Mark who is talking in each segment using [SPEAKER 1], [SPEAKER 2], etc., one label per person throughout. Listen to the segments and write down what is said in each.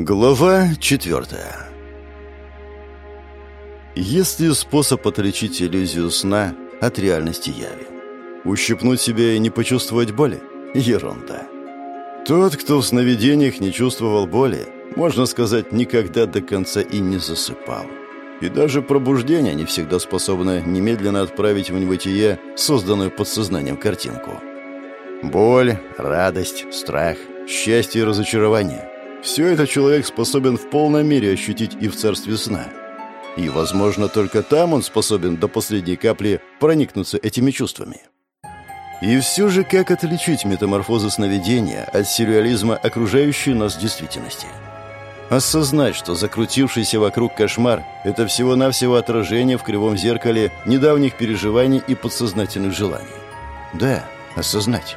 [SPEAKER 1] Глава четвертая Есть ли способ отличить иллюзию сна от реальности яви? Ущипнуть себя и не почувствовать боли? Ерунда. Тот, кто в сновидениях не чувствовал боли, можно сказать, никогда до конца и не засыпал. И даже пробуждение не всегда способно немедленно отправить в небытие созданную подсознанием картинку. Боль, радость, страх, счастье и разочарование – все это человек способен в полной мере ощутить и в царстве сна. И, возможно, только там он способен до последней капли проникнуться этими чувствами. И все же, как отличить метаморфозы сновидения от сюрреализма окружающей нас действительности? Осознать, что закрутившийся вокруг кошмар – это всего-навсего отражение в кривом зеркале недавних переживаний и подсознательных желаний. Да, осознать.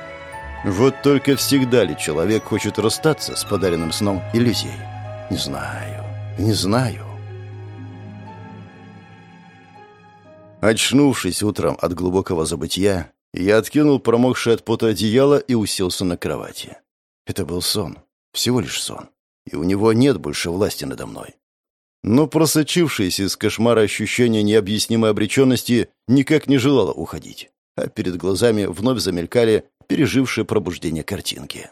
[SPEAKER 1] Вот только всегда ли человек хочет расстаться с подаренным сном иллюзией? Не знаю, не знаю. Очнувшись утром от глубокого забытия, я откинул промокшее от пота одеяло и уселся на кровати. Это был сон, всего лишь сон, и у него нет больше власти надо мной. Но просочившееся из кошмара ощущение необъяснимой обреченности никак не желало уходить, а перед глазами вновь замелькали пережившая пробуждение картинки.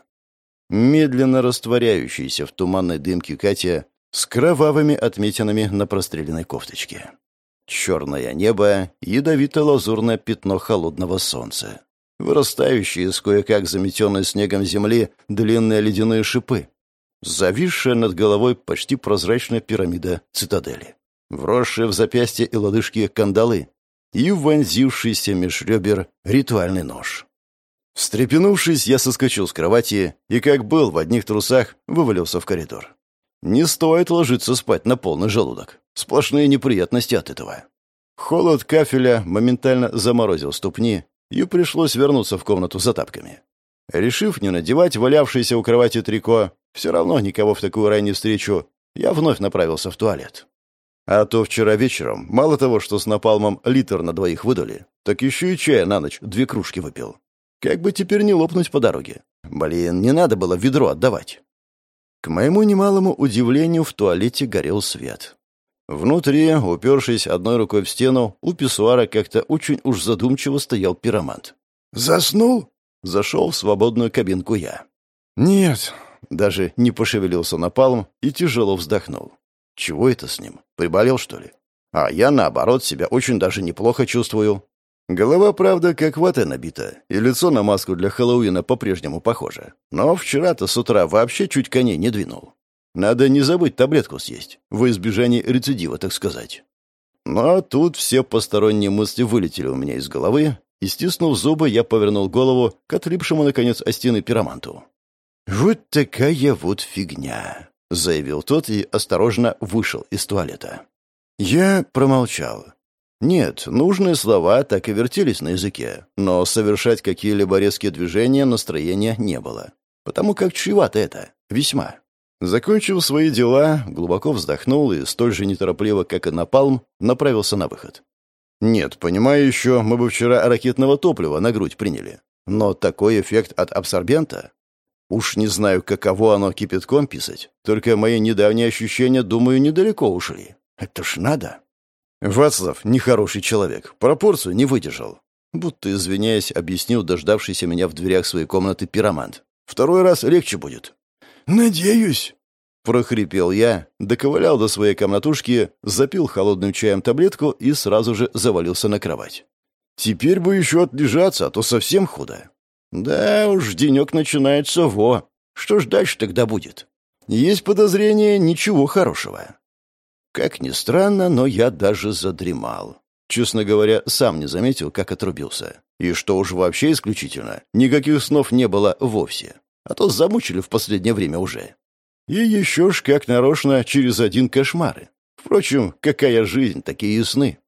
[SPEAKER 1] Медленно растворяющаяся в туманной дымке Катя с кровавыми отметинами на простреленной кофточке. Черное небо, ядовито-лазурное пятно холодного солнца. Вырастающие из кое-как заметенной снегом земли длинные ледяные шипы. Зависшая над головой почти прозрачная пирамида цитадели. Вросшие в запястье и лодыжки кандалы. И вонзившийся меж ребер ритуальный нож. Встрепенувшись, я соскочил с кровати и, как был в одних трусах, вывалился в коридор. Не стоит ложиться спать на полный желудок. Сплошные неприятности от этого. Холод кафеля моментально заморозил ступни, и пришлось вернуться в комнату за тапками. Решив не надевать валявшееся у кровати трико, все равно никого в такую раннюю встречу, я вновь направился в туалет. А то вчера вечером, мало того, что с напалмом литр на двоих выдали, так еще и чая на ночь две кружки выпил. Как бы теперь не лопнуть по дороге. Блин, не надо было ведро отдавать. К моему немалому удивлению, в туалете горел свет. Внутри, упершись одной рукой в стену, у писсуара как-то очень уж задумчиво стоял пиромант.
[SPEAKER 2] «Заснул?»
[SPEAKER 1] — зашел в свободную кабинку я. «Нет», — даже не пошевелился напалм и тяжело вздохнул. «Чего это с ним? Приболел, что ли? А я, наоборот, себя очень даже неплохо чувствую. Голова, правда, как вата набита, и лицо на маску для Хэллоуина по-прежнему похоже. Но вчера-то с утра вообще чуть коней не двинул. Надо не забыть таблетку съесть, во избежание рецидива, так сказать. Но тут все посторонние мысли вылетели у меня из головы, и, стиснув зубы, я повернул голову к отлипшему, наконец, о стены пироманту. «Вот такая вот фигня», — заявил тот и осторожно вышел из туалета. Я промолчал. Нет, нужные слова так и вертелись на языке, но совершать какие-либо резкие движения настроения не было. Потому как чревато это. Весьма. Закончив свои дела, глубоко вздохнул и столь же неторопливо, как и напалм, направился на выход. Нет, понимаю еще, мы бы вчера ракетного топлива на грудь приняли. Но такой эффект от абсорбента... Уж не знаю, каково оно кипятком писать, только мои недавние ощущения, думаю, недалеко ушли. Это ж надо. Вацлав нехороший человек, пропорцию не выдержал. Будто, извиняясь, объяснил дождавшийся меня в дверях своей комнаты пиромант. Второй раз легче будет.
[SPEAKER 2] «Надеюсь», — прохрипел я, доковылял до своей комнатушки, запил холодным чаем таблетку и сразу же завалился на кровать. Теперь бы еще отлежаться, а то совсем худо. Да уж, денек начинается во. Что ж дальше тогда будет? Есть подозрение ничего хорошего. Как ни странно, но я даже задремал. Честно говоря, сам не заметил, как отрубился. И что уж вообще исключительно, никаких снов не было вовсе. А то замучили в последнее время уже. И еще ж как нарочно через один кошмары. Впрочем, какая жизнь, такие сны.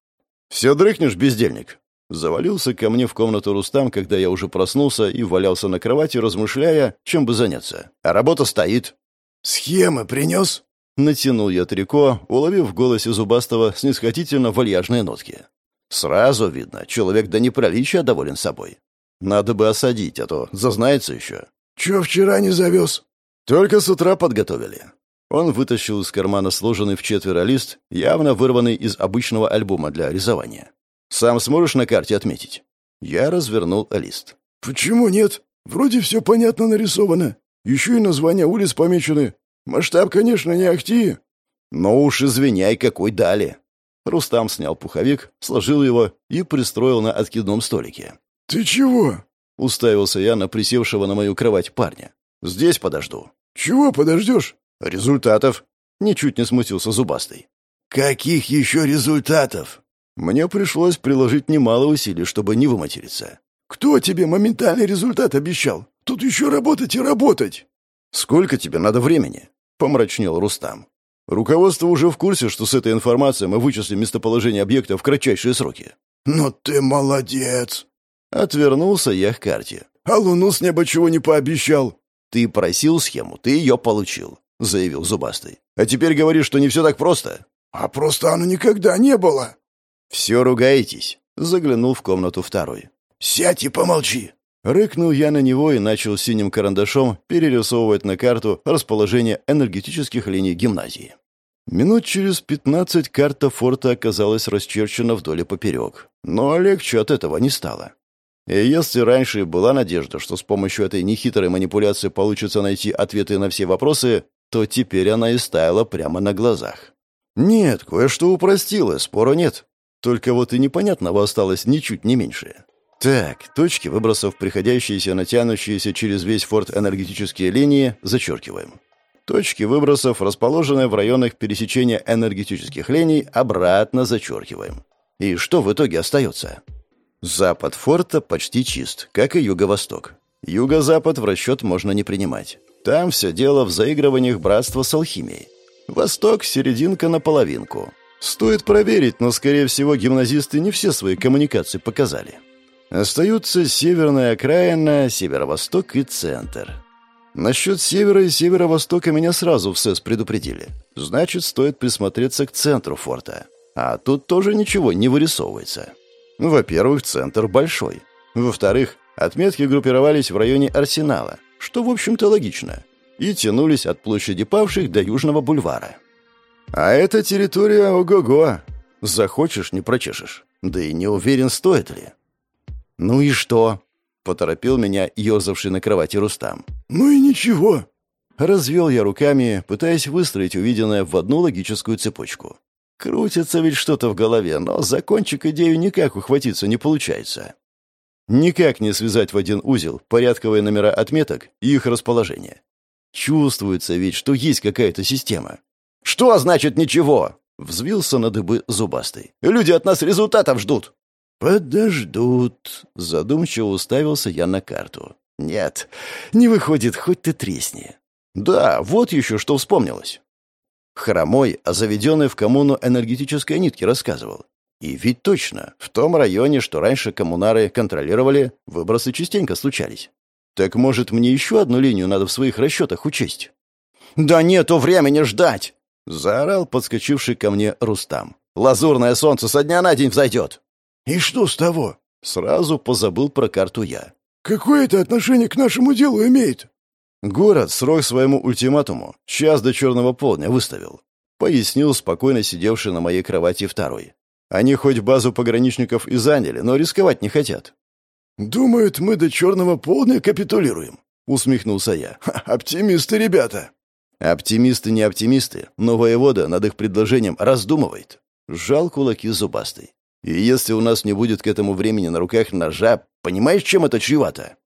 [SPEAKER 2] «Все дрыхнешь, бездельник?» Завалился ко мне в комнату Рустам, когда я уже проснулся и валялся на кровати, размышляя, чем бы заняться. А работа стоит.
[SPEAKER 1] «Схемы принес?» Натянул я трико, уловив в голосе Зубастого снисходительно вальяжные нотки. Сразу видно, человек до неприличия доволен собой. Надо бы осадить, а то зазнается еще.
[SPEAKER 2] «Че вчера не завез?»
[SPEAKER 1] «Только с утра подготовили». Он вытащил из кармана сложенный в четверо лист, явно вырванный из обычного альбома для рисования. «Сам сможешь на карте отметить?» Я развернул лист.
[SPEAKER 2] «Почему нет? Вроде все понятно нарисовано. Еще и названия улиц помечены. Масштаб, конечно, не ахти».
[SPEAKER 1] «Но уж извиняй, какой дали». Рустам снял пуховик, сложил его и пристроил на откидном столике.
[SPEAKER 2] «Ты чего?»
[SPEAKER 1] — уставился я на присевшего на мою кровать парня. «Здесь подожду».
[SPEAKER 2] «Чего подождешь?»
[SPEAKER 1] «Результатов». Ничуть не смутился Зубастый.
[SPEAKER 2] «Каких еще результатов?»
[SPEAKER 1] Мне пришлось приложить немало усилий, чтобы не выматериться.
[SPEAKER 2] «Кто тебе моментальный результат обещал? Тут еще работать и работать!»
[SPEAKER 1] «Сколько тебе надо времени?» — помрачнел Рустам. «Руководство уже в курсе, что с этой информацией мы вычислим местоположение объекта в кратчайшие сроки».
[SPEAKER 2] «Но ты молодец!»
[SPEAKER 1] Отвернулся я к карте.
[SPEAKER 2] «А Луну с неба чего не пообещал?»
[SPEAKER 1] «Ты просил схему, ты ее получил заявил Зубастый. «А теперь говоришь, что не все так просто».
[SPEAKER 2] «А просто оно никогда не было».
[SPEAKER 1] «Все ругаетесь», — заглянул в комнату второй.
[SPEAKER 2] «Сядь и помолчи».
[SPEAKER 1] Рыкнул я на него и начал синим карандашом перерисовывать на карту расположение энергетических линий гимназии. Минут через пятнадцать карта форта оказалась расчерчена вдоль и поперек. Но легче от этого не стало. И если раньше была надежда, что с помощью этой нехитрой манипуляции получится найти ответы на все вопросы, то теперь она и стаяла прямо на глазах. Нет, кое-что упростило, спора нет. Только вот и непонятного осталось ничуть не меньше. Так, точки выбросов, приходящиеся на тянущиеся через весь форт энергетические линии, зачеркиваем. Точки выбросов, расположенные в районах пересечения энергетических линий, обратно зачеркиваем. И что в итоге остается? Запад форта почти чист, как и юго-восток. Юго-запад в расчет можно не принимать. Там все дело в заигрываниях братства с алхимией. Восток — серединка на половинку. Стоит проверить, но, скорее всего, гимназисты не все свои коммуникации показали. Остаются северная окраина, северо-восток и центр. Насчет севера и северо-востока меня сразу в СЭС предупредили. Значит, стоит присмотреться к центру форта. А тут тоже ничего не вырисовывается. Во-первых, центр большой. Во-вторых, отметки группировались в районе арсенала — что, в общем-то, логично, и тянулись от площади Павших до Южного бульвара. А эта территория ого-го. Захочешь — не прочешешь. Да и не уверен, стоит ли. «Ну и что?» — поторопил меня ерзавший на кровати Рустам.
[SPEAKER 2] «Ну и ничего».
[SPEAKER 1] Развел я руками, пытаясь выстроить увиденное в одну логическую цепочку. Крутится ведь что-то в голове, но за кончик идею никак ухватиться не получается. Никак не связать в один узел порядковые номера отметок и их расположение. Чувствуется ведь, что есть какая-то система. «Что значит ничего?» — взвился на дыбы зубастый. «Люди от нас результатов ждут». «Подождут», — задумчиво уставился я на карту. «Нет, не выходит, хоть ты тресни». «Да, вот еще что вспомнилось». Хромой о заведенной в коммуну энергетической нитке рассказывал. И ведь точно, в том районе, что раньше коммунары контролировали, выбросы частенько случались. Так может, мне еще одну линию надо в своих расчетах учесть? «Да нету времени ждать!» — заорал подскочивший ко мне Рустам. «Лазурное солнце со дня на день взойдет!»
[SPEAKER 2] «И что с того?»
[SPEAKER 1] Сразу позабыл про карту я.
[SPEAKER 2] «Какое это отношение к нашему делу имеет?»
[SPEAKER 1] «Город срок своему ультиматуму час до черного полдня выставил», — пояснил спокойно сидевший на моей кровати второй. Они хоть базу пограничников и заняли, но рисковать не хотят».
[SPEAKER 2] «Думают, мы до черного полдня капитулируем», — усмехнулся я. «Оптимисты, ребята».
[SPEAKER 1] «Оптимисты не оптимисты, но воевода над их предложением раздумывает». Сжал кулаки зубастый. «И если у нас не будет к этому времени на руках ножа, понимаешь, чем это чревато?»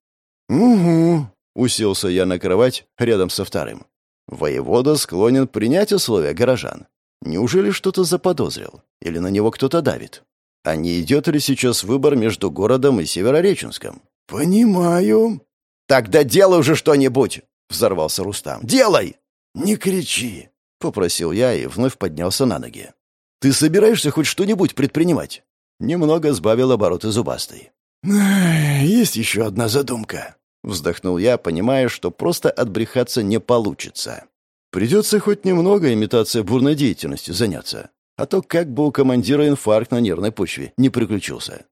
[SPEAKER 2] «Угу», —
[SPEAKER 1] уселся я на кровать рядом со вторым. Воевода склонен принять условия горожан. Неужели что-то заподозрил? Или на него кто-то давит? А не идет ли сейчас выбор между городом и Северореченском?
[SPEAKER 2] «Понимаю».
[SPEAKER 1] «Тогда делай уже что-нибудь!» — взорвался Рустам. «Делай!»
[SPEAKER 2] «Не кричи!»
[SPEAKER 1] — попросил я и вновь поднялся на ноги. «Ты собираешься хоть что-нибудь предпринимать?» Немного сбавил обороты зубастой.
[SPEAKER 2] «Есть еще одна задумка», — вздохнул я, понимая, что просто отбрехаться не получится.
[SPEAKER 1] Придется хоть немного имитацией бурной деятельности заняться. А то как бы у командира инфаркт на нервной почве не приключился.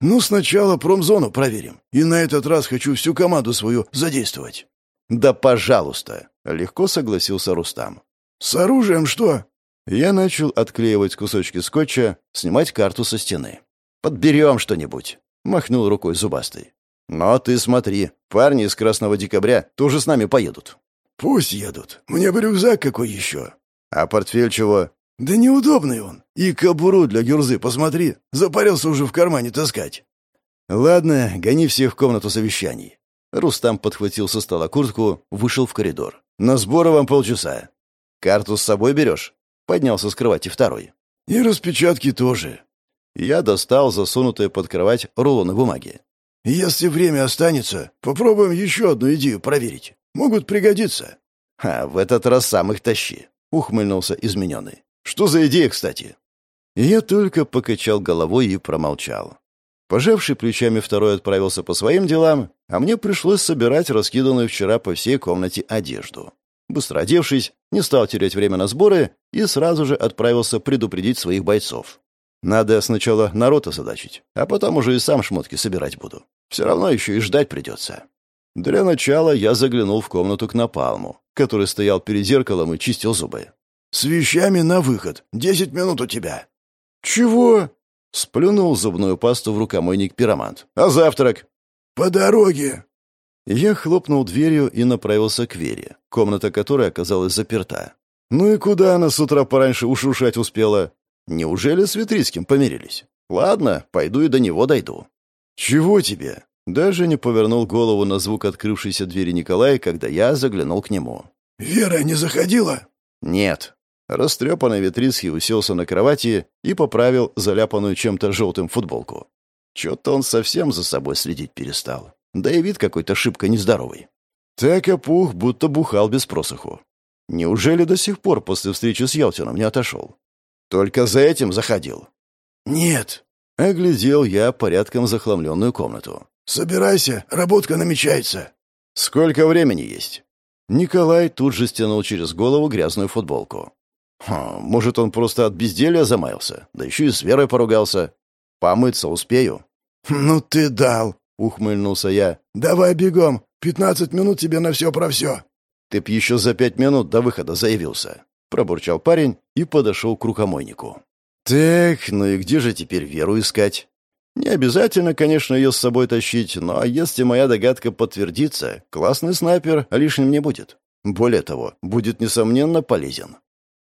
[SPEAKER 2] «Ну, сначала промзону проверим. И на этот раз хочу всю команду свою задействовать».
[SPEAKER 1] «Да пожалуйста!» — легко согласился Рустам.
[SPEAKER 2] «С оружием что?»
[SPEAKER 1] Я начал отклеивать кусочки скотча, снимать карту со стены. «Подберем что-нибудь», — махнул рукой зубастый. «Но ты смотри, парни из Красного Декабря тоже с нами поедут».
[SPEAKER 2] «Пусть едут. Мне бы рюкзак какой еще».
[SPEAKER 1] «А портфель чего?»
[SPEAKER 2] «Да неудобный он. И кобуру для гюрзы, посмотри. Запарился уже в кармане таскать».
[SPEAKER 1] «Ладно, гони всех в комнату совещаний». Рустам подхватил со стола куртку, вышел в коридор. «На сборы вам полчаса. Карту с собой берешь?» Поднялся с кровати второй.
[SPEAKER 2] «И распечатки тоже».
[SPEAKER 1] Я достал засунутые под кровать рулоны бумаги.
[SPEAKER 2] «Если время останется, попробуем еще одну идею проверить. Могут пригодиться».
[SPEAKER 1] «А в этот раз сам их тащи», — ухмыльнулся измененный. Что за идея, кстати?» я только покачал головой и промолчал. Пожавший плечами второй отправился по своим делам, а мне пришлось собирать раскиданную вчера по всей комнате одежду. Быстро одевшись, не стал терять время на сборы и сразу же отправился предупредить своих бойцов. Надо сначала народ озадачить, а потом уже и сам шмотки собирать буду. Все равно еще и ждать придется. Для начала я заглянул в комнату к Напалму, который стоял перед зеркалом и чистил зубы.
[SPEAKER 2] «С вещами на выход. Десять минут у тебя».
[SPEAKER 1] «Чего?» — сплюнул зубную пасту в рукомойник пиромант. «А завтрак?»
[SPEAKER 2] «По дороге».
[SPEAKER 1] Я хлопнул дверью и направился к Вере, комната которой оказалась заперта. Ну и куда она с утра пораньше ушушать успела? Неужели с Витрицким помирились? Ладно, пойду и до него дойду. «Чего тебе?» Даже не повернул голову на звук открывшейся двери Николая, когда я заглянул к нему.
[SPEAKER 2] «Вера не заходила?»
[SPEAKER 1] «Нет», Растрепанный Витрицкий уселся на кровати и поправил заляпанную чем-то желтым футболку. Чё-то он совсем за собой следить перестал. Да и вид какой-то шибко нездоровый. Так опух, будто бухал без просоху. Неужели до сих пор после встречи с Ялтином не отошел? Только за этим заходил?
[SPEAKER 2] Нет.
[SPEAKER 1] Оглядел я порядком захламленную комнату.
[SPEAKER 2] Собирайся, работка намечается.
[SPEAKER 1] Сколько времени есть? Николай тут же стянул через голову грязную футболку. Может, он просто от безделья замаялся? Да еще и с Верой поругался. Помыться успею?»
[SPEAKER 2] «Ну ты дал!» — ухмыльнулся я. «Давай бегом. Пятнадцать минут тебе на все про все».
[SPEAKER 1] «Ты б еще за пять минут до выхода заявился», — пробурчал парень и подошел к рукомойнику. «Так, ну и где же теперь Веру искать?» «Не обязательно, конечно, ее с собой тащить, но если моя догадка подтвердится, классный снайпер лишним не будет. Более того, будет, несомненно, полезен».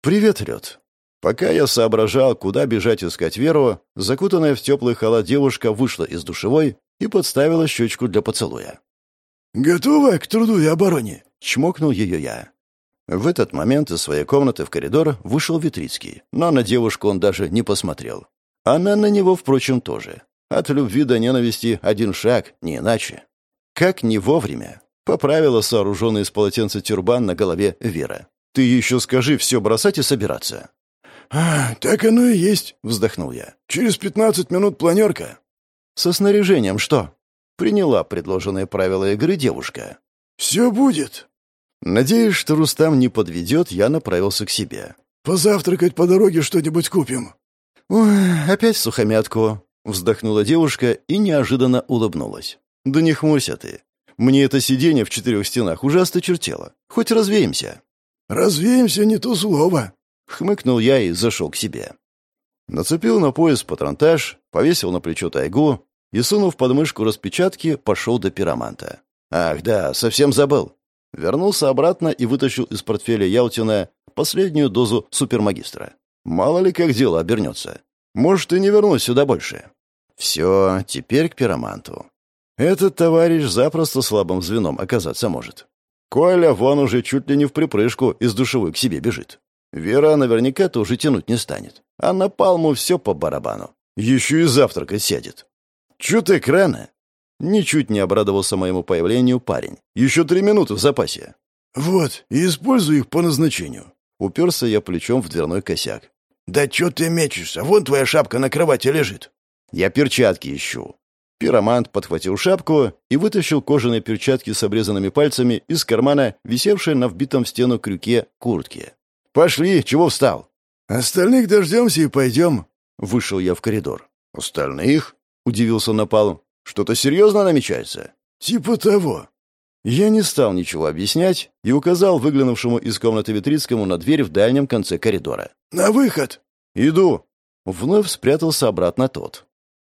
[SPEAKER 1] «Привет, Лед». Пока я соображал, куда бежать искать Веру, закутанная в теплый халат девушка вышла из душевой и подставила щечку для поцелуя.
[SPEAKER 2] «Готова к труду и обороне?»
[SPEAKER 1] — чмокнул ее я. В этот момент из своей комнаты в коридор вышел Витрицкий, но на девушку он даже не посмотрел. Она на него, впрочем, тоже. От любви до ненависти один шаг, не иначе. Как не вовремя. Поправила сооруженный из полотенца тюрбан на голове Вера. Ты еще скажи все бросать и собираться».
[SPEAKER 2] «А, так оно и есть», — вздохнул я. «Через пятнадцать минут планерка».
[SPEAKER 1] «Со снаряжением что?» Приняла предложенные правила игры девушка.
[SPEAKER 2] «Все будет».
[SPEAKER 1] Надеюсь, что Рустам не подведет, я направился к себе.
[SPEAKER 2] «Позавтракать по дороге что-нибудь купим».
[SPEAKER 1] «Ой, опять сухомятку», — вздохнула девушка и неожиданно улыбнулась. «Да не хмурься ты. Мне это сиденье в четырех стенах уже осточертело. Хоть развеемся».
[SPEAKER 2] «Развеемся не то слово», —
[SPEAKER 1] хмыкнул я и зашел к себе. Нацепил на пояс патронтаж, повесил на плечо тайгу и, сунув под мышку распечатки, пошел до пироманта. Ах, да, совсем забыл. Вернулся обратно и вытащил из портфеля Ялтина последнюю дозу супермагистра. Мало ли как дело обернется. Может, и не вернусь сюда больше. Все, теперь к пироманту. Этот товарищ запросто слабым звеном оказаться может. Коля вон уже чуть ли не в припрыжку из душевой к себе бежит. Вера наверняка тоже тянуть не станет. А на палму все по барабану. Еще и завтракать сядет. Чё ты рано? Ничуть не обрадовался моему появлению парень. Еще три минуты в запасе.
[SPEAKER 2] «Вот, и используй их по назначению».
[SPEAKER 1] Уперся я плечом в дверной косяк.
[SPEAKER 2] «Да чё ты мечешься? Вон твоя шапка на кровати лежит».
[SPEAKER 1] «Я перчатки ищу». Пиромант подхватил шапку и вытащил кожаные перчатки с обрезанными пальцами из кармана, висевшей на вбитом в стену крюке куртки. «Пошли, чего встал?»
[SPEAKER 2] «Остальных дождемся и пойдем».
[SPEAKER 1] Вышел я в коридор. «Остальных?» — удивился Напалм. «Что-то серьезно намечается?»
[SPEAKER 2] «Типа того». Я не стал ничего объяснять и указал выглянувшему из комнаты Витрицкому на дверь в дальнем конце коридора.
[SPEAKER 1] «На выход!»
[SPEAKER 2] «Иду!» Вновь спрятался обратно тот.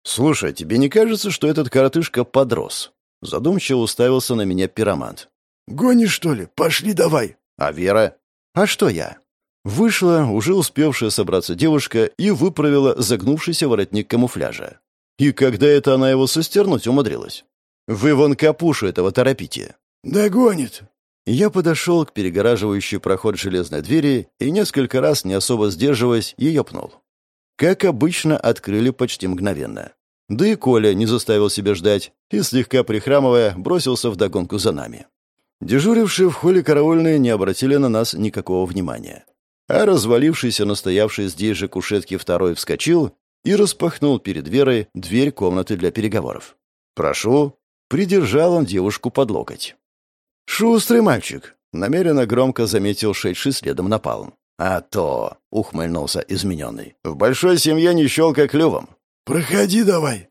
[SPEAKER 2] «Слушай, тебе не кажется, что этот коротышка подрос?» Задумчиво уставился на меня пиромант.
[SPEAKER 1] «Гонишь, что ли? Пошли давай!»
[SPEAKER 2] «А Вера?» «А что я?» Вышла уже успевшая собраться девушка и выправила загнувшийся воротник камуфляжа. И когда это она его состернуть умудрилась? «Вы вон капушу этого торопите!»
[SPEAKER 1] «Догонит!»
[SPEAKER 2] Я подошел к перегораживающей проход железной двери и несколько раз, не особо сдерживаясь, ее пнул. Как обычно, открыли почти мгновенно. Да и Коля не заставил себя ждать и, слегка прихрамывая, бросился в догонку за нами. Дежурившие в холле караульные не обратили на нас никакого внимания а развалившийся настоявший здесь же кушетки второй вскочил и распахнул перед Верой дверь комнаты для переговоров. «Прошу». Придержал он девушку под локоть. «Шустрый мальчик», — намеренно громко заметил шедший следом напалм. «А то», — ухмыльнулся измененный, — «в большой семье не щелка клювом».
[SPEAKER 1] «Проходи давай».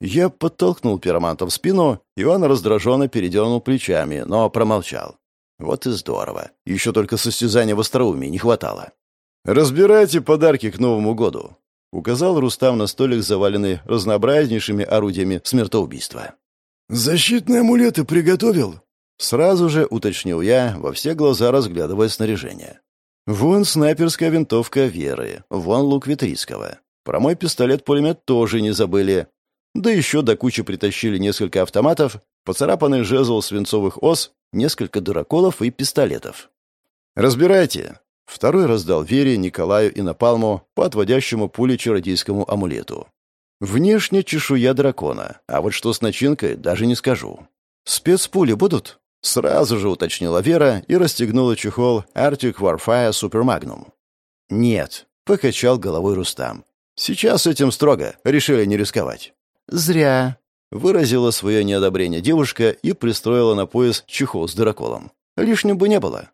[SPEAKER 2] Я подтолкнул пироманта в спину, и он раздраженно передернул плечами, но промолчал. Вот и здорово. Еще только состязания в остроумии не хватало. «Разбирайте подарки к Новому году», — указал Рустам на столик, заваленный разнообразнейшими орудиями смертоубийства.
[SPEAKER 1] «Защитные амулеты приготовил?»
[SPEAKER 2] Сразу же уточнил я, во все глаза разглядывая снаряжение. Вон снайперская винтовка Веры, вон лук Витрийского. Про мой пистолет-пулемет тоже не забыли. Да еще до кучи притащили несколько автоматов, поцарапанный жезл свинцовых ос несколько дураколов и пистолетов. «Разбирайте!» Второй раздал Вере, Николаю и Напалму по отводящему пули чародейскому амулету. Внешне чешуя дракона, а вот что с начинкой, даже не скажу. «Спецпули будут?» Сразу же уточнила Вера и расстегнула чехол Arctic Warfare Super Magnum. «Нет», — покачал головой Рустам. «Сейчас этим строго, решили не рисковать». «Зря», Выразила свое неодобрение девушка и пристроила на пояс чехол с дыроколом. Лишним бы не было.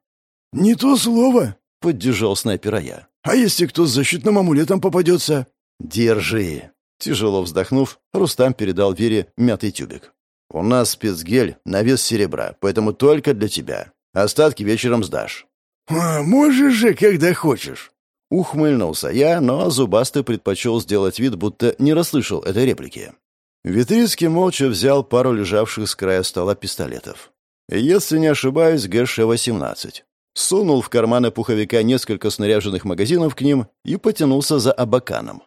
[SPEAKER 1] «Не то слово», —
[SPEAKER 2] поддержал снайпера я.
[SPEAKER 1] «А если кто с защитным амулетом попадется?»
[SPEAKER 2] «Держи». Тяжело вздохнув, Рустам передал Вере мятый тюбик. «У нас спецгель на вес серебра, поэтому только для тебя. Остатки вечером сдашь».
[SPEAKER 1] «А, можешь же, когда хочешь».
[SPEAKER 2] Ухмыльнулся я, но Зубастый предпочел сделать вид, будто не расслышал этой реплики. Витрицкий молча взял пару лежавших с края стола пистолетов. Если не ошибаюсь, ГШ-18. Сунул в карманы пуховика несколько снаряженных магазинов к ним и потянулся за абаканом.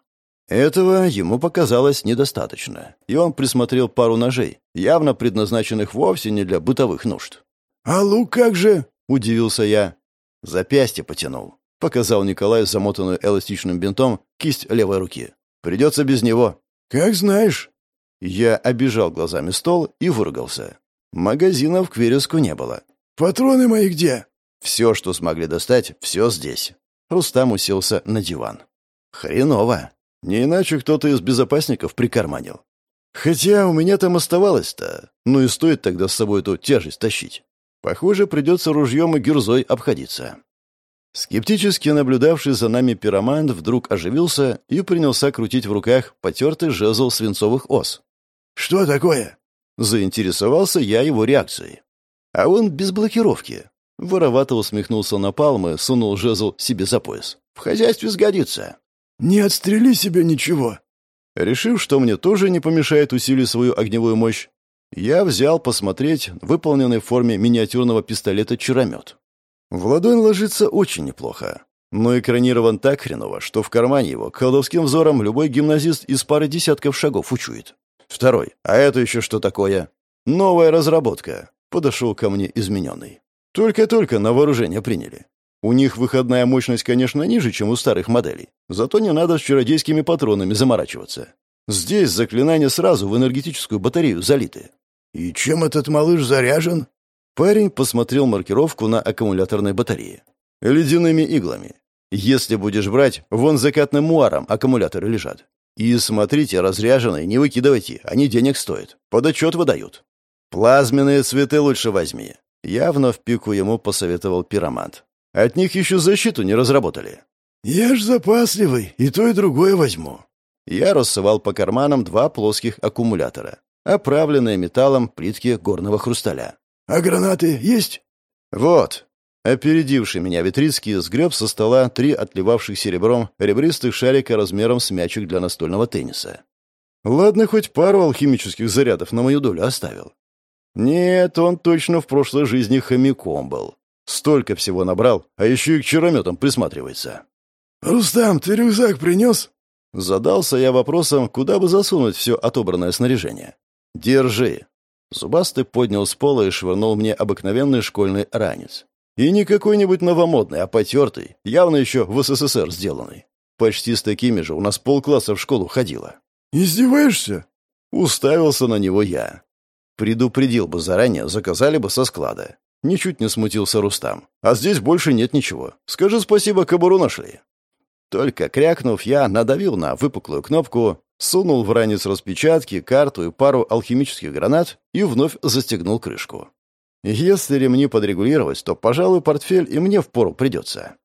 [SPEAKER 2] Этого ему показалось недостаточно, и он присмотрел пару ножей, явно предназначенных вовсе не для бытовых нужд.
[SPEAKER 1] «А лук как же?»
[SPEAKER 2] — удивился я. Запястье потянул. Показал Николай замотанную эластичным бинтом кисть левой руки. «Придется без него».
[SPEAKER 1] «Как знаешь».
[SPEAKER 2] Я обижал глазами стол и выругался. Магазинов к вереску не было.
[SPEAKER 1] «Патроны мои где?»
[SPEAKER 2] Все, что смогли достать, все здесь. Рустам уселся на диван. Хреново. Не иначе кто-то из безопасников прикарманил. Хотя у меня там оставалось-то. Ну и стоит тогда с собой эту тяжесть тащить. Похоже, придется ружьем и гюрзой обходиться. Скептически наблюдавший за нами пиромант вдруг оживился и принялся крутить в руках потертый жезл свинцовых ос.
[SPEAKER 1] «Что такое?»
[SPEAKER 2] Заинтересовался я его реакцией. А он без блокировки. Воровато усмехнулся на палмы, сунул жезл себе за пояс. «В хозяйстве сгодится».
[SPEAKER 1] «Не отстрели себе ничего».
[SPEAKER 2] Решив, что мне тоже не помешает усилить свою огневую мощь, я взял посмотреть выполненный в форме миниатюрного пистолета чаромет. В ладонь ложится очень неплохо, но экранирован так хреново, что в кармане его колдовским взором любой гимназист из пары десятков шагов учует. Второй. А это еще что такое? Новая разработка. Подошел ко мне измененный. Только-только на вооружение приняли. У них выходная мощность, конечно, ниже, чем у старых моделей. Зато не надо с чародейскими патронами заморачиваться. Здесь заклинания сразу в энергетическую батарею залиты.
[SPEAKER 1] «И чем этот малыш заряжен?»
[SPEAKER 2] Парень посмотрел маркировку на аккумуляторной батарее. «Ледяными иглами. Если будешь брать, вон закатным муаром аккумуляторы лежат. И смотрите, разряженные, не выкидывайте, они денег стоят. Под отчет выдают. Плазменные цветы лучше возьми. Явно в пику ему посоветовал пиромант. От них еще защиту не разработали.
[SPEAKER 1] Я ж запасливый, и то, и другое возьму.
[SPEAKER 2] Я рассывал по карманам два плоских аккумулятора, оправленные металлом плитки горного хрусталя. А гранаты есть?»
[SPEAKER 1] «Вот». Опередивший меня Витрицкий сгреб со стола три отливавших серебром ребристых шарика размером с мячик для настольного тенниса. Ладно, хоть пару алхимических зарядов на мою долю оставил. Нет, он точно в прошлой жизни хомяком был. Столько всего набрал, а еще и к чарометам присматривается.
[SPEAKER 2] «Рустам, ты рюкзак принес?»
[SPEAKER 1] Задался я вопросом, куда бы засунуть все отобранное снаряжение. «Держи». Зубастый поднял с пола и швырнул мне обыкновенный школьный ранец. И не какой-нибудь новомодный, а потертый, явно еще в СССР сделанный. Почти с такими же у нас полкласса в школу ходило.
[SPEAKER 2] «Издеваешься?»
[SPEAKER 1] Уставился на него я. Предупредил бы заранее, заказали бы со склада. Ничуть не смутился Рустам. А здесь больше нет ничего. Скажи спасибо, кобуру нашли. Только крякнув, я надавил на выпуклую кнопку, сунул в ранец распечатки, карту и пару алхимических гранат и вновь застегнул крышку. Если ремни подрегулировать, то, пожалуй, портфель и мне впору придется.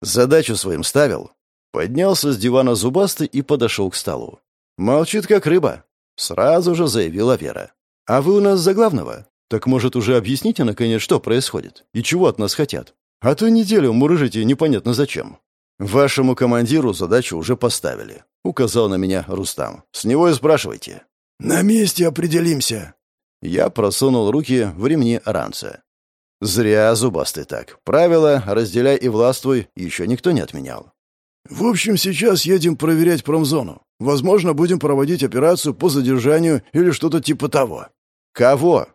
[SPEAKER 1] Задачу своим ставил. Поднялся с дивана зубастый и подошел к столу. Молчит, как рыба. Сразу же заявила Вера. «А вы у нас за главного? Так, может, уже объясните, наконец, что происходит? И чего от нас хотят? А то неделю мурыжите непонятно зачем». «Вашему командиру задачу уже поставили», — указал на меня Рустам. «С него и спрашивайте».
[SPEAKER 2] «На месте определимся».
[SPEAKER 1] Я просунул руки в ремни ранца. «Зря зубастый так. Правила «разделяй и властвуй» еще никто не отменял.
[SPEAKER 2] «В общем, сейчас едем проверять промзону. Возможно, будем проводить операцию по задержанию или что-то типа того».
[SPEAKER 1] «Кого?»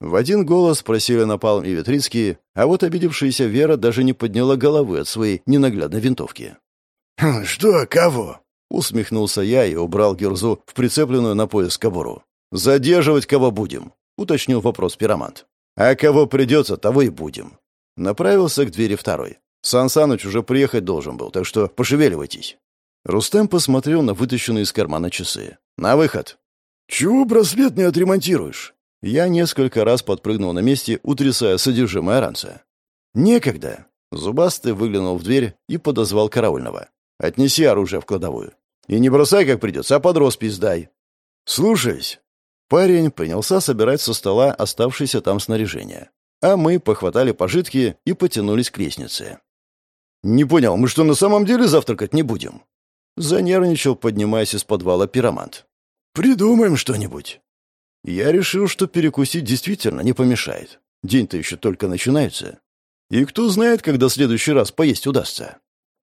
[SPEAKER 1] В один голос спросили Напалм и Витрицкий, а вот обидевшаяся Вера даже не подняла головы от своей ненаглядной винтовки.
[SPEAKER 2] «Хм, «Что, кого?»
[SPEAKER 1] — усмехнулся я и убрал Герзу в прицепленную на пояс кобуру. «Задерживать кого будем?» — уточнил вопрос пиромант. «А кого придется, того и будем». Направился к двери второй. Сан Саныч уже приехать должен был, так что пошевеливайтесь. Рустем посмотрел на вытащенные из кармана часы. «На выход!»
[SPEAKER 2] «Чего браслет не отремонтируешь?»
[SPEAKER 1] Я несколько раз подпрыгнул на месте, утрясая содержимое ранца. «Некогда!» Зубастый выглянул в дверь и подозвал караульного. «Отнеси оружие в кладовую. И не бросай, как придется, а под роспись дай». «Слушаюсь». Парень принялся собирать со стола оставшееся там снаряжение. А мы похватали пожитки и потянулись к лестнице. «Не понял, мы что, на самом деле завтракать не будем?» Занервничал, поднимаясь из подвала пиромант.
[SPEAKER 2] «Придумаем что-нибудь».
[SPEAKER 1] Я решил, что перекусить действительно не помешает. День-то еще только начинается. И кто знает, когда в следующий раз поесть удастся.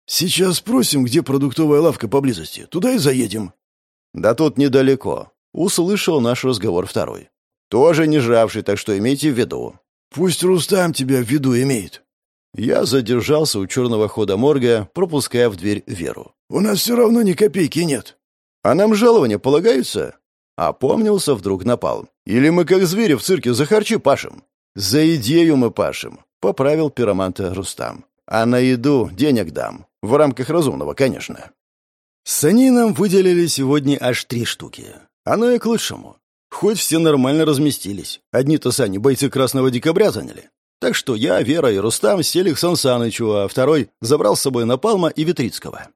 [SPEAKER 2] «Сейчас спросим, где продуктовая лавка поблизости. Туда и заедем».
[SPEAKER 1] «Да тут недалеко». Услышал наш разговор второй. «Тоже не жавший, так что имейте в виду».
[SPEAKER 2] «Пусть Рустам тебя в виду имеет».
[SPEAKER 1] Я задержался у черного хода морга, пропуская в дверь Веру.
[SPEAKER 2] «У нас все равно ни копейки нет».
[SPEAKER 1] «А нам жалования полагаются?» Опомнился вдруг напал. «Или мы как звери в цирке за харчи пашем?» «За идею мы пашем», — поправил пироманта Рустам. «А на еду денег дам. В рамках разумного, конечно». Санинам выделили сегодня аж три штуки. Оно и к лучшему. Хоть все нормально разместились. Одни-то сани бойцы Красного Декабря заняли. Так что я, Вера и Рустам сели к Сан Санычу, а второй забрал с собой Напалма и Витрицкого.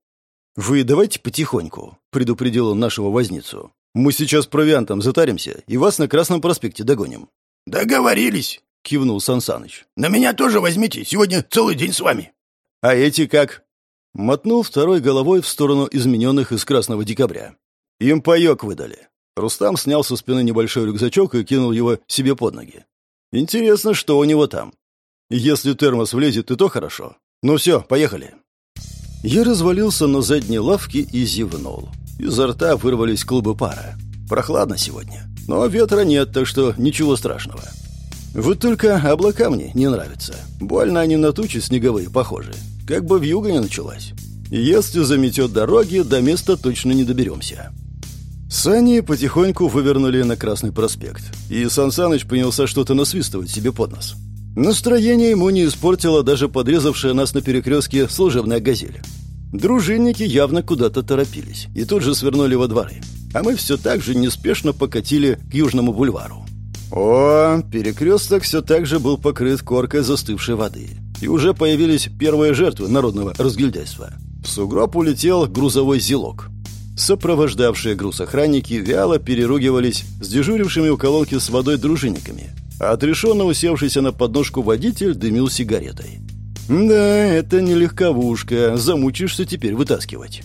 [SPEAKER 1] «Вы давайте потихоньку», — предупредил он нашего возницу. «Мы сейчас провиантом затаримся и вас на Красном проспекте догоним».
[SPEAKER 2] «Договорились», — кивнул Сан Саныч. «На меня тоже возьмите, сегодня целый день с вами».
[SPEAKER 1] «А эти как?» Мотнул второй головой в сторону измененных из Красного Декабря. «Им паёк выдали». Рустам снял со спины небольшой рюкзачок и кинул его себе под ноги. Интересно, что у него там. Если термос влезет, и то хорошо. Ну все, поехали. Я развалился на задней лавке и зевнул. Изо рта вырвались клубы пара. Прохладно сегодня. Но ветра нет, так что ничего страшного. Вот только облака мне не нравятся. Больно они на тучи снеговые похожи. Как бы вьюга не началась. Если заметет дороги, до места точно не доберемся. Сани потихоньку вывернули на Красный проспект, и Сан Саныч принялся что-то насвистывать себе под нос. Настроение ему не испортило даже подрезавшая нас на перекрестке служебная газель. Дружинники явно куда-то торопились и тут же свернули во дворы, а мы все так же неспешно покатили к Южному бульвару. О, перекресток все так же был покрыт коркой застывшей воды, и уже появились первые жертвы народного разгильдяйства. В сугроб улетел грузовой зелок. Сопровождавшие груз охранники вяло переругивались с дежурившими у колонки с водой дружинниками,
[SPEAKER 2] а отрешенно усевшийся на подножку водитель дымил сигаретой. «Да, это не легковушка, замучишься теперь вытаскивать».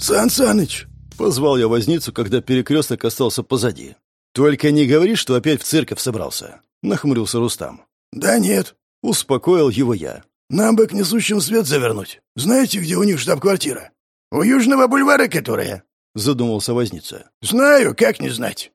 [SPEAKER 1] «Сан Саныч!» — позвал я возницу, когда перекресток остался позади.
[SPEAKER 2] «Только не говори, что опять в церковь собрался», — нахмурился Рустам.
[SPEAKER 1] «Да нет», — успокоил его я. «Нам бы к несущим свет завернуть. Знаете, где у них штаб-квартира?» «У Южного бульвара, которая?» — задумался возница. «Знаю, как не знать».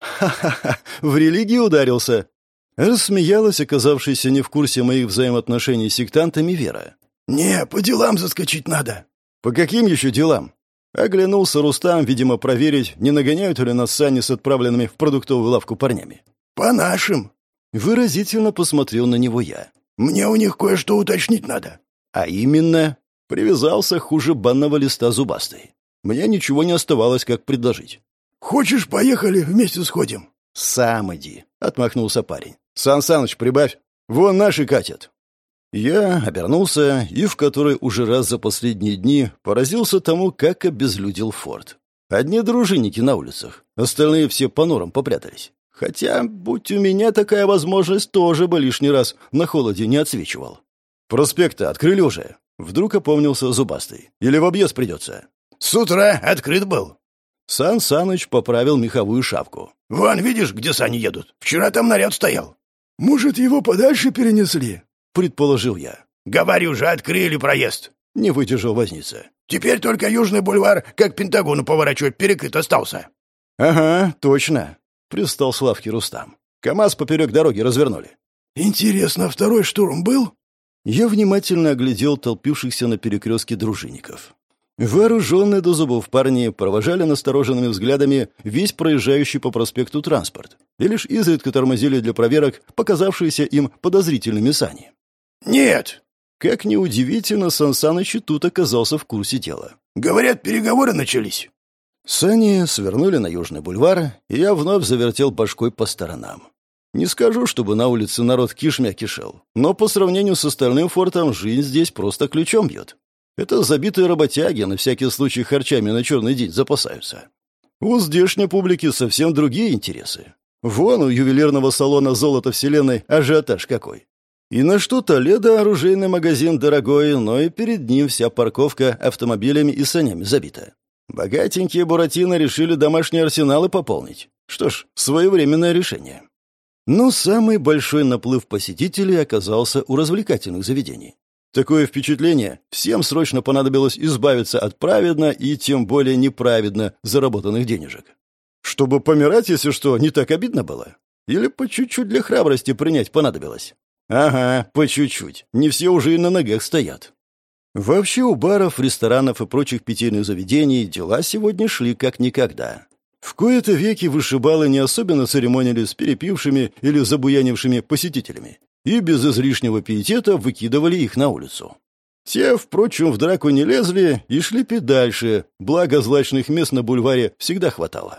[SPEAKER 2] «Ха-ха-ха, в религии ударился», Рассмеялась оказавшаяся не в курсе моих взаимоотношений с сектантами Вера.
[SPEAKER 1] «Не, по делам заскочить надо».
[SPEAKER 2] «По каким еще делам?» Оглянулся Рустам, видимо, проверить, не нагоняют ли нас сани с отправленными в продуктовую лавку парнями.
[SPEAKER 1] «По нашим».
[SPEAKER 2] Выразительно посмотрел на него я.
[SPEAKER 1] «Мне у них кое-что уточнить надо».
[SPEAKER 2] «А именно...» Привязался хуже банного листа зубастой. Мне ничего не оставалось, как предложить.
[SPEAKER 1] «Хочешь, поехали, вместе сходим?»
[SPEAKER 2] «Сам иди», — отмахнулся парень. «Сан Саныч, прибавь. Вон наши катят». Я обернулся и в который уже раз за последние дни поразился тому, как обезлюдил форт. Одни дружинники на улицах, остальные все по норам попрятались. Хотя, будь у меня такая возможность, тоже бы лишний раз на холоде не отсвечивал. «Проспекты открыли уже?» Вдруг опомнился Зубастый. «Или в объезд придется?»
[SPEAKER 1] «С утра открыт был».
[SPEAKER 2] Сан Саныч поправил меховую шапку.
[SPEAKER 1] «Вон, видишь, где сани едут? Вчера там наряд стоял». «Может, его подальше перенесли?» — предположил я.
[SPEAKER 2] «Говорю же, открыли проезд!» — не выдержал возница.
[SPEAKER 1] «Теперь только Южный бульвар, как Пентагону поворачивать, перекрыт остался».
[SPEAKER 2] «Ага, точно!» — пристал с лавки Рустам. «КамАЗ поперек дороги развернули».
[SPEAKER 1] «Интересно, второй штурм был?»
[SPEAKER 2] Я внимательно оглядел толпившихся на перекрестке дружинников. Вооруженные до зубов парни провожали настороженными взглядами весь проезжающий по проспекту транспорт и лишь изредка тормозили для проверок показавшиеся им подозрительными сани.
[SPEAKER 1] «Нет!»
[SPEAKER 2] Как ни удивительно, Сан Саныч тут оказался в курсе дела.
[SPEAKER 1] «Говорят, переговоры начались».
[SPEAKER 2] Сани свернули на Южный бульвар, и я вновь завертел башкой по сторонам. Не скажу, чтобы на улице народ кишмя кишел, но по сравнению с остальным фортом жизнь здесь просто ключом бьет. Это забитые работяги на всякий случай харчами на черный день запасаются. У здешней публики совсем другие интересы. Вон у ювелирного салона «Золото Вселенной» ажиотаж какой. И на что Толедо оружейный магазин дорогой, но и перед ним вся парковка автомобилями и санями забита. Богатенькие Буратино решили домашние арсеналы пополнить. Что ж, своевременное решение. Но самый большой наплыв посетителей оказался у развлекательных заведений. Такое впечатление, всем срочно понадобилось избавиться от праведно и тем более неправедно заработанных денежек. Чтобы помирать, если что, не так обидно было? Или по чуть-чуть для храбрости принять понадобилось? Ага, по чуть-чуть. Не все уже и на ногах стоят. Вообще у баров, ресторанов и прочих питейных заведений дела сегодня шли как никогда. В кои-то веки вышибалы не особенно церемонились с перепившими или забуянившими посетителями и без излишнего пиетета выкидывали их на улицу. Те, впрочем, в драку не лезли и шли дальше, благо злачных мест на бульваре всегда хватало.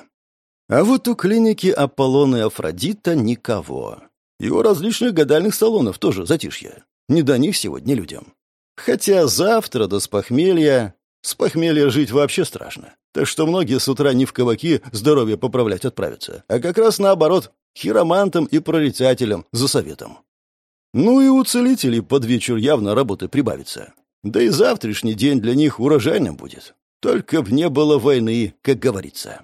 [SPEAKER 2] А вот у клиники Аполлона и Афродита никого. И у различных гадальных салонов тоже затишье. Не до них сегодня людям. Хотя завтра до с похмелья... С похмелья жить вообще страшно. Так что многие с утра не в кабаки здоровье поправлять отправятся, а как раз наоборот, хиромантам и прорицателям за советом. Ну и у целителей под вечер явно работы прибавится. Да и завтрашний день для них урожайным будет. Только б не было войны, как говорится.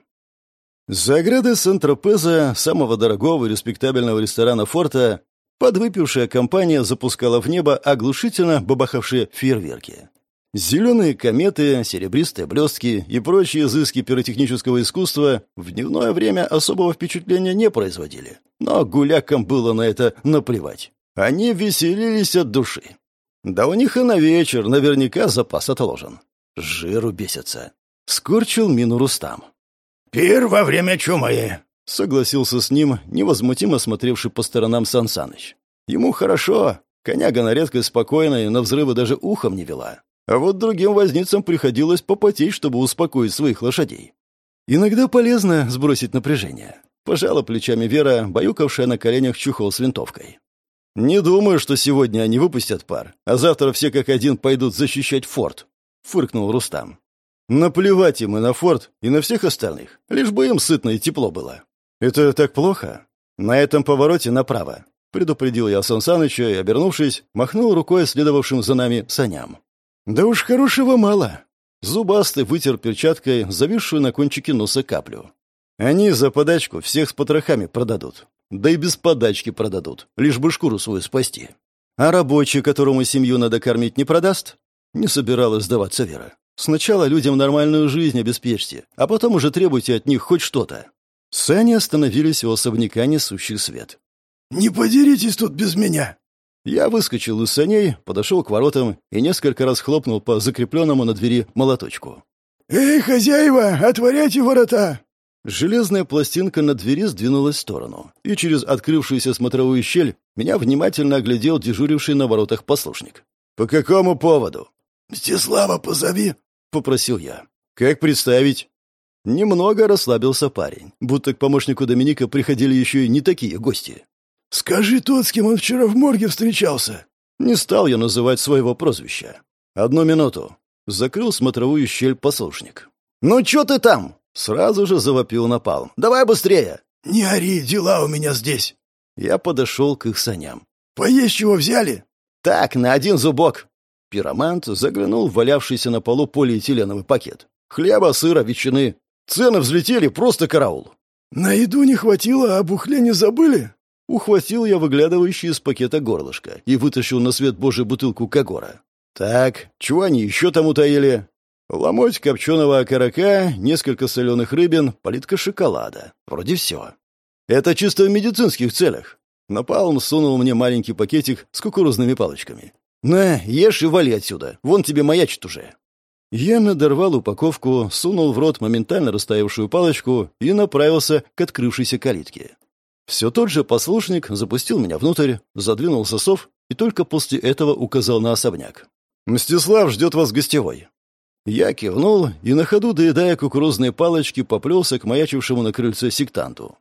[SPEAKER 2] За оградой Сан-Тропеза, самого дорогого и респектабельного ресторана форта, подвыпившая компания запускала в небо оглушительно бабахавшие фейерверки. Зеленые кометы, серебристые блестки и прочие изыски пиротехнического искусства в дневное время особого впечатления не производили. Но гулякам было на это наплевать. Они веселились от души. Да у них и на вечер наверняка запас отложен. Жиру бесятся. Скорчил мину Рустам.
[SPEAKER 1] «Пир во время чумы», —
[SPEAKER 2] согласился с ним, невозмутимо смотревший по сторонам Сан Саныч. Ему хорошо. Коняга на редкость спокойная, на взрывы даже ухом не вела. А вот другим возницам приходилось попотеть, чтобы успокоить своих лошадей. Иногда полезно сбросить напряжение. Пожала плечами Вера, баюкавшая на коленях чухол с винтовкой. «Не думаю, что сегодня они выпустят пар, а завтра все как один пойдут защищать форт», — фыркнул Рустам. «Наплевать им и на форт, и на всех остальных, лишь бы им сытно и тепло было. Это так плохо?» «На этом повороте направо», — предупредил я Сан Саныча и, обернувшись, махнул рукой следовавшим за нами саням. «Да уж хорошего мало». Зубастый вытер перчаткой зависшую на кончике носа каплю. «Они за подачку всех с потрохами продадут. Да и без подачки продадут, лишь бы шкуру свою спасти. А рабочий, которому семью надо кормить, не продаст?» Не собиралась сдаваться Вера. «Сначала людям нормальную жизнь обеспечьте, а потом уже требуйте от них хоть что-то». Сани остановились у особняка, несущих свет.
[SPEAKER 3] «Не подеритесь тут без меня!»
[SPEAKER 2] Я выскочил из саней, подошел к воротам и несколько раз хлопнул по закрепленному на двери молоточку.
[SPEAKER 3] «Эй, хозяева, отворяйте ворота!»
[SPEAKER 2] Железная пластинка на двери сдвинулась в сторону, и через открывшуюся смотровую щель меня внимательно оглядел дежуривший на воротах послушник. «По какому поводу?»
[SPEAKER 3] «Мстислава позови», —
[SPEAKER 2] попросил я. «Как представить?» Немного расслабился парень, будто к помощнику Доминика приходили еще и не такие гости.
[SPEAKER 3] «Скажи тот, с кем он вчера в морге встречался».
[SPEAKER 2] Не стал я называть своего прозвища. «Одну минуту». Закрыл смотровую щель послушник. «Ну чё ты там?» Сразу же завопил напалм. «Давай быстрее!»
[SPEAKER 3] «Не ори, дела у меня здесь!»
[SPEAKER 2] Я подошел к их саням.
[SPEAKER 3] «Поесть чего взяли?»
[SPEAKER 2] «Так, на один зубок!» Пиромант заглянул в валявшийся на полу полиэтиленовый пакет. «Хлеба, сыра, ветчины. Цены взлетели, просто караул!»
[SPEAKER 3] «На еду не хватило, а бухле не забыли?»
[SPEAKER 2] Ухватил я выглядывающий из пакета горлышко и вытащил на свет божий бутылку Кагора. «Так, чего они еще там утаили?» Ломоть копченого окорока, несколько соленых рыбин, политка шоколада. Вроде все. Это чисто в медицинских целях. Напалм сунул мне маленький пакетик с кукурузными палочками. «На, ешь и вали отсюда. Вон тебе маячит уже». Я надорвал упаковку, сунул в рот моментально растаявшую палочку и направился к открывшейся калитке. Все тот же послушник запустил меня внутрь, задвинул засов и только после этого указал на особняк. «Мстислав ждет вас гостевой. Я кивнул и на ходу, доедая кукурузные палочки, поплелся к маячившему на крыльце сектанту.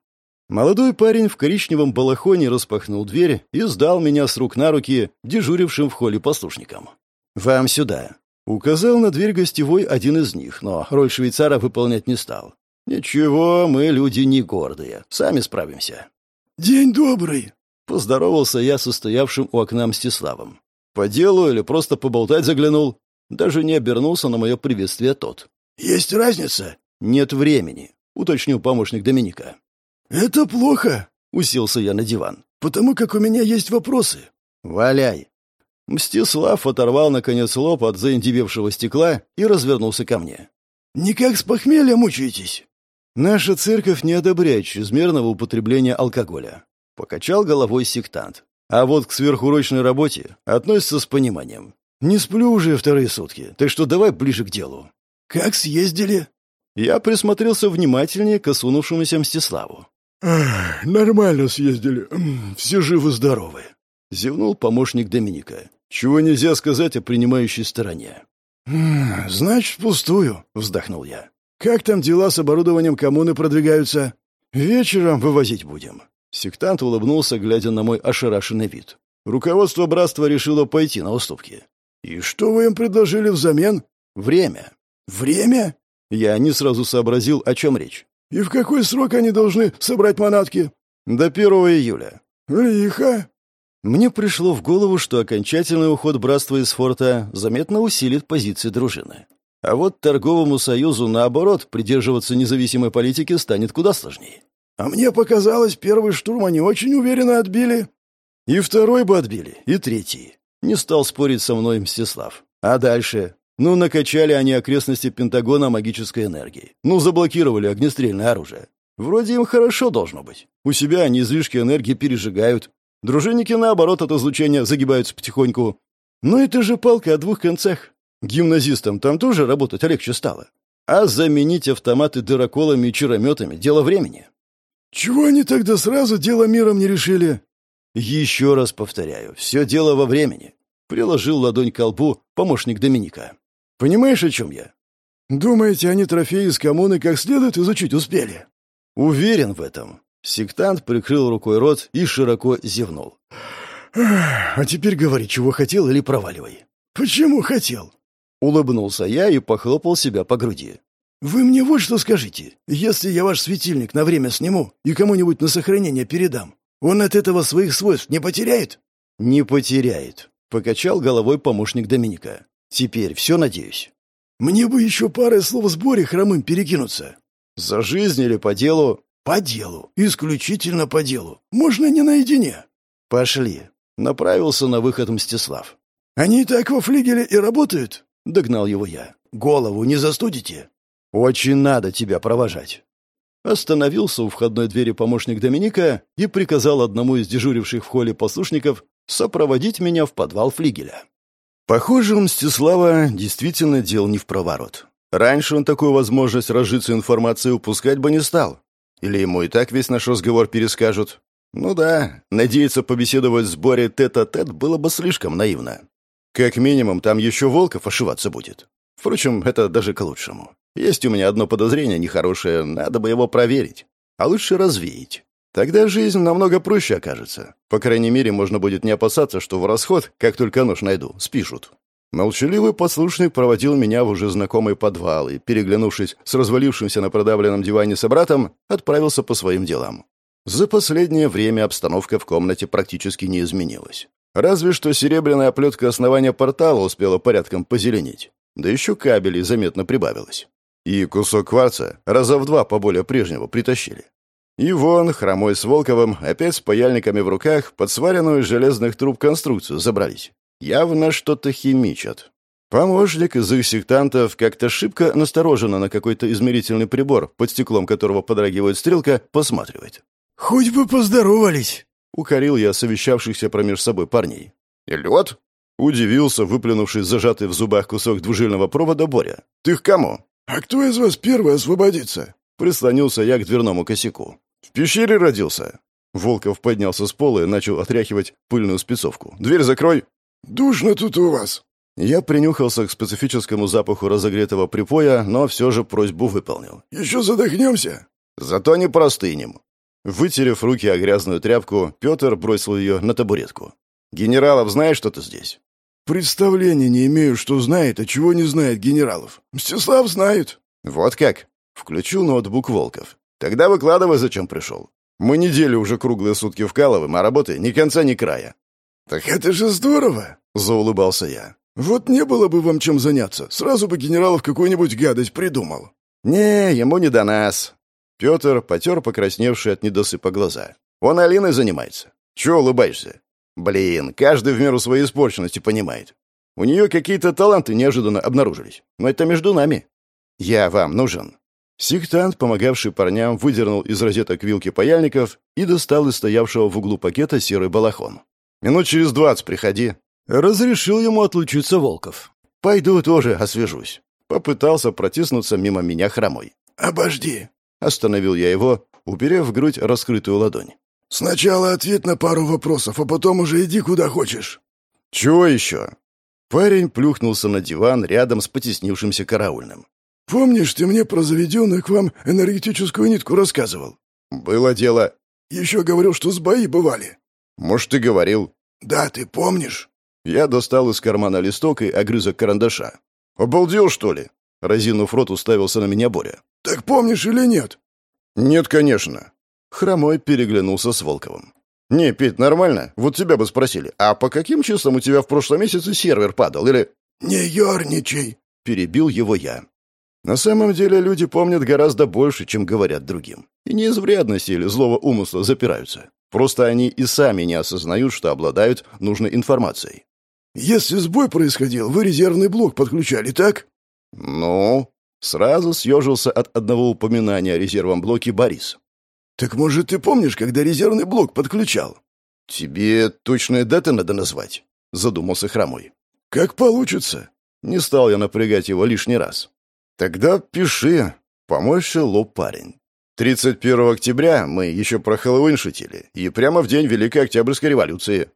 [SPEAKER 2] Молодой парень в коричневом балахоне распахнул дверь и сдал меня с рук на руки дежурившим в холле послушникам. «Вам сюда». Указал на дверь гостевой один из них, но роль швейцара выполнять не стал. «Ничего, мы люди не гордые. Сами справимся».
[SPEAKER 3] «День добрый», —
[SPEAKER 2] поздоровался я со стоявшим у окна Мстиславом. «По делу или просто поболтать заглянул?» Даже не обернулся на мое приветствие тот.
[SPEAKER 3] «Есть разница?»
[SPEAKER 2] «Нет времени», — уточнил помощник Доминика.
[SPEAKER 3] «Это плохо», —
[SPEAKER 2] уселся я на диван.
[SPEAKER 3] «Потому как у меня есть вопросы».
[SPEAKER 2] «Валяй». Мстислав оторвал, наконец, лоб от заиндевевшего стекла и развернулся ко мне.
[SPEAKER 3] «Никак с похмелья мучаетесь?»
[SPEAKER 2] «Наша церковь не одобряет чрезмерного употребления алкоголя», — покачал головой сектант. «А вот к сверхурочной работе относится с пониманием. «Не сплю уже вторые сутки, так что давай ближе к делу».
[SPEAKER 3] «Как съездили?»
[SPEAKER 2] Я присмотрелся внимательнее к осунувшемуся Мстиславу.
[SPEAKER 3] «Нормально съездили. Все живы-здоровы», —
[SPEAKER 2] зевнул помощник Доминика. «Чего нельзя сказать о принимающей стороне?»
[SPEAKER 3] «Значит, пустую», — вздохнул я. «Как там дела с оборудованием коммуны продвигаются?» «Вечером вывозить будем».
[SPEAKER 2] Сектант улыбнулся, глядя на мой ошарашенный вид. Руководство братства решило пойти на уступки.
[SPEAKER 3] «И что вы им предложили взамен?»
[SPEAKER 2] «Время».
[SPEAKER 3] «Время?»
[SPEAKER 2] Я не сразу сообразил, о чем речь.
[SPEAKER 3] «И в какой срок они должны собрать манатки?»
[SPEAKER 2] «До 1 июля».
[SPEAKER 3] «Лихо».
[SPEAKER 2] Мне пришло в голову, что окончательный уход братства из форта заметно усилит позиции дружины. А вот торговому союзу, наоборот, придерживаться независимой политики станет куда сложнее.
[SPEAKER 3] «А мне показалось, первый штурм они очень уверенно отбили».
[SPEAKER 2] «И второй бы отбили, и третий. Не стал спорить со мной Мстислав. А дальше? Ну, накачали они окрестности Пентагона магической энергией. Ну, заблокировали огнестрельное оружие. Вроде им хорошо должно быть. У себя они излишки энергии пережигают. Дружинники, наоборот, от излучения загибаются потихоньку. Ну, это же палка о двух концах. Гимназистам там тоже работать легче стало. А заменить автоматы дыроколами и чарометами — дело времени.
[SPEAKER 3] «Чего они тогда сразу дело миром не решили?»
[SPEAKER 2] Еще раз повторяю, все дело во времени. Приложил ладонь к колбу помощник Доминика. Понимаешь, о чем я?
[SPEAKER 3] Думаете, они трофеи из коммуны как следует изучить успели?
[SPEAKER 2] Уверен в этом. Сектант прикрыл рукой рот и широко зевнул.
[SPEAKER 3] «А теперь говори, чего хотел или проваливай». «Почему хотел?»
[SPEAKER 2] Улыбнулся я и похлопал себя по груди.
[SPEAKER 3] Вы мне вот что скажите. Если я ваш светильник на время сниму и кому-нибудь на сохранение передам, он от этого своих свойств не потеряет?
[SPEAKER 1] Не потеряет, покачал головой помощник Доминика. Теперь все, надеюсь.
[SPEAKER 3] Мне бы еще парой слов в сборе хромым перекинуться.
[SPEAKER 1] За жизнь или по делу?
[SPEAKER 3] По делу. Исключительно по делу. Можно не наедине.
[SPEAKER 1] Пошли. Направился на выход Мстислав.
[SPEAKER 3] Они и так во флигеле и работают. Догнал его я. Голову не застудите.
[SPEAKER 1] Очень надо тебя провожать. Остановился у входной двери помощник Доминика и приказал одному из дежуривших в холле послушников сопроводить меня в подвал флигеля. Похоже, у Мстислава действительно дел не в проворот. Раньше он такую возможность разжиться информацией упускать бы не стал. Или ему и так весь наш разговор перескажут. Ну да, надеяться побеседовать с Борей тет-а-тет -тет было бы слишком наивно. Как минимум, там еще Волков ошиваться будет. Впрочем, это даже к лучшему. Есть у меня одно подозрение нехорошее, надо бы его проверить. А лучше развеять. Тогда жизнь намного проще окажется. По крайней мере, можно будет не опасаться, что в расход, как только нож найду, спишут. Молчаливый послушник проводил меня в уже знакомый подвал и, переглянувшись с развалившимся на продавленном диване собратом, отправился по своим делам. За последнее время обстановка в комнате практически не изменилась. Разве что серебряная оплетка основания портала успела порядком позеленеть. Да еще кабелей заметно прибавилось. И кусок кварца раза в два поболее прежнего притащили. И вон, хромой с Волковым, опять с паяльниками в руках, под сваренную из железных труб конструкцию забрались. Явно что-то химичат. Помощник из их сектантов как-то шибко настороженно на какой-то измерительный прибор, под стеклом которого подрагивает стрелка, посматривает.
[SPEAKER 3] «Хоть бы поздоровались!»
[SPEAKER 1] — укорил я совещавшихся промеж собой парней. «Лед?» — удивился, выплюнувший зажатый в зубах кусок двужильного провода Боря. «Ты к кому?»
[SPEAKER 3] «А кто из вас первый освободится?»
[SPEAKER 1] Прислонился я к дверному косяку. «В пещере родился». Волков поднялся с пола и начал отряхивать пыльную спецовку. «Дверь закрой!»
[SPEAKER 3] «Душно тут у вас!»
[SPEAKER 1] Я принюхался к специфическому запаху разогретого припоя, но все же просьбу выполнил.
[SPEAKER 3] «Еще задохнемся!»
[SPEAKER 1] «Зато не простынем!» Вытерев руки о грязную тряпку, Петр бросил ее на табуретку. «Генералов знаешь, что ты здесь?»
[SPEAKER 3] «Представления не имею, что знает, а чего не знает генералов. Мстислав знает».
[SPEAKER 1] «Вот как?» Включил ноутбук Волков. «Тогда выкладывай, зачем пришел. Мы неделю уже круглые сутки вкалываем, а работы ни конца, ни края».
[SPEAKER 3] «Так это же здорово!» — заулыбался я. «Вот не было бы вам чем заняться, сразу бы генералов какую-нибудь гадость придумал».
[SPEAKER 1] «Не, ему не до нас». Петр потер покрасневшие от недосыпа глаза. «Он Алиной занимается. Чего улыбаешься? Блин, каждый в меру своей испорченности понимает. У нее какие-то таланты неожиданно обнаружились. Но это между нами. Я вам нужен». Сектант, помогавший парням, выдернул из розеток вилки паяльников и достал из стоявшего в углу пакета серый балахон. «Минут через двадцать приходи». Разрешил ему отлучиться Волков. «Пойду тоже освежусь». Попытался протиснуться мимо меня хромой.
[SPEAKER 3] «Обожди».
[SPEAKER 1] Остановил я его, уперев в грудь раскрытую ладонь.
[SPEAKER 3] «Сначала ответь на пару вопросов, а потом уже иди куда хочешь».
[SPEAKER 1] «Чего еще?» Парень плюхнулся на диван рядом с потеснившимся караульным.
[SPEAKER 3] «Помнишь, ты мне про заведенную к вам энергетическую нитку рассказывал?»
[SPEAKER 1] «Было дело».
[SPEAKER 3] «Еще говорил, что сбои бывали».
[SPEAKER 1] «Может, ты говорил?»
[SPEAKER 3] «Да, ты помнишь?»
[SPEAKER 1] Я достал из кармана листок и огрызок карандаша. «Обалдел, что ли?» Разинув рот, уставился на меня Боря.
[SPEAKER 3] «Так помнишь или нет?»
[SPEAKER 1] «Нет, конечно». Хромой переглянулся с Волковым. «Не, Петь, нормально. Вот тебя бы спросили. А по каким числам у тебя в прошлом месяце сервер падал, или...»
[SPEAKER 3] «Не ерничай!»
[SPEAKER 1] — перебил его я. На самом деле люди помнят гораздо больше, чем говорят другим. И не из вредности или злого умысла запираются. Просто они и сами не осознают, что обладают нужной информацией.
[SPEAKER 3] «Если сбой происходил, вы резервный блок подключали, так?»
[SPEAKER 1] «Ну?» Сразу съежился от одного упоминания о резервном блоке Борис.
[SPEAKER 3] «Так, может, ты помнишь, когда резервный блок подключал?»
[SPEAKER 1] «Тебе точные даты надо назвать», — задумался Хромой.
[SPEAKER 3] «Как получится».
[SPEAKER 1] Не стал я напрягать его лишний раз. «Тогда пиши», — поморщил лоб парень. 31 октября мы еще про Хэллоуин шутили, и прямо в день Великой Октябрьской революции.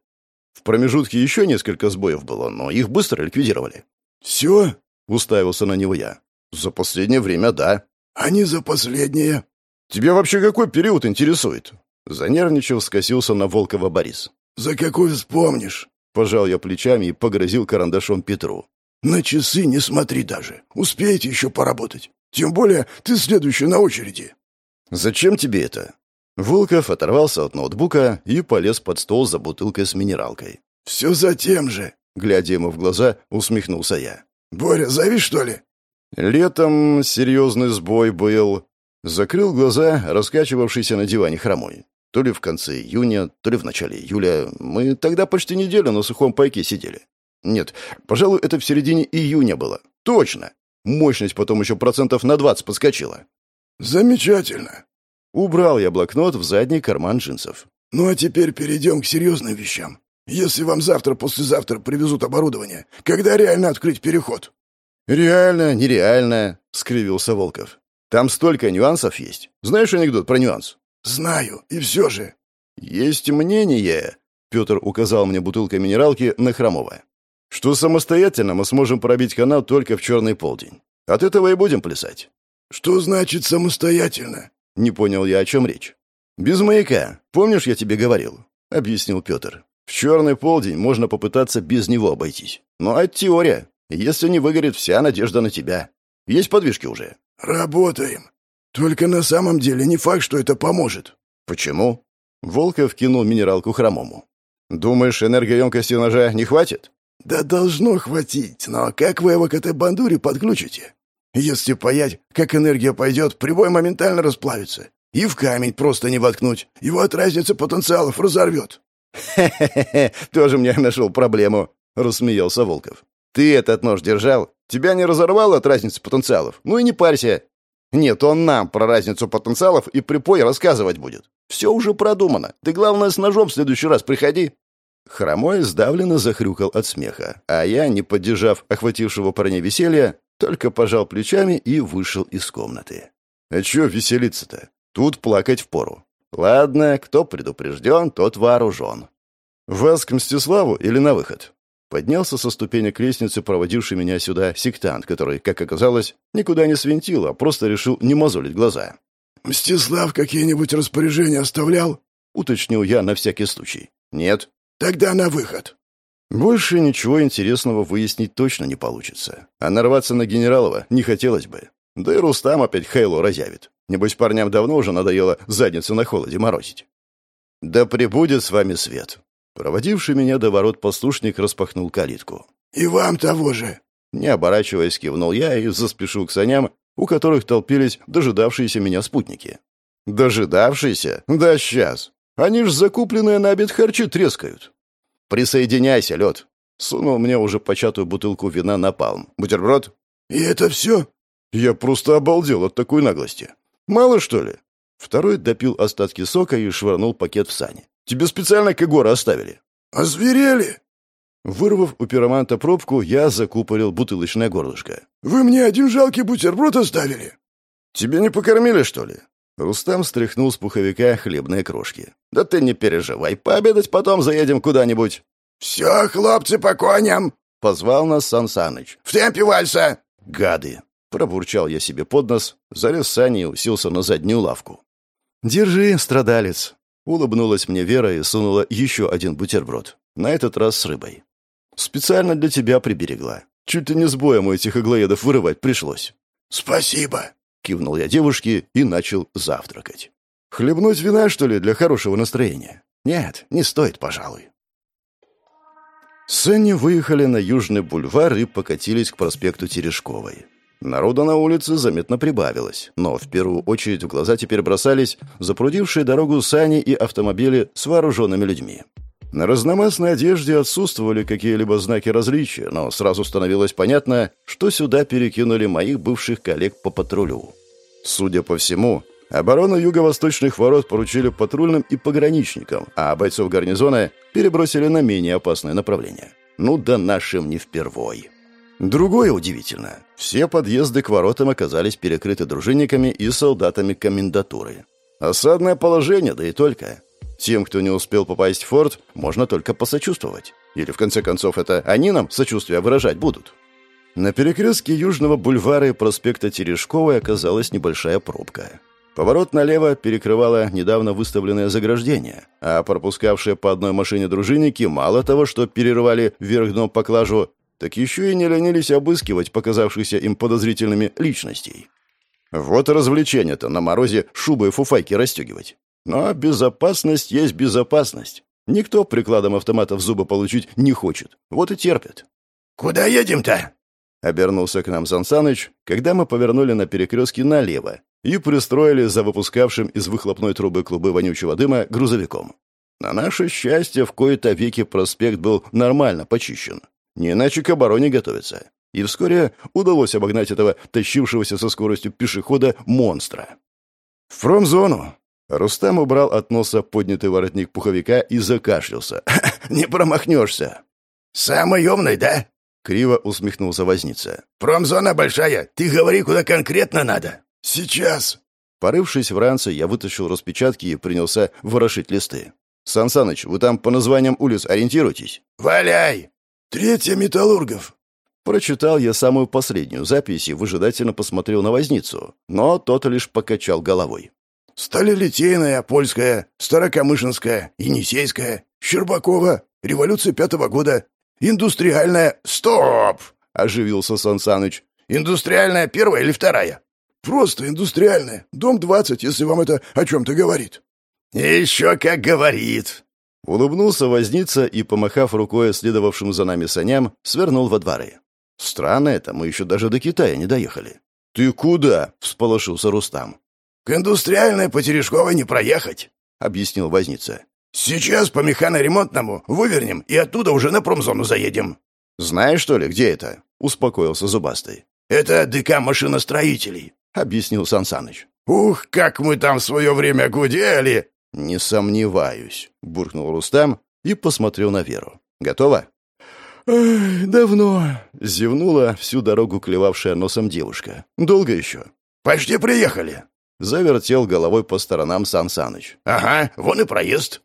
[SPEAKER 1] В промежутке еще несколько сбоев было, но их быстро ликвидировали.
[SPEAKER 3] «Все?»
[SPEAKER 1] — уставился на него я. «За последнее время, да».
[SPEAKER 3] «А не за последнее?»
[SPEAKER 1] «Тебя вообще какой период интересует?» Занервничав, скосился на Волкова Борис.
[SPEAKER 3] «За какой вспомнишь?»
[SPEAKER 1] Пожал я плечами и погрозил карандашом Петру.
[SPEAKER 3] «На часы не смотри даже. Успеете еще поработать. Тем более ты следующий на очереди».
[SPEAKER 1] «Зачем тебе это?» Волков оторвался от ноутбука и полез под стол за бутылкой с минералкой.
[SPEAKER 3] «Все за тем же», — глядя ему в глаза, усмехнулся я. «Боря, зови, что ли?»
[SPEAKER 1] Летом серьезный сбой был. Закрыл глаза, раскачивавшийся на диване хромой. То ли в конце июня, то ли в начале июля. Мы тогда почти неделю на сухом пайке сидели. Нет, пожалуй, это в середине июня было. Точно. Мощность потом еще процентов на 20 подскочила.
[SPEAKER 3] Замечательно.
[SPEAKER 1] Убрал я блокнот в задний карман джинсов.
[SPEAKER 3] Ну а теперь перейдем к серьезным вещам. Если вам завтра-послезавтра привезут оборудование, когда реально открыть переход?
[SPEAKER 1] «Реально, нереально», — скривился Волков. «Там столько нюансов есть. Знаешь анекдот про нюанс?»
[SPEAKER 3] «Знаю, и все же».
[SPEAKER 1] «Есть мнение», — Петр указал мне бутылкой минералки на Хромова, «что самостоятельно мы сможем пробить канал только в черный полдень. От этого и будем плясать».
[SPEAKER 3] «Что значит самостоятельно?»
[SPEAKER 1] Не понял я, о чем речь. «Без маяка. Помнишь, я тебе говорил?» — объяснил Петр. «В черный полдень можно попытаться без него обойтись. Но это теория. Если не выгорит, вся надежда на тебя. Есть подвижки уже?»
[SPEAKER 3] «Работаем. Только на самом деле не факт, что это поможет».
[SPEAKER 1] «Почему?» Волков кинул минералку хромому. «Думаешь, энергоемкости ножа не хватит?»
[SPEAKER 3] «Да должно хватить, но как вы его к этой бандуре подключите? Если паять, как энергия пойдет, прибой моментально расплавится. И в камень просто не воткнуть. Его от разницы потенциалов разорвет».
[SPEAKER 1] «Хе-хе-хе, тоже мне нашел проблему», — рассмеялся Волков. Ты этот нож держал? Тебя не разорвало от разницы потенциалов? Ну и не парься. Нет, он нам про разницу потенциалов и припой рассказывать будет. Все уже продумано. Ты, главное, с ножом в следующий раз приходи». Хромой сдавленно захрюкал от смеха, а я, не поддержав охватившего парня веселья, только пожал плечами и вышел из комнаты. «А чё веселиться-то? Тут плакать впору. Ладно, кто предупрежден, тот вооружен. Вас к Мстиславу или на выход?» Поднялся со ступенек лестницы, проводивший меня сюда сектант, который, как оказалось, никуда не свинтил, а просто решил не мозолить глаза.
[SPEAKER 3] «Мстислав какие-нибудь распоряжения оставлял?»
[SPEAKER 1] — уточнил я на всякий случай. «Нет».
[SPEAKER 3] «Тогда на выход».
[SPEAKER 1] Больше ничего интересного выяснить точно не получится. А нарваться на генералова не хотелось бы. Да и Рустам опять Хейло разявит. Небось, парням давно уже надоело задницу на холоде морозить. «Да пребудет с вами свет!» Проводивший меня до ворот послушник распахнул калитку.
[SPEAKER 3] «И вам того же!»
[SPEAKER 1] Не оборачиваясь, кивнул я и заспешил к саням, у которых толпились дожидавшиеся меня спутники. «Дожидавшиеся? Да сейчас! Они ж закупленные на обед харчи трескают!» «Присоединяйся, лед!» Сунул мне уже початую бутылку вина на палм. «Бутерброд?»
[SPEAKER 3] «И это все?»
[SPEAKER 1] Я просто обалдел от такой наглости. «Мало, что ли?» Второй допил остатки сока и швырнул пакет в сани. Тебе специально к Егору оставили».
[SPEAKER 3] «Озверели!»
[SPEAKER 1] Вырвав у пироманта пробку, я закупорил бутылочное горлышко.
[SPEAKER 3] «Вы мне один жалкий бутерброд оставили?»
[SPEAKER 1] «Тебе не покормили, что ли?» Рустам стряхнул с пуховика хлебные крошки. «Да ты не переживай, пообедать потом заедем куда-нибудь».
[SPEAKER 3] «Все, хлопцы, по коням!»
[SPEAKER 1] — позвал нас Сан Саныч.
[SPEAKER 3] «В темпе вальса!»
[SPEAKER 1] «Гады!» — пробурчал я себе под нос, залез сани и уселся на заднюю лавку. «Держи, страдалец!» Улыбнулась мне Вера и сунула еще один бутерброд. На этот раз с рыбой. «Специально для тебя приберегла. Чуть ли не с боем у этих иглоедов вырывать пришлось».
[SPEAKER 3] «Спасибо», —
[SPEAKER 1] кивнул я девушке и начал завтракать. «Хлебнуть вина, что ли, для хорошего настроения?» «Нет, не стоит, пожалуй». Сенни выехали на Южный бульвар и покатились к проспекту Терешковой. Народа на улице заметно прибавилось, но в первую очередь в глаза теперь бросались запрудившие дорогу сани и автомобили с вооруженными людьми. На разномастной одежде отсутствовали какие-либо знаки различия, но сразу становилось понятно, что сюда перекинули моих бывших коллег по патрулю. Судя по всему, оборону юго-восточных ворот поручили патрульным и пограничникам, а бойцов гарнизона перебросили на менее опасное направление. Ну да нашим не впервой. Другое удивительно. Все подъезды к воротам оказались перекрыты дружинниками и солдатами комендатуры. Осадное положение, да и только. Тем, кто не успел попасть в форт, можно только посочувствовать. Или, в конце концов, это они нам сочувствие выражать будут. На перекрестке Южного бульвара и проспекта Терешковой оказалась небольшая пробка. Поворот налево перекрывало недавно выставленное заграждение, а пропускавшие по одной машине дружинники мало того, что перерывали вверх дном поклажу, так еще и не ленились обыскивать показавшихся им подозрительными личностей. Вот развлечение-то на морозе шубы и фуфайки расстегивать. Но безопасность есть безопасность. Никто прикладом автомата в зубы получить не хочет. Вот и терпит.
[SPEAKER 3] «Куда едем-то?»
[SPEAKER 1] — обернулся к нам Сансаныч, когда мы повернули на перекрестке налево и пристроили за выпускавшим из выхлопной трубы клубы вонючего дыма грузовиком. На наше счастье, в кои-то веки проспект был нормально почищен. Не иначе к обороне готовится. И вскоре удалось обогнать этого тащившегося со скоростью пешехода монстра. В промзону. Рустам убрал от носа поднятый воротник пуховика и закашлялся. «Не промахнешься!»
[SPEAKER 3] «Самый умный, да?»
[SPEAKER 1] — криво усмехнулся возница.
[SPEAKER 3] «Промзона большая. Ты говори, куда конкретно надо». «Сейчас».
[SPEAKER 1] Порывшись в ранце, я вытащил распечатки и принялся ворошить листы. «Сан Саныч, вы там по названиям улиц ориентируйтесь?»
[SPEAKER 3] «Валяй!» «Третья Металлургов».
[SPEAKER 1] Прочитал я самую последнюю запись и выжидательно посмотрел на возницу, но тот лишь покачал головой.
[SPEAKER 3] «Сталелитейная, польская, Старокамышинская, Енисейская, Щербакова, революция пятого года, индустриальная...» «Стоп!» — оживился Сан Саныч. «Индустриальная первая или вторая?» «Просто индустриальная. Дом 20, если вам это о чем-то говорит».
[SPEAKER 2] «Еще как говорит!»
[SPEAKER 1] Улыбнулся возница и, помахав рукой следовавшим за нами саням, свернул во дворы. «Странно это, мы еще даже до Китая не доехали». «Ты куда?» — всполошился Рустам.
[SPEAKER 3] «К индустриальной по Терешковой не проехать», — объяснил возница. «Сейчас по механоремонтному вывернем и оттуда уже на промзону заедем».
[SPEAKER 1] «Знаешь, что ли, где это?» — успокоился Зубастый.
[SPEAKER 3] «Это ДК машиностроителей», — объяснил Сансаныч. «Ух, как мы там в свое время гудели!»
[SPEAKER 1] «Не сомневаюсь», — буркнул Рустам и посмотрел на Веру. «Готова?»
[SPEAKER 3] «Давно», —
[SPEAKER 1] зевнула всю дорогу клевавшая носом девушка. «Долго еще?»
[SPEAKER 3] «Почти приехали», —
[SPEAKER 1] завертел головой по сторонам Сан Саныч.
[SPEAKER 3] «Ага, вон и проезд».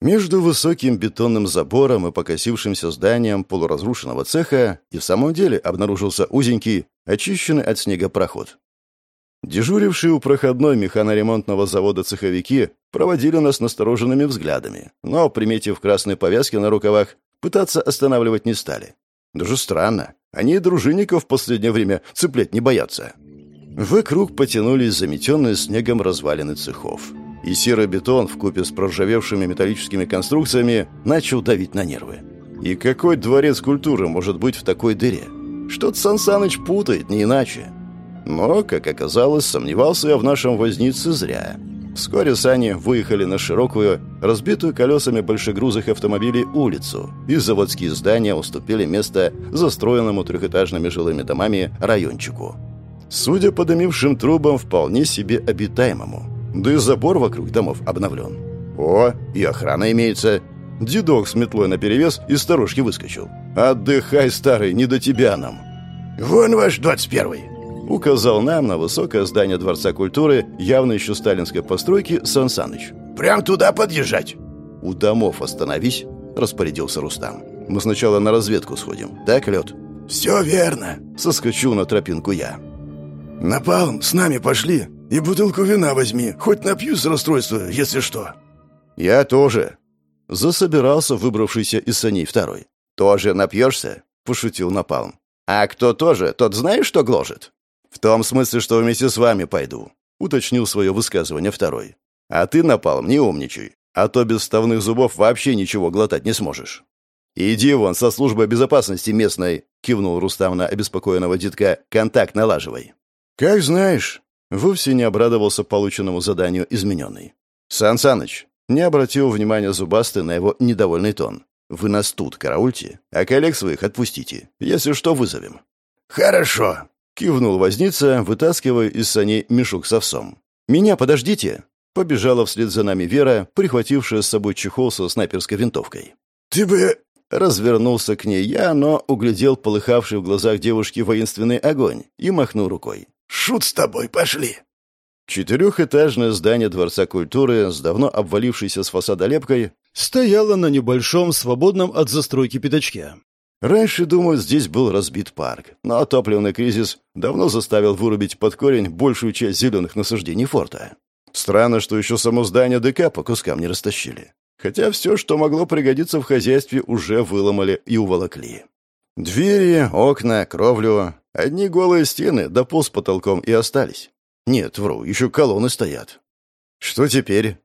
[SPEAKER 1] Между высоким бетонным забором и покосившимся зданием полуразрушенного цеха и в самом деле обнаружился узенький, очищенный от снега проход. Дежурившие у проходной механоремонтного завода цеховики проводили нас настороженными взглядами, но, приметив красные повязки на рукавах, пытаться останавливать не стали. Даже странно, они дружинников в последнее время цеплять не боятся. Вокруг потянулись заметенные снегом развалины цехов. И серый бетон вкупе с проржавевшими металлическими конструкциями начал давить на нервы. И какой дворец культуры может быть в такой дыре? Что-то Сан Саныч путает, не иначе. Но, как оказалось, сомневался я в нашем вознице зря. Вскоре сани выехали на широкую, разбитую колесами большегрузых автомобилей улицу, и заводские здания уступили место застроенному трехэтажными жилыми домами райончику. Судя по дымившим трубам, вполне себе обитаемому. Да и забор вокруг домов обновлен. О, и охрана имеется. Дедок с метлой наперевес из сторожки выскочил. «Отдыхай, старый, не до тебя нам!»
[SPEAKER 3] «Вон ваш двадцать первый!»
[SPEAKER 1] Указал нам на высокое здание Дворца культуры, явно еще сталинской постройки, Сан Саныч.
[SPEAKER 3] «Прям туда подъезжать?»
[SPEAKER 1] «У домов остановись», — распорядился Рустам. «Мы сначала на разведку сходим. Так, Лед?»
[SPEAKER 3] «Все верно», —
[SPEAKER 1] соскочил на тропинку я.
[SPEAKER 3] «Напалм, с нами пошли. И бутылку вина возьми. Хоть напью с расстройства, если что».
[SPEAKER 1] «Я тоже». Засобирался выбравшийся из саней второй. «Тоже напьешься?» — пошутил Напалм. «А кто тоже, тот знаешь, что гложет?» «В том смысле, что вместе с вами пойду», — уточнил свое высказывание второй. «А ты, Напалм, не умничай, а то без вставных зубов вообще ничего глотать не сможешь». «Иди вон со службы безопасности местной», — кивнул Рустам на обеспокоенного детка, — «контакт налаживай». «Как знаешь», — вовсе не обрадовался полученному заданию измененный. «Сан Саныч», — не обратил внимания Зубастый на его недовольный тон. «Вы нас тут караульте, а коллег своих отпустите. Если что, вызовем».
[SPEAKER 3] «Хорошо»,
[SPEAKER 1] Кивнул возница, вытаскивая из саней мешок с овсом. «Меня подождите!» Побежала вслед за нами Вера, прихватившая с собой чехол со снайперской винтовкой.
[SPEAKER 3] «Ты бы...»
[SPEAKER 1] Развернулся к ней я, но углядел полыхавший в глазах девушки воинственный огонь и махнул рукой.
[SPEAKER 3] «Шут с тобой, пошли!»
[SPEAKER 1] Четырехэтажное здание Дворца культуры с давно обвалившейся с фасада лепкой стояло на небольшом, свободном от застройки пятачке. Раньше, думаю, здесь был разбит парк, но топливный кризис давно заставил вырубить под корень большую часть зеленых насаждений форта. Странно, что еще само здание ДК по кускам не растащили. Хотя все, что могло пригодиться в хозяйстве, уже выломали и уволокли. Двери, окна, кровлю, одни голые стены, да пол с потолком и остались. Нет, вру, еще колонны стоят. Что теперь?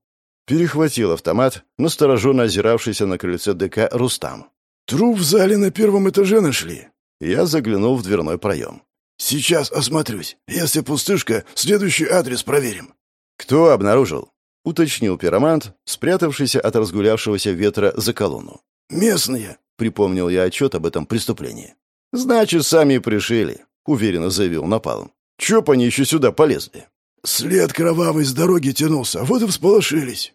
[SPEAKER 1] Перехватил автомат, настороженно озиравшийся на крыльце ДК Рустам.
[SPEAKER 3] Труп в зале на первом этаже нашли.
[SPEAKER 1] Я заглянул в дверной проем.
[SPEAKER 3] Сейчас осмотрюсь. Если пустышка, следующий адрес проверим.
[SPEAKER 1] Кто обнаружил? Уточнил пиромант, спрятавшийся от разгулявшегося ветра за колонну.
[SPEAKER 3] «Местные», —
[SPEAKER 1] припомнил я отчет об этом преступлении. «Значит, сами пришили», — уверенно заявил Напалм. «Чё они еще сюда полезли?»
[SPEAKER 3] «След кровавый с дороги тянулся, вот и всполошились».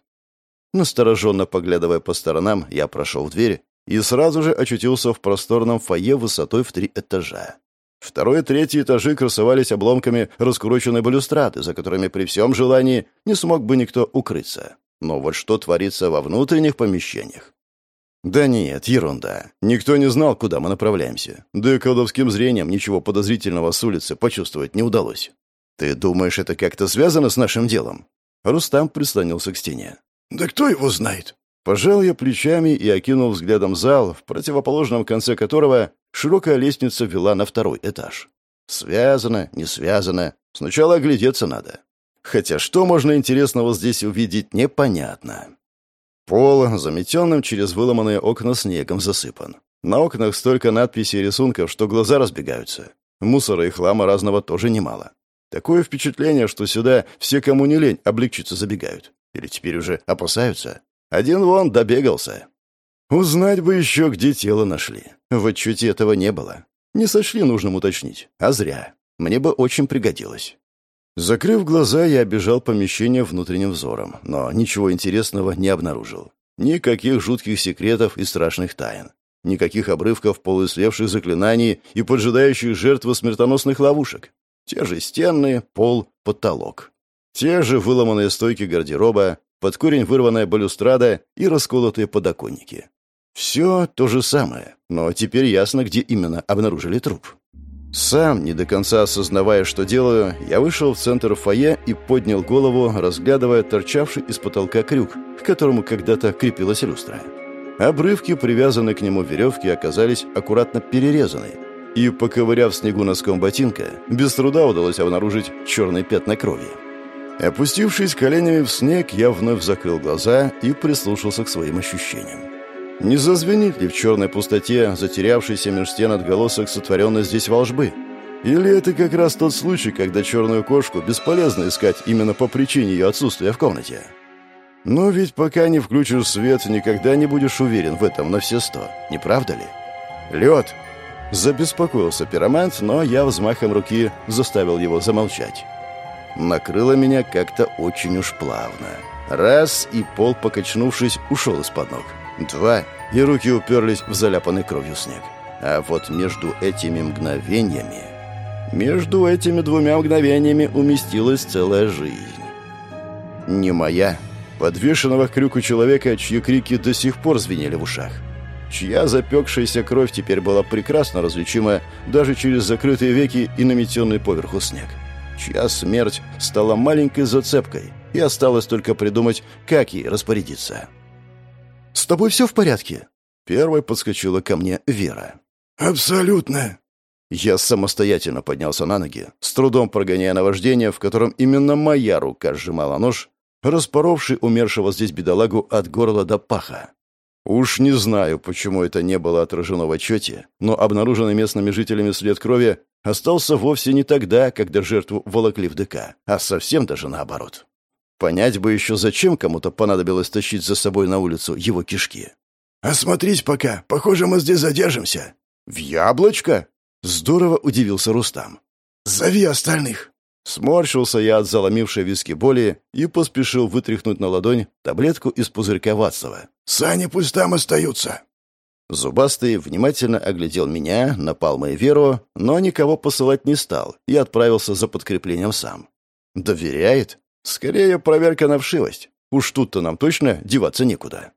[SPEAKER 1] Настороженно поглядывая по сторонам, я прошел в дверь и сразу же очутился в просторном фойе высотой в три этажа. Второй и третий этажи красовались обломками раскуроченной балюстрады, за которыми при всем желании не смог бы никто укрыться. Но вот что творится во внутренних помещениях. Да нет, ерунда. Никто не знал, куда мы направляемся. Да и колдовским зрением ничего подозрительного с улицы почувствовать не удалось. Ты думаешь, это как-то связано с нашим делом? Рустам прислонился к стене.
[SPEAKER 3] Да кто его знает?
[SPEAKER 1] Пожал я плечами и окинул взглядом зал, в противоположном конце которого широкая лестница вела на второй этаж. Связано, не связано. Сначала оглядеться надо. Хотя что можно интересного здесь увидеть, непонятно. Пол заметенным через выломанные окна снегом засыпан. На окнах столько надписей и рисунков, что глаза разбегаются. Мусора и хлама разного тоже немало. Такое впечатление, что сюда все, кому не лень, облегчиться забегают. Или теперь уже опасаются. Один вон добегался. Узнать бы еще, где тело нашли. В отчете этого не было. Не сочли нужным уточнить. А зря. Мне бы очень пригодилось. Закрыв глаза, я обежал помещение внутренним взором, но ничего интересного не обнаружил. Никаких жутких секретов и страшных тайн. Никаких обрывков полуислевших заклинаний и поджидающих жертвы смертоносных ловушек. Те же стены, пол, потолок. Те же выломанные стойки гардероба, под корень вырванная балюстрада и расколотые подоконники. Все то же самое, но теперь ясно, где именно обнаружили труп. Сам, не до конца осознавая, что делаю, я вышел в центр фойе и поднял голову, разглядывая торчавший из потолка крюк, к которому когда-то крепилась люстра. Обрывки, привязанные к нему веревки, оказались аккуратно перерезаны, и, поковыряв снегу носком ботинка, без труда удалось обнаружить черные пятна крови. Опустившись коленями в снег, я вновь закрыл глаза и прислушался к своим ощущениям. Не зазвенит ли в черной пустоте затерявшийся меж стен отголосок сотворенной здесь волжбы? Или это как раз тот случай, когда черную кошку бесполезно искать именно по причине ее отсутствия в комнате? Но ведь пока не включишь свет, никогда не будешь уверен в этом на все сто, не правда ли? Лед! Забеспокоился пиромант, но я взмахом руки заставил его замолчать накрыло меня как-то очень уж плавно. Раз, и пол, покачнувшись, ушел из-под ног. Два, и руки уперлись в заляпанный кровью снег. А вот между этими мгновениями... Между этими двумя мгновениями уместилась целая жизнь. Не моя, подвешенного к крюку человека, чьи крики до сих пор звенели в ушах. Чья запекшаяся кровь теперь была прекрасно различима даже через закрытые веки и наметенный поверху снег чья смерть стала маленькой зацепкой, и осталось только придумать, как ей распорядиться. «С тобой все в порядке?» Первой подскочила ко мне Вера.
[SPEAKER 3] «Абсолютно!»
[SPEAKER 1] Я самостоятельно поднялся на ноги, с трудом прогоняя наваждение, в котором именно моя рука сжимала нож, распоровший умершего здесь бедолагу от горла до паха. Уж не знаю, почему это не было отражено в отчете, но обнаруженный местными жителями след крови остался вовсе не тогда, когда жертву волокли в ДК, а совсем даже наоборот. Понять бы еще, зачем кому-то понадобилось тащить за собой на улицу его кишки.
[SPEAKER 3] «Осмотрись пока. Похоже, мы здесь задержимся».
[SPEAKER 1] «В яблочко?» Здорово удивился Рустам.
[SPEAKER 3] «Зови остальных».
[SPEAKER 1] Сморщился я от заломившей виски боли и поспешил вытряхнуть на ладонь таблетку из пузырька Ватсова.
[SPEAKER 3] «Сани пусть там остаются».
[SPEAKER 1] Зубастый внимательно оглядел меня, напал мою веру, но никого посылать не стал и отправился за подкреплением сам. Доверяет? Скорее, проверка на вшивость. Уж тут-то нам точно деваться некуда.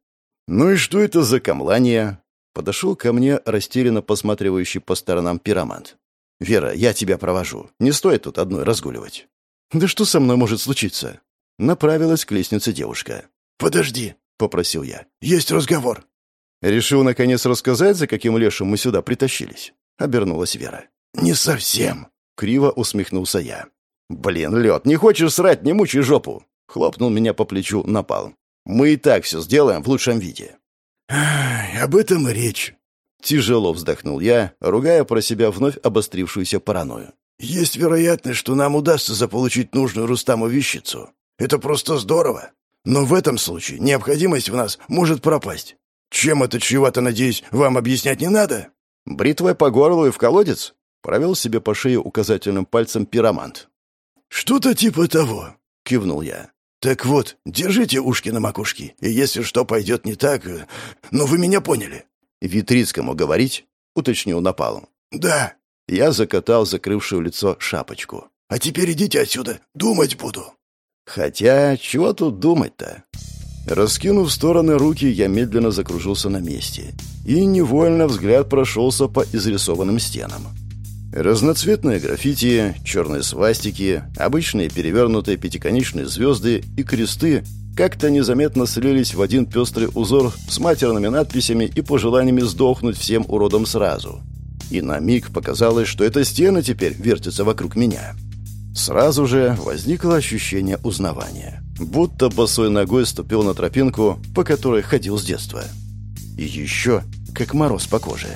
[SPEAKER 1] Ну и что это за камлание? Подошел ко мне растерянно посматривающий по сторонам пиромант. «Вера, я тебя провожу. Не стоит тут одной разгуливать». «Да что со мной может случиться?» Направилась к лестнице девушка.
[SPEAKER 3] «Подожди», — попросил я. «Есть разговор».
[SPEAKER 1] «Решил, наконец, рассказать, за каким лешим мы сюда притащились?» — обернулась Вера.
[SPEAKER 3] «Не совсем», —
[SPEAKER 1] криво усмехнулся я. «Блин, лед, не хочешь срать, не мучай жопу!» Хлопнул меня по плечу напал. «Мы и так все сделаем в лучшем виде».
[SPEAKER 3] «Об этом и речь».
[SPEAKER 1] Тяжело вздохнул я, ругая про себя вновь обострившуюся паранойю.
[SPEAKER 3] «Есть вероятность, что нам удастся заполучить нужную Рустаму вещицу. Это просто здорово. Но в этом случае необходимость в нас может пропасть. Чем это чревато, надеюсь, вам объяснять не надо?»
[SPEAKER 1] «Бритвой по горлу и в колодец?» Провел себе по шее указательным пальцем пиромант.
[SPEAKER 3] «Что-то типа того», — кивнул я. «Так вот, держите ушки на макушке, и если что пойдет не так... Э, ну, вы меня поняли».
[SPEAKER 1] «Витрицкому говорить?» — уточнил напалом.
[SPEAKER 3] «Да».
[SPEAKER 1] Я закатал закрывшую лицо шапочку.
[SPEAKER 3] «А теперь идите отсюда, думать буду».
[SPEAKER 1] Хотя, чего тут думать-то? Раскинув в стороны руки, я медленно закружился на месте. И невольно взгляд прошелся по изрисованным стенам. Разноцветные граффити, черные свастики, обычные перевернутые пятиконечные звезды и кресты как-то незаметно слились в один пестрый узор с матерными надписями и пожеланиями сдохнуть всем уродом сразу. И на миг показалось, что эта стена теперь вертится вокруг меня. Сразу же возникло ощущение узнавания. Будто босой ногой ступил на тропинку, по которой ходил с детства. И еще как мороз по коже.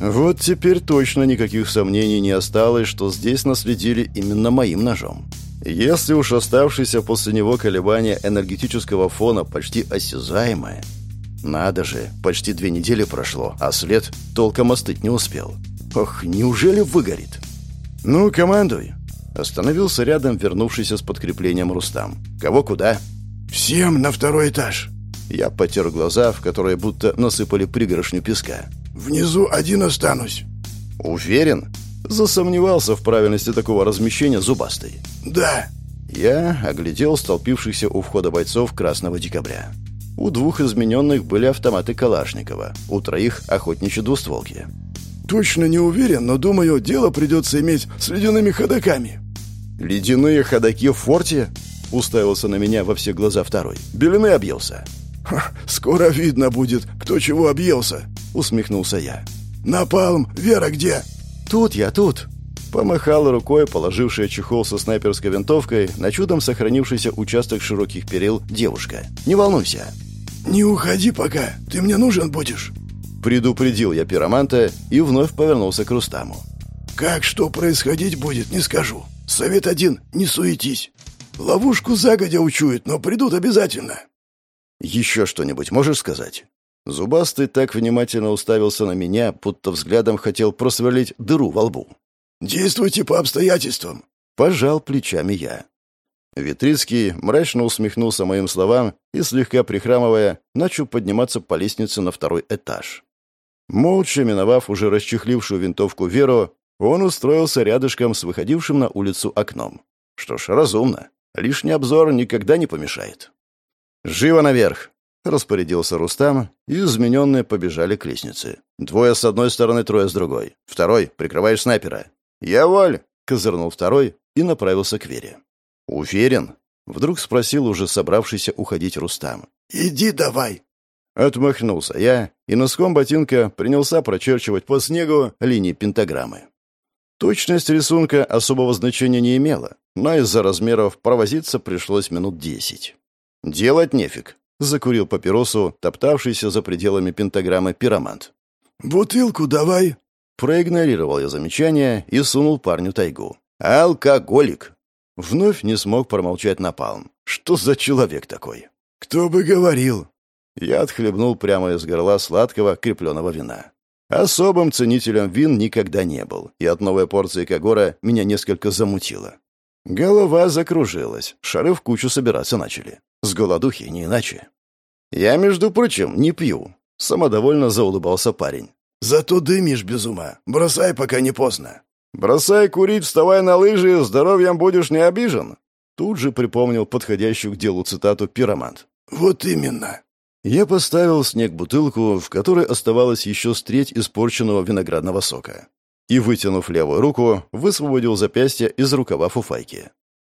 [SPEAKER 1] Вот теперь точно никаких сомнений не осталось, что здесь наследили именно моим ножом. Если уж оставшееся после него колебание энергетического фона почти осязаемое, надо же, почти две недели прошло, а след толком остыть не успел. Ох, неужели выгорит? Ну, командуй. Остановился рядом вернувшийся с подкреплением Рустам. Кого куда?
[SPEAKER 3] Всем на второй этаж.
[SPEAKER 1] Я потер глаза, в которые будто насыпали пригоршню песка.
[SPEAKER 3] Внизу один останусь».
[SPEAKER 1] «Уверен?» Засомневался в правильности такого размещения зубастой.
[SPEAKER 3] «Да».
[SPEAKER 1] Я оглядел столпившихся у входа бойцов Красного Декабря. У двух измененных были автоматы Калашникова, у троих охотничьи двустволки.
[SPEAKER 3] «Точно не уверен, но, думаю, дело придется иметь с ледяными ходаками».
[SPEAKER 1] «Ледяные ходаки в форте?» Уставился на меня во все глаза второй. «Белины объелся».
[SPEAKER 3] «Скоро видно будет, кто чего объелся», — усмехнулся я. «Напалм, Вера где?»
[SPEAKER 1] «Тут я, тут». Помахала рукой, положившая чехол со снайперской винтовкой на чудом сохранившийся участок широких перил девушка. «Не волнуйся».
[SPEAKER 3] «Не уходи пока, ты мне нужен будешь».
[SPEAKER 1] Предупредил я пироманта и вновь повернулся к Рустаму.
[SPEAKER 3] «Как что происходить будет, не скажу. Совет один, не суетись. Ловушку загодя учуют, но придут обязательно».
[SPEAKER 1] «Еще что-нибудь можешь сказать?» Зубастый так внимательно уставился на меня, будто взглядом хотел просверлить дыру во лбу.
[SPEAKER 3] «Действуйте по обстоятельствам», —
[SPEAKER 1] пожал плечами я. Витрицкий мрачно усмехнулся моим словам и, слегка прихрамывая, начал подниматься по лестнице на второй этаж. Молча миновав уже расчехлившую винтовку Веру, он устроился рядышком с выходившим на улицу окном. Что ж, разумно. Лишний обзор никогда не помешает. «Живо наверх!» — распорядился Рустам, и измененные побежали к лестнице. Двое с одной стороны, трое с другой. Второй, прикрываешь снайпера. «Я воль!» — козырнул второй и направился к Вере. «Уверен?» — вдруг спросил уже собравшийся уходить Рустам.
[SPEAKER 3] «Иди давай!»
[SPEAKER 1] Отмахнулся я и носком ботинка принялся прочерчивать по снегу линии пентаграммы. Точность рисунка особого значения не имела, но из-за размеров провозиться пришлось минут десять. «Делать нефиг», — закурил папиросу, топтавшийся за пределами пентаграммы пиромант.
[SPEAKER 3] «Бутылку давай», —
[SPEAKER 1] проигнорировал я замечание и сунул парню тайгу. «Алкоголик!» Вновь не смог промолчать напалм. «Что за человек такой?»
[SPEAKER 3] «Кто бы говорил?»
[SPEAKER 1] Я отхлебнул прямо из горла сладкого крепленного вина. Особым ценителем вин никогда не был, и от новой порции Кагора меня несколько замутило. Голова закружилась, шары в кучу собираться начали. С голодухи не иначе. «Я, между прочим, не пью», — самодовольно заулыбался парень.
[SPEAKER 3] «Зато дымишь без ума. Бросай, пока не поздно».
[SPEAKER 1] «Бросай курить, вставай на лыжи, здоровьем будешь не обижен». Тут же припомнил подходящую к делу цитату пиромант.
[SPEAKER 3] «Вот именно».
[SPEAKER 1] Я поставил снег бутылку, в которой оставалось еще треть испорченного виноградного сока. И, вытянув левую руку, высвободил запястье из рукава фуфайки.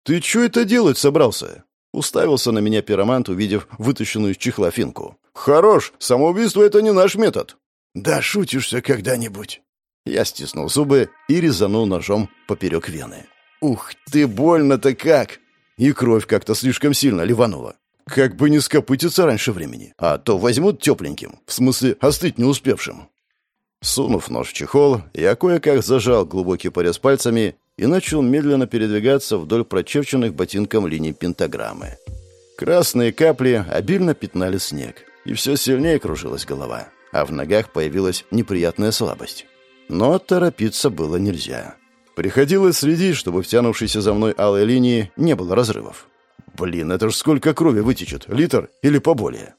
[SPEAKER 1] «Ты что это делать собрался?» Уставился на меня пиромант, увидев вытащенную из чехла финку. «Хорош! Самоубийство — это не наш метод!»
[SPEAKER 3] «Да шутишься когда-нибудь!»
[SPEAKER 1] Я стиснул зубы и резанул ножом поперек вены. Ух ты, больно-то как! И кровь как-то слишком сильно ливанула. Как бы не скопытиться раньше времени, а то возьмут тепленьким, в смысле остыть не успевшим. Сунув нож в чехол, я кое-как зажал глубокий порез пальцами и начал медленно передвигаться вдоль прочерченных ботинком линий пентаграммы. Красные капли обильно пятнали снег, и все сильнее кружилась голова, а в ногах появилась неприятная слабость. Но торопиться было нельзя. Приходилось следить, чтобы в за мной алой линии не было разрывов. Блин, это ж сколько крови вытечет, литр или поболее.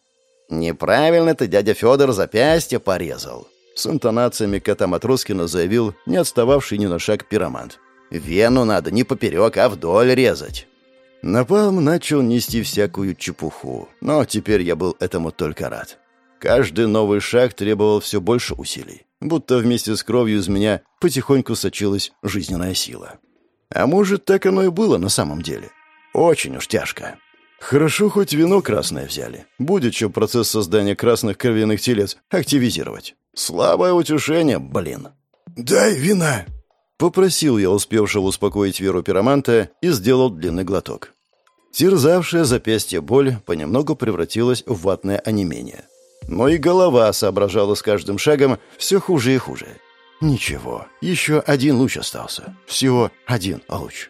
[SPEAKER 1] «Неправильно ты, дядя Федор, запястье порезал», — с интонациями кота Матроскина заявил не отстававший ни на шаг пиромант. «Вену надо не поперек, а вдоль резать». Напалм начал нести всякую чепуху, но теперь я был этому только рад. Каждый новый шаг требовал все больше усилий, будто вместе с кровью из меня потихоньку сочилась жизненная сила. А может, так оно и было на самом деле. Очень уж тяжко. Хорошо, хоть вино красное взяли. Будет что процесс создания красных кровяных телец активизировать. Слабое утешение, блин.
[SPEAKER 3] «Дай вина!»
[SPEAKER 1] Попросил я успевшего успокоить Веру пироманта и сделал длинный глоток. Терзавшая запястье боль понемногу превратилась в ватное онемение. Но и голова соображала с каждым шагом все хуже и хуже. Ничего, еще один луч остался. Всего один луч.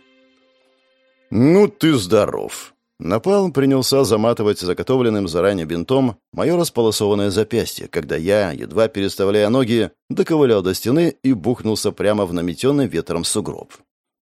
[SPEAKER 1] «Ну ты здоров!» Напалм принялся заматывать заготовленным заранее бинтом мое располосованное запястье, когда я, едва переставляя ноги, доковылял до стены и бухнулся прямо в наметенный ветром сугроб.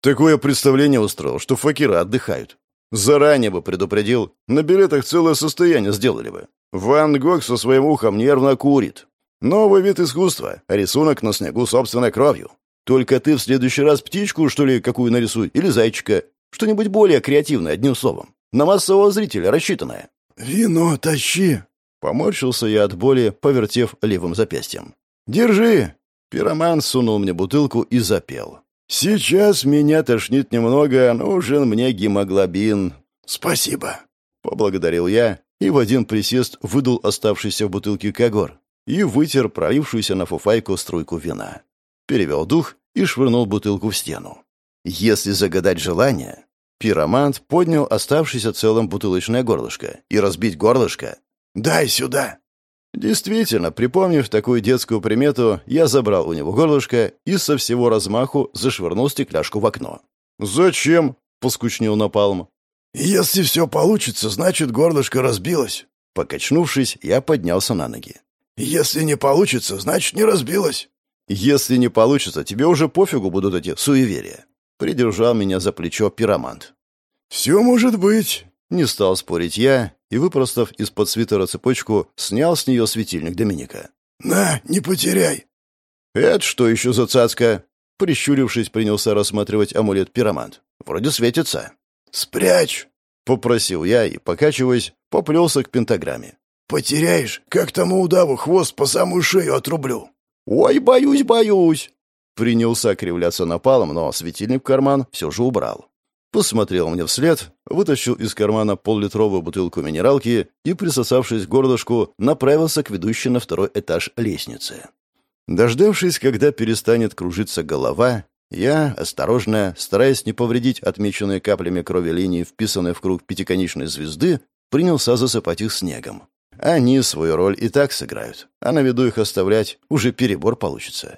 [SPEAKER 1] Такое представление устроил, что факиры отдыхают. Заранее бы предупредил, на билетах целое состояние сделали бы. Ван Гог со своим ухом нервно курит. Новый вид искусства, рисунок на снегу собственной кровью. Только ты в следующий раз птичку, что ли, какую нарисуй, или зайчика. Что-нибудь более креативное, одним словом. На массового зрителя рассчитанное.
[SPEAKER 3] «Вино тащи!»
[SPEAKER 1] Поморщился я от боли, повертев левым запястьем. «Держи!» Пироман сунул мне бутылку и запел. «Сейчас меня тошнит немного, нужен мне гемоглобин».
[SPEAKER 3] «Спасибо!»
[SPEAKER 1] Поблагодарил я и в один присест выдул оставшийся в бутылке когор и вытер пролившуюся на фуфайку струйку вина. Перевел дух и швырнул бутылку в стену. Если загадать желание, пиромант поднял оставшееся целым бутылочное горлышко и разбить горлышко.
[SPEAKER 3] «Дай сюда!»
[SPEAKER 1] Действительно, припомнив такую детскую примету, я забрал у него горлышко и со всего размаху зашвырнул стекляшку в окно. «Зачем?» — поскучнил Напалм.
[SPEAKER 3] «Если все получится, значит, горлышко разбилось».
[SPEAKER 1] Покачнувшись, я поднялся на ноги.
[SPEAKER 3] «Если не получится, значит, не разбилось».
[SPEAKER 1] «Если не получится, тебе уже пофигу будут эти суеверия». Придержал меня за плечо пиромант.
[SPEAKER 3] «Все может быть», —
[SPEAKER 1] не стал спорить я и, выпростав из-под свитера цепочку, снял с нее светильник Доминика.
[SPEAKER 3] «На, не потеряй».
[SPEAKER 1] «Это что еще за цацка?» Прищурившись, принялся рассматривать амулет пиромант. «Вроде светится».
[SPEAKER 3] «Спрячь!»
[SPEAKER 1] — попросил я и, покачиваясь, поплелся к пентаграмме.
[SPEAKER 3] «Потеряешь, как тому удаву хвост по самую шею отрублю».
[SPEAKER 1] «Ой, боюсь, боюсь!» Принялся кривляться напалом, но светильник в карман все же убрал. Посмотрел мне вслед, вытащил из кармана поллитровую бутылку минералки и, присосавшись к горлышку, направился к ведущей на второй этаж лестницы. Дождавшись, когда перестанет кружиться голова, я, осторожно, стараясь не повредить отмеченные каплями крови линии, вписанные в круг пятиконечной звезды, принялся засыпать их снегом. Они свою роль и так сыграют, а на виду их оставлять уже перебор получится.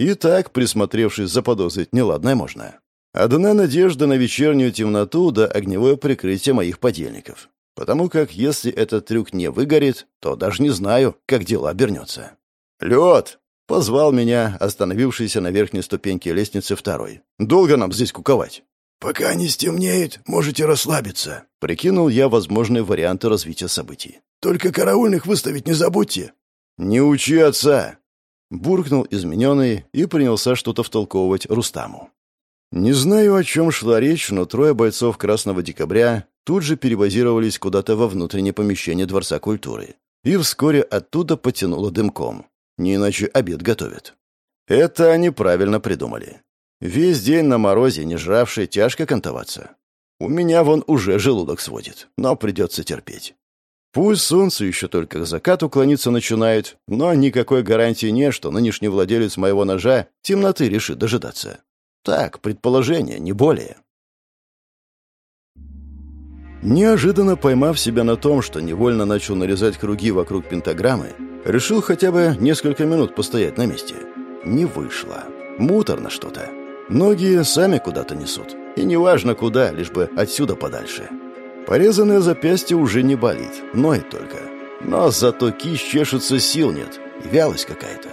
[SPEAKER 1] И так, присмотревшись, заподозрить неладное можно. Одна надежда на вечернюю темноту да огневое прикрытие моих подельников. Потому как если этот трюк не выгорит, то даже не знаю, как дело обернется. «Лед!» Позвал меня, остановившийся на верхней ступеньке лестницы второй. «Долго нам здесь куковать?»
[SPEAKER 3] «Пока не стемнеет, можете расслабиться», —
[SPEAKER 1] прикинул я возможные варианты развития событий.
[SPEAKER 3] «Только караульных выставить не забудьте».
[SPEAKER 1] «Не учи отца!» — буркнул измененный и принялся что-то втолковывать Рустаму. Не знаю, о чем шла речь, но трое бойцов Красного Декабря тут же перебазировались куда-то во внутреннее помещение Дворца культуры. И вскоре оттуда потянуло дымком. Не иначе обед готовят. Это они правильно придумали. Весь день на морозе, не жравший, тяжко кантоваться. У меня вон уже желудок сводит, но придется терпеть. Пусть солнце еще только к закату клониться начинает, но никакой гарантии нет, что нынешний владелец моего ножа темноты решит дожидаться. Так, предположение, не более. Неожиданно поймав себя на том, что невольно начал нарезать круги вокруг пентаграммы, решил хотя бы несколько минут постоять на месте. Не вышло. Муторно что-то. Ноги сами куда-то несут. И неважно куда, лишь бы отсюда подальше. Порезанное запястье уже не болит, ноет только. Но зато кисть чешется, сил нет. Вялость какая-то.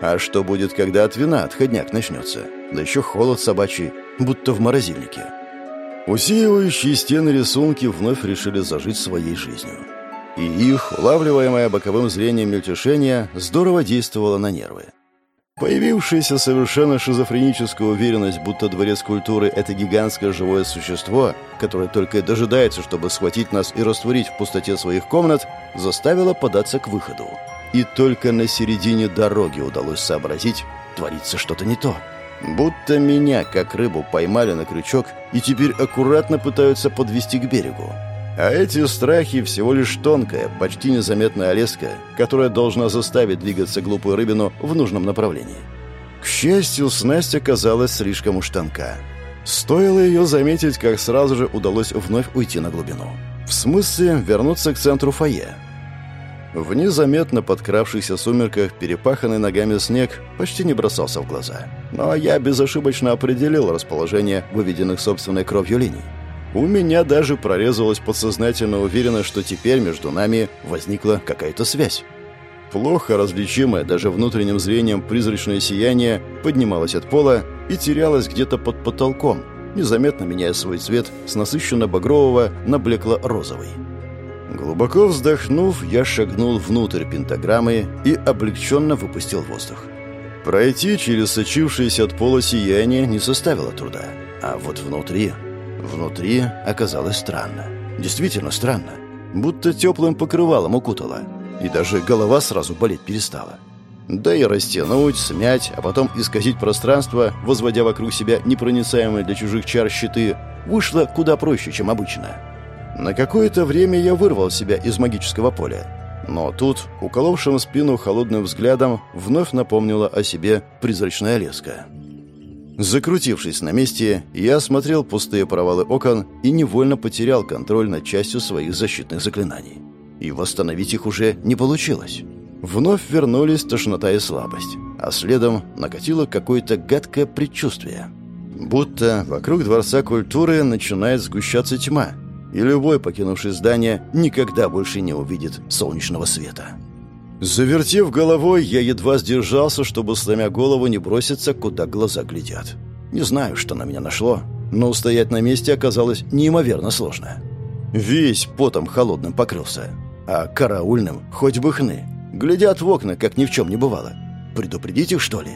[SPEAKER 1] А что будет, когда от вина отходняк начнется? Да еще холод собачий, будто в морозильнике. Усеивающие стены рисунки вновь решили зажить своей жизнью. И их, улавливаемое боковым зрением мельтешение, здорово действовало на нервы. Появившаяся совершенно шизофреническая уверенность, будто дворец культуры — это гигантское живое существо, которое только и дожидается, чтобы схватить нас и растворить в пустоте своих комнат, заставила податься к выходу. И только на середине дороги удалось сообразить, творится что-то не то. Будто меня, как рыбу, поймали на крючок и теперь аккуратно пытаются подвести к берегу. А эти страхи всего лишь тонкая, почти незаметная леска, которая должна заставить двигаться глупую рыбину в нужном направлении. К счастью, снасть оказалась слишком уж тонка. Стоило ее заметить, как сразу же удалось вновь уйти на глубину. В смысле, вернуться к центру фойе. В незаметно подкравшихся сумерках перепаханный ногами снег почти не бросался в глаза. Но я безошибочно определил расположение выведенных собственной кровью линий. У меня даже прорезалась подсознательно уверенность, что теперь между нами возникла какая-то связь. Плохо различимое даже внутренним зрением призрачное сияние поднималось от пола и терялось где-то под потолком, незаметно меняя свой цвет с насыщенно-багрового на блекло-розовый. Глубоко вздохнув, я шагнул внутрь пентаграммы и облегченно выпустил воздух. Пройти через сочившееся от пола сияние не составило труда. А вот внутри... Внутри оказалось странно. Действительно странно. Будто теплым покрывалом укутало. И даже голова сразу болеть перестала. Да и растянуть, смять, а потом исказить пространство, возводя вокруг себя непроницаемые для чужих чар щиты, вышло куда проще, чем обычно. На какое-то время я вырвал себя из магического поля. Но тут, уколовшим спину холодным взглядом, вновь напомнила о себе призрачная леска. Закрутившись на месте, я осмотрел пустые провалы окон и невольно потерял контроль над частью своих защитных заклинаний. И восстановить их уже не получилось. Вновь вернулись тошнота и слабость, а следом накатило какое-то гадкое предчувствие. Будто вокруг Дворца культуры начинает сгущаться тьма, и любой, покинувший здание, никогда больше не увидит солнечного света. Завертев головой, я едва сдержался, чтобы, сломя голову, не броситься, куда глаза глядят. Не знаю, что на меня нашло, но устоять на месте оказалось неимоверно сложно. Весь потом холодным покрылся, а караульным хоть бы хны. Глядят в окна, как ни в чем не бывало. Предупредить их, что ли?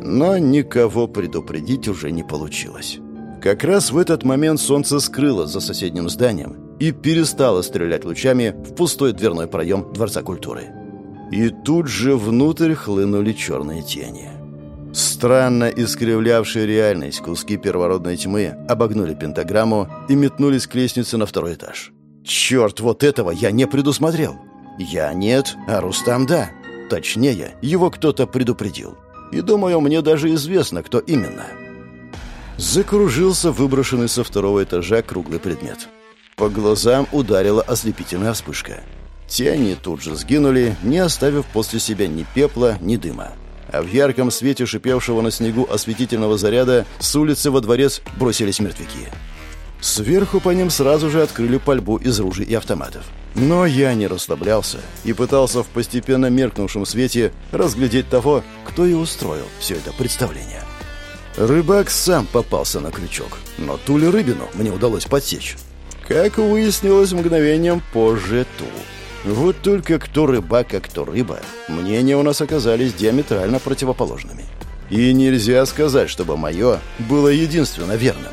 [SPEAKER 1] Но никого предупредить уже не получилось. Как раз в этот момент солнце скрылось за соседним зданием и перестало стрелять лучами в пустой дверной проем Дворца культуры. И тут же внутрь хлынули черные тени. Странно искривлявшие реальность куски первородной тьмы обогнули пентаграмму и метнулись к лестнице на второй этаж. Черт, вот этого я не предусмотрел. Я нет, а Рустам да. Точнее, его кто-то предупредил. И думаю, мне даже известно, кто именно. Закружился выброшенный со второго этажа круглый предмет. По глазам ударила ослепительная вспышка. Тени тут же сгинули, не оставив после себя ни пепла, ни дыма. А в ярком свете шипевшего на снегу осветительного заряда с улицы во дворец бросились мертвяки. Сверху по ним сразу же открыли пальбу из ружей и автоматов. Но я не расслаблялся и пытался в постепенно меркнувшем свете разглядеть того, кто и устроил все это представление. Рыбак сам попался на крючок, но ту ли рыбину мне удалось подсечь. Как выяснилось мгновением позже, ту. Вот только кто рыбак, а кто рыба, мнения у нас оказались диаметрально противоположными. И нельзя сказать, чтобы мое было единственно верным.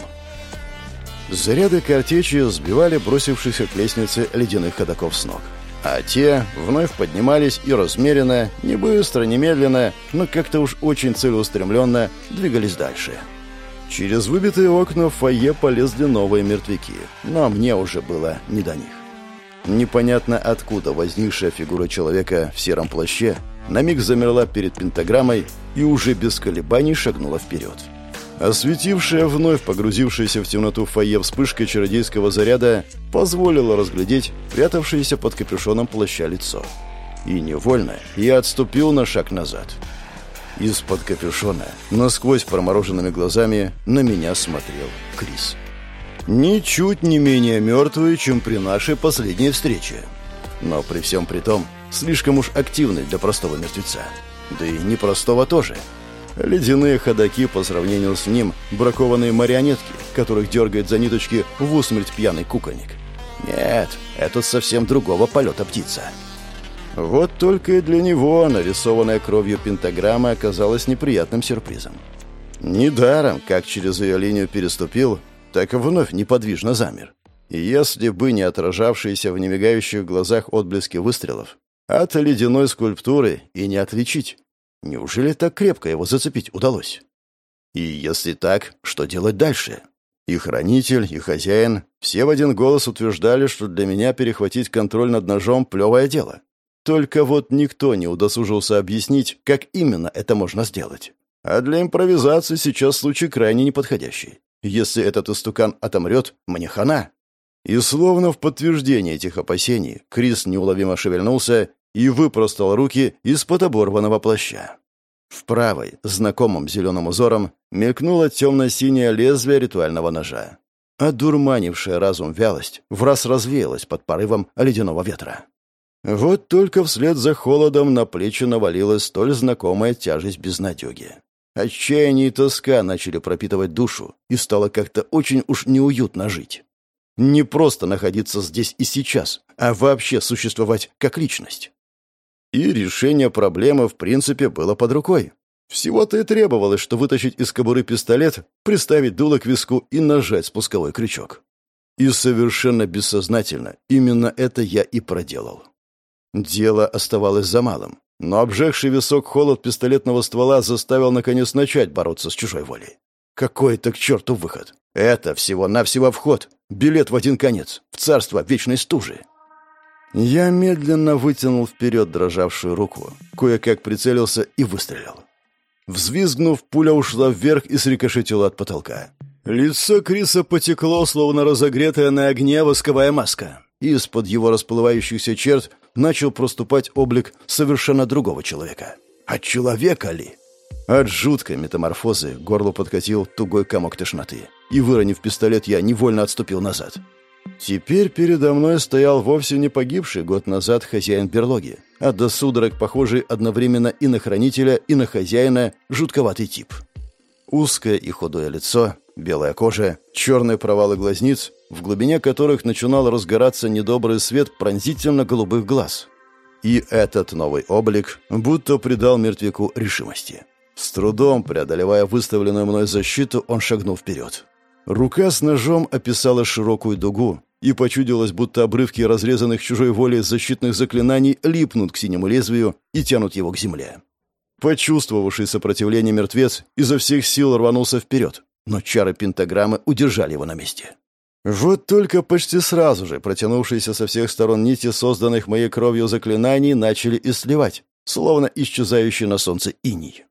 [SPEAKER 1] Заряды картечи сбивали бросившихся к лестнице ледяных ходоков с ног. А те вновь поднимались и размеренно, не быстро, не медленно, но как-то уж очень целеустремленно двигались дальше. Через выбитые окна в фойе полезли новые мертвяки, но мне уже было не до них. Непонятно откуда возникшая фигура человека в сером плаще на миг замерла перед пентаграммой и уже без колебаний шагнула вперед. Осветившая вновь погрузившаяся в темноту фойе вспышка чародейского заряда позволила разглядеть прятавшееся под капюшоном плаща лицо. И невольно я отступил на шаг назад. Из-под капюшона, насквозь промороженными глазами, на меня смотрел Крис. Ничуть не менее мертвый, чем при нашей последней встрече. Но при всем при том, слишком уж активный для простого мертвеца. Да и непростого тоже – Ледяные ходаки по сравнению с ним – бракованные марионетки, которых дергает за ниточки в усмерть пьяный кукольник. Нет, это совсем другого полета птица. Вот только и для него нарисованная кровью пентаграмма оказалась неприятным сюрпризом. Недаром, как через ее линию переступил, так и вновь неподвижно замер. И если бы не отражавшиеся в немигающих глазах отблески выстрелов, от ледяной скульптуры и не отличить. Неужели так крепко его зацепить удалось? И если так, что делать дальше? И хранитель, и хозяин все в один голос утверждали, что для меня перехватить контроль над ножом – плевое дело. Только вот никто не удосужился объяснить, как именно это можно сделать. А для импровизации сейчас случай крайне неподходящий. Если этот истукан отомрет, мне хана. И словно в подтверждение этих опасений, Крис неуловимо шевельнулся и выпростал руки из-под оборванного плаща. В правой, знакомым зеленым узором, мелькнуло темно-синее лезвие ритуального ножа. Одурманившая разум вялость в раз развеялась под порывом ледяного ветра. Вот только вслед за холодом на плечи навалилась столь знакомая тяжесть безнадеги. Отчаяние и тоска начали пропитывать душу, и стало как-то очень уж неуютно жить. Не просто находиться здесь и сейчас, а вообще существовать как личность. И решение проблемы, в принципе, было под рукой. Всего-то и требовалось, что вытащить из кобуры пистолет, приставить дуло к виску и нажать спусковой крючок. И совершенно бессознательно именно это я и проделал. Дело оставалось за малым, но обжегший висок холод пистолетного ствола заставил наконец начать бороться с чужой волей. Какой это к черту выход? Это всего-навсего вход, билет в один конец, в царство вечной стужи. Я медленно вытянул вперед дрожавшую руку, кое-как прицелился и выстрелил. Взвизгнув, пуля ушла вверх и срикошетила от потолка. Лицо Криса потекло, словно разогретая на огне восковая маска. Из-под его расплывающихся черт начал проступать облик совершенно другого человека. От человека ли? От жуткой метаморфозы горло подкатил тугой комок тошноты. И, выронив пистолет, я невольно отступил назад. Теперь передо мной стоял вовсе не погибший год назад хозяин берлоги, а до судорог похожий одновременно и на хранителя, и на хозяина жутковатый тип. Узкое и худое лицо, белая кожа, черные провалы глазниц, в глубине которых начинал разгораться недобрый свет пронзительно-голубых глаз. И этот новый облик будто придал мертвяку решимости. С трудом преодолевая выставленную мной защиту, он шагнул вперед. Рука с ножом описала широкую дугу, и почудилось, будто обрывки разрезанных чужой волей защитных заклинаний липнут к синему лезвию и тянут его к земле. Почувствовавший сопротивление мертвец изо всех сил рванулся вперед, но чары пентаграммы удержали его на месте. Вот только почти сразу же протянувшиеся со всех сторон нити, созданных моей кровью заклинаний, начали и сливать, словно исчезающий на солнце иней.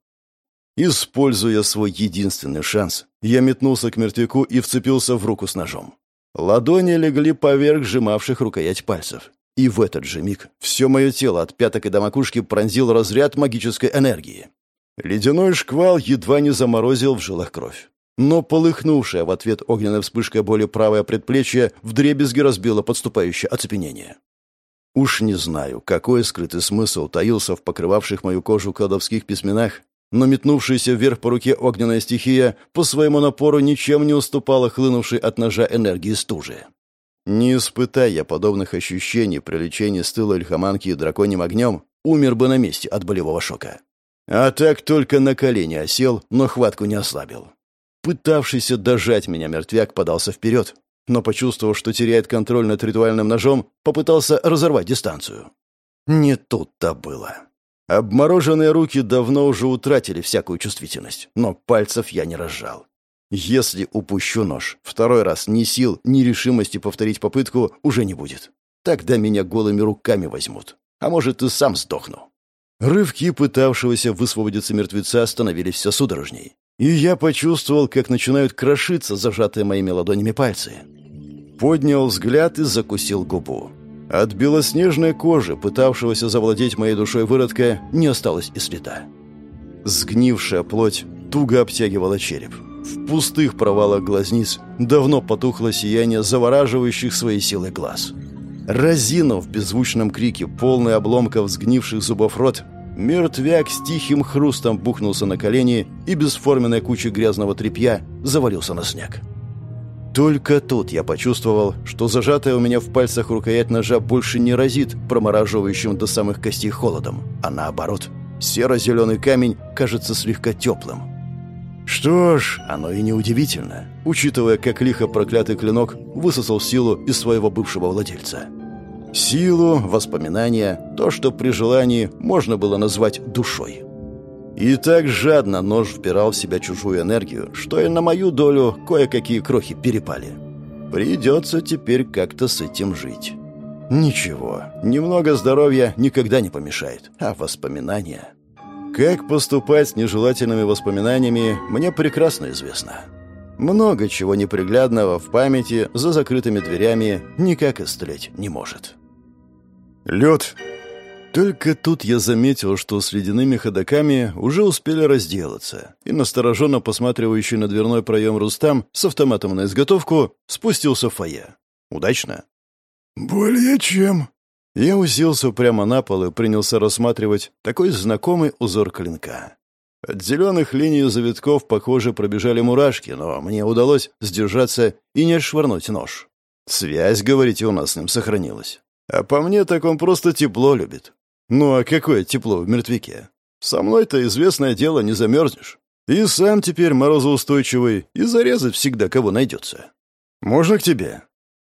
[SPEAKER 1] Используя свой единственный шанс, я метнулся к мертвяку и вцепился в руку с ножом. Ладони легли поверх сжимавших рукоять пальцев. И в этот же миг все мое тело от пяток и до макушки пронзил разряд магической энергии. Ледяной шквал едва не заморозил в жилах кровь. Но полыхнувшая в ответ огненная вспышка боли правое предплечье вдребезги разбило подступающее оцепенение. Уж не знаю, какой скрытый смысл таился в покрывавших мою кожу кладовских письменах, но метнувшаяся вверх по руке огненная стихия по своему напору ничем не уступала хлынувшей от ножа энергии стужи. Не испытая подобных ощущений при лечении с тыла Ильхаманки и драконьим огнем, умер бы на месте от болевого шока. А так только на колени осел, но хватку не ослабил. Пытавшийся дожать меня мертвяк подался вперед, но, почувствовав, что теряет контроль над ритуальным ножом, попытался разорвать дистанцию. Не тут-то было. Обмороженные руки давно уже утратили всякую чувствительность, но пальцев я не разжал. Если упущу нож, второй раз ни сил, ни решимости повторить попытку уже не будет. Тогда меня голыми руками возьмут. А может, и сам сдохну. Рывки пытавшегося высвободиться мертвеца становились все судорожней. И я почувствовал, как начинают крошиться зажатые моими ладонями пальцы. Поднял взгляд и закусил губу. От белоснежной кожи, пытавшегося завладеть моей душой выродка, не осталось и следа. Сгнившая плоть туго обтягивала череп. В пустых провалах глазниц давно потухло сияние завораживающих своей силой глаз. Разинув в беззвучном крике, полный обломков сгнивших зубов рот, мертвяк с тихим хрустом бухнулся на колени и бесформенной кучей грязного тряпья завалился на снег. Только тут я почувствовал, что зажатая у меня в пальцах рукоять ножа больше не разит промораживающим до самых костей холодом, а наоборот, серо-зеленый камень кажется слегка теплым. Что ж, оно и не удивительно, учитывая, как лихо проклятый клинок высосал силу из своего бывшего владельца. Силу, воспоминания, то, что при желании можно было назвать душой. И так жадно нож впирал в себя чужую энергию, что и на мою долю кое-какие крохи перепали. Придется теперь как-то с этим жить. Ничего, немного здоровья никогда не помешает, а воспоминания... Как поступать с нежелательными воспоминаниями, мне прекрасно известно. Много чего неприглядного в памяти за закрытыми дверями никак истлеть не может. Лед только тут я заметил, что с ледяными ходоками уже успели разделаться, и настороженно посматривающий на дверной проем Рустам с автоматом на изготовку спустился в фойе. Удачно?
[SPEAKER 3] «Более чем».
[SPEAKER 1] Я уселся прямо на пол и принялся рассматривать такой знакомый узор клинка. От зеленых линий завитков, похоже, пробежали мурашки, но мне удалось сдержаться и не отшвырнуть нож. Связь, говорите, у нас с ним сохранилась. А по мне, так он просто тепло любит. Ну а какое тепло в мертвяке? Со мной-то известное дело не замерзнешь. И сам теперь морозоустойчивый, и зарезать всегда кого найдется. Можно к тебе?»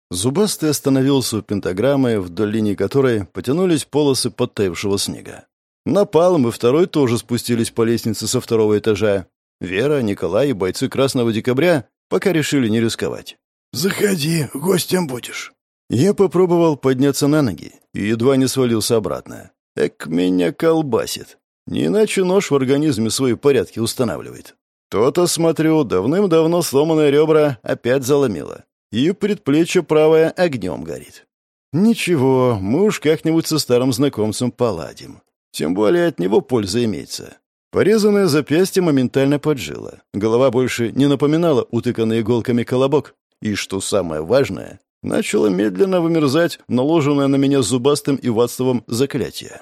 [SPEAKER 1] Зубастый остановился у пентаграммы, вдоль линии которой потянулись полосы подтаявшего снега. Напалм и второй тоже спустились по лестнице со второго этажа. Вера, Николай и бойцы Красного Декабря пока решили не рисковать.
[SPEAKER 3] «Заходи, гостем будешь».
[SPEAKER 1] Я попробовал подняться на ноги и едва не свалился обратно. Эк, меня колбасит. Не иначе нож в организме свои порядки устанавливает. То-то, смотрю, давным-давно сломанное ребра опять заломило. И предплечье правое огнем горит. Ничего, мы уж как-нибудь со старым знакомцем поладим. Тем более от него польза имеется. Порезанное запястье моментально поджило. Голова больше не напоминала утыканный иголками колобок. И, что самое важное, начало медленно вымерзать наложенное на меня зубастым и ватстовым заклятие.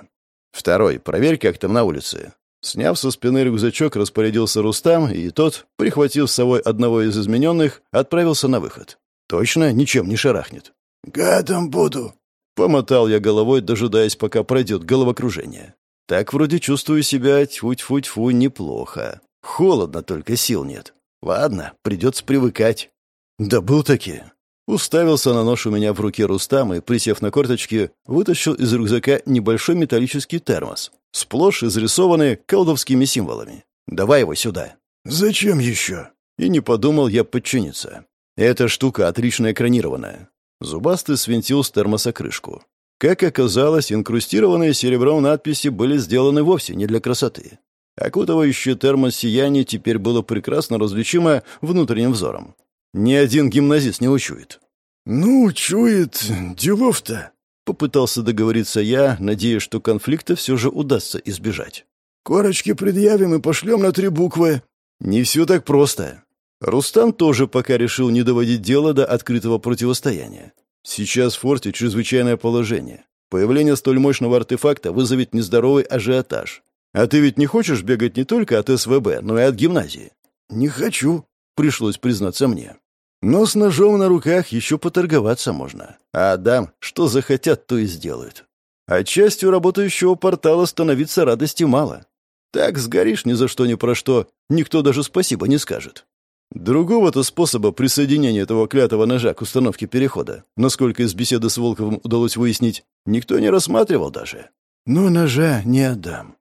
[SPEAKER 1] Второй, проверь, как там на улице. Сняв со спины рюкзачок, распорядился Рустам, и тот, прихватив с собой одного из измененных, отправился на выход. Точно ничем не шарахнет.
[SPEAKER 3] «Гадом буду», — помотал
[SPEAKER 1] я головой, дожидаясь, пока пройдет головокружение. Так вроде чувствую себя тьфу-тьфу-тьфу неплохо. Холодно, только сил нет. Ладно, придется привыкать. Да был таки. Уставился на нож у меня в руке Рустам и, присев на корточки, вытащил из рюкзака небольшой металлический термос, сплошь изрисованный колдовскими символами. «Давай его сюда».
[SPEAKER 3] «Зачем еще?»
[SPEAKER 1] И не подумал я подчиниться. Эта штука отлично экранированная. Зубастый свинтил с термоса крышку. Как оказалось, инкрустированные серебром надписи были сделаны вовсе не для красоты. Окутывающее термос сияние теперь было прекрасно различимо внутренним взором. Ни один гимназист не учует.
[SPEAKER 3] «Ну, чует. Делов-то», —
[SPEAKER 1] попытался договориться я, надеясь, что конфликта все же удастся избежать.
[SPEAKER 3] «Корочки предъявим и пошлем на три буквы».
[SPEAKER 1] «Не все так просто». Рустам тоже пока решил не доводить дело до открытого противостояния. Сейчас в форте чрезвычайное положение. Появление столь мощного артефакта вызовет нездоровый ажиотаж. А ты ведь не хочешь бегать не только от СВБ, но и от гимназии?
[SPEAKER 3] Не хочу,
[SPEAKER 1] пришлось признаться мне. Но с ножом на руках еще поторговаться можно. А дам, что захотят, то и сделают. А частью работающего портала становиться радости мало. Так сгоришь ни за что ни про что, никто даже спасибо не скажет. Другого-то способа присоединения этого клятого ножа к установке перехода, насколько из беседы с Волковым удалось выяснить, никто не рассматривал даже.
[SPEAKER 3] Но ножа не отдам.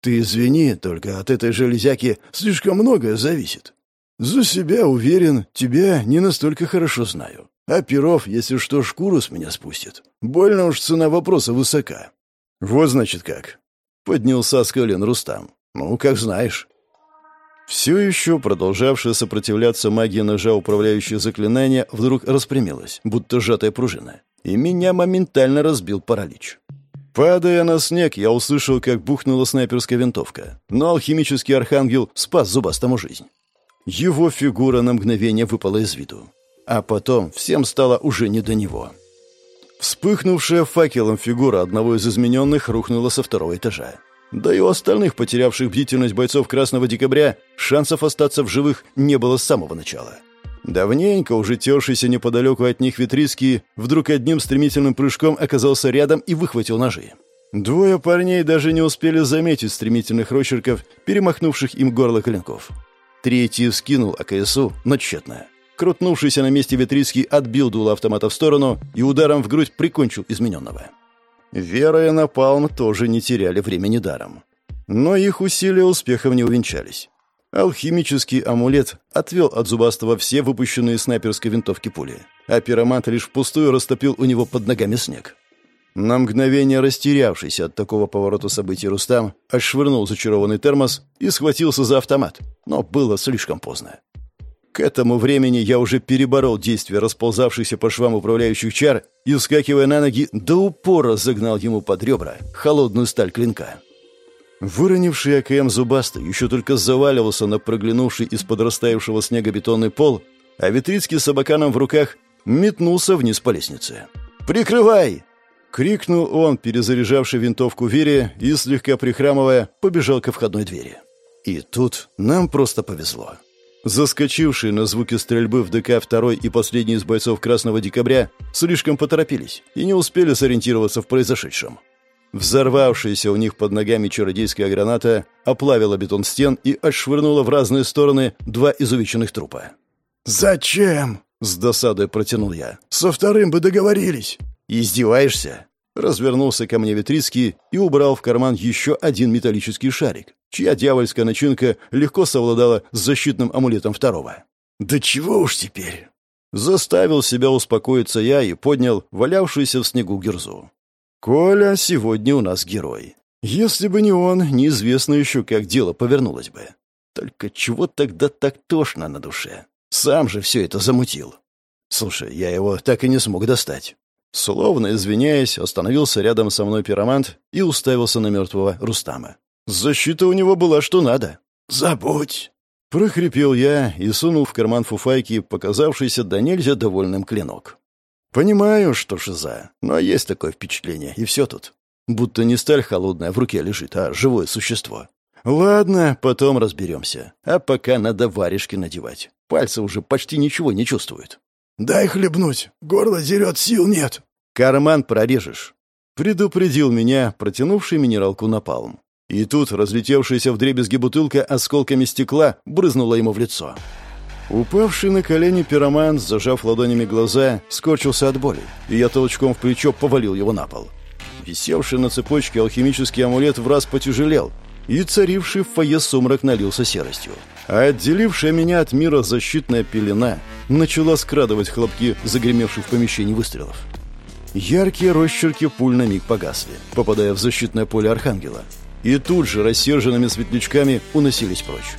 [SPEAKER 3] Ты извини, только от этой железяки слишком многое зависит. «За себя уверен, тебя не настолько хорошо знаю. А Перов, если что, шкуру с меня спустит. Больно уж цена вопроса высока».
[SPEAKER 1] «Вот значит как». Поднялся с колен Рустам. «Ну, как знаешь». Все еще продолжавшая сопротивляться магии ножа управляющее заклинание вдруг распрямилась, будто сжатая пружина, и меня моментально разбил паралич. Падая на снег, я услышал, как бухнула снайперская винтовка, но алхимический архангел спас зубастому жизнь. Его фигура на мгновение выпала из виду. А потом всем стало уже не до него. Вспыхнувшая факелом фигура одного из измененных рухнула со второго этажа. Да и у остальных, потерявших бдительность бойцов Красного Декабря, шансов остаться в живых не было с самого начала. Давненько уже тершийся неподалеку от них Витрицкий вдруг одним стремительным прыжком оказался рядом и выхватил ножи. Двое парней даже не успели заметить стремительных рочерков, перемахнувших им горло клинков. Третий скинул АКСУ, но тщетно. Крутнувшийся на месте Витрицкий отбил дуло автомата в сторону и ударом в грудь прикончил измененного. Вера и Напалм тоже не теряли времени даром. Но их усилия успехом не увенчались. Алхимический амулет отвел от Зубастого все выпущенные снайперской винтовки пули, а пиромант лишь впустую растопил у него под ногами снег. На мгновение растерявшийся от такого поворота событий Рустам отшвырнул зачарованный термос и схватился за автомат, но было слишком поздно. К этому времени я уже переборол действие расползавшихся по швам управляющих чар и, скакивая на ноги, до упора загнал ему под ребра холодную сталь клинка. Выронивший АКМ зубастый еще только заваливался на проглянувший из подрастающего снега бетонный пол, а Витрицкий с абаканом в руках метнулся вниз по лестнице. «Прикрывай!» — крикнул он, перезаряжавший винтовку Вере и, слегка прихрамывая, побежал ко входной двери. И тут нам просто повезло. Заскочившие на звуки стрельбы в ДК второй и последний из бойцов Красного Декабря слишком поторопились и не успели сориентироваться в произошедшем. Взорвавшаяся у них под ногами чародейская граната оплавила бетон стен и отшвырнула в разные стороны два изувеченных трупа.
[SPEAKER 3] «Зачем?» — с досадой протянул я. «Со вторым бы договорились».
[SPEAKER 1] «Издеваешься?» Развернулся ко мне Витрицкий и убрал в карман еще один металлический шарик, чья дьявольская начинка легко совладала с защитным амулетом второго.
[SPEAKER 3] «Да чего уж теперь?»
[SPEAKER 1] Заставил себя успокоиться я и поднял валявшуюся в снегу герзу. «Коля сегодня у нас герой. Если бы не он, неизвестно еще, как дело повернулось бы. Только чего тогда так тошно на душе? Сам же все это замутил. Слушай, я его так и не смог достать. Словно извиняясь, остановился рядом со мной пиромант и уставился на мертвого Рустама. Защита у него была что надо.
[SPEAKER 3] «Забудь!»
[SPEAKER 1] Прохрипел я и сунул в карман фуфайки показавшийся до нельзя довольным клинок. Понимаю, что шиза, но есть такое впечатление, и все тут. Будто не сталь холодная в руке лежит, а живое существо. Ладно, потом разберемся. А пока надо варежки надевать. Пальцы уже почти ничего не чувствуют.
[SPEAKER 3] «Дай хлебнуть, горло дерет, сил нет».
[SPEAKER 1] «Карман прорежешь», — предупредил меня, протянувший минералку напалм. И тут разлетевшаяся вдребезги бутылка осколками стекла брызнула ему в лицо. Упавший на колени пироман, зажав ладонями глаза, скорчился от боли, и я толчком в плечо повалил его на пол. Висевший на цепочке алхимический амулет в раз потяжелел, и царивший в фойе сумрак налился серостью. А отделившая меня от мира защитная пелена начала скрадывать хлопки загремевших в помещении выстрелов. Яркие росчерки пуль на миг погасли, попадая в защитное поле Архангела. И тут же рассерженными светлячками уносились прочь.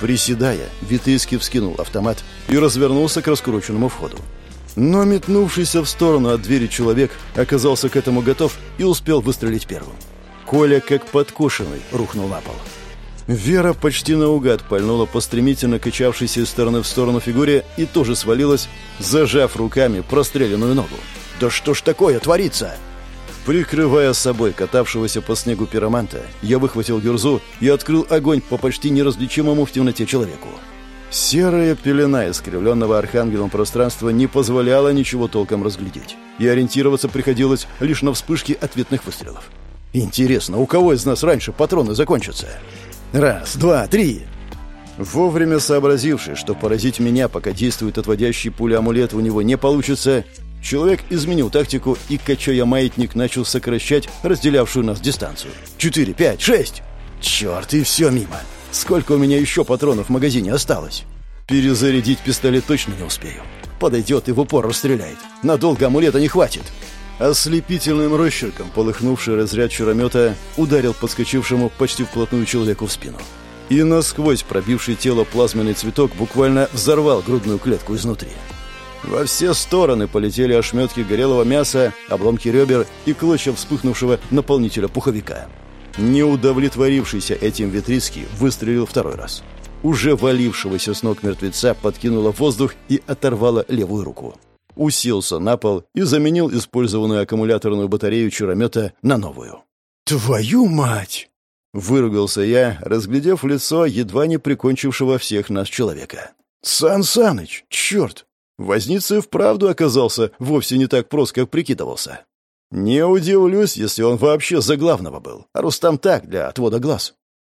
[SPEAKER 1] Приседая, Витыйский вскинул автомат и развернулся к раскрученному входу. Но метнувшийся в сторону от двери человек оказался к этому готов и успел выстрелить первым. Коля, как подкошенный, рухнул на пол. Вера почти наугад пальнула по стремительно качавшейся из стороны в сторону фигуре и тоже свалилась, зажав руками простреленную ногу. «Да что ж такое творится?» Прикрывая собой катавшегося по снегу пироманта, я выхватил гюрзу и открыл огонь по почти неразличимому в темноте человеку. Серая пелена искривленного архангелом пространства не позволяла ничего толком разглядеть, и ориентироваться приходилось лишь на вспышки ответных выстрелов. Интересно, у кого из нас раньше патроны закончатся? Раз, два, три. Вовремя сообразивший, что поразить меня, пока действует отводящий пуля амулет, у него не получится, человек изменил тактику и, качая маятник, начал сокращать разделявшую нас дистанцию. Четыре, пять, шесть. Черт, и все мимо. Сколько у меня еще патронов в магазине осталось? Перезарядить пистолет точно не успею. Подойдет и в упор расстреляет. Надолго амулета не хватит. Ослепительным росчерком полыхнувший разряд чаромета ударил подскочившему почти вплотную человеку в спину. и насквозь пробивший тело плазменный цветок буквально взорвал грудную клетку изнутри. Во все стороны полетели ошметки горелого мяса, обломки ребер и клочья вспыхнувшего наполнителя пуховика. Не удовлетворившийся этим Витрицкий выстрелил второй раз. Уже валившегося с ног мертвеца подкинуло воздух и оторвало левую руку. Уселся на пол и заменил использованную аккумуляторную батарею чаромета на новую.
[SPEAKER 2] «Твою мать!» — выругался я, разглядев лицо едва не прикончившего всех нас человека. «Сан Саныч, черт! Возница вправду оказался вовсе не так прост, как прикидывался. Не удивлюсь, если он вообще за главного был, а Рустам так, для отвода глаз.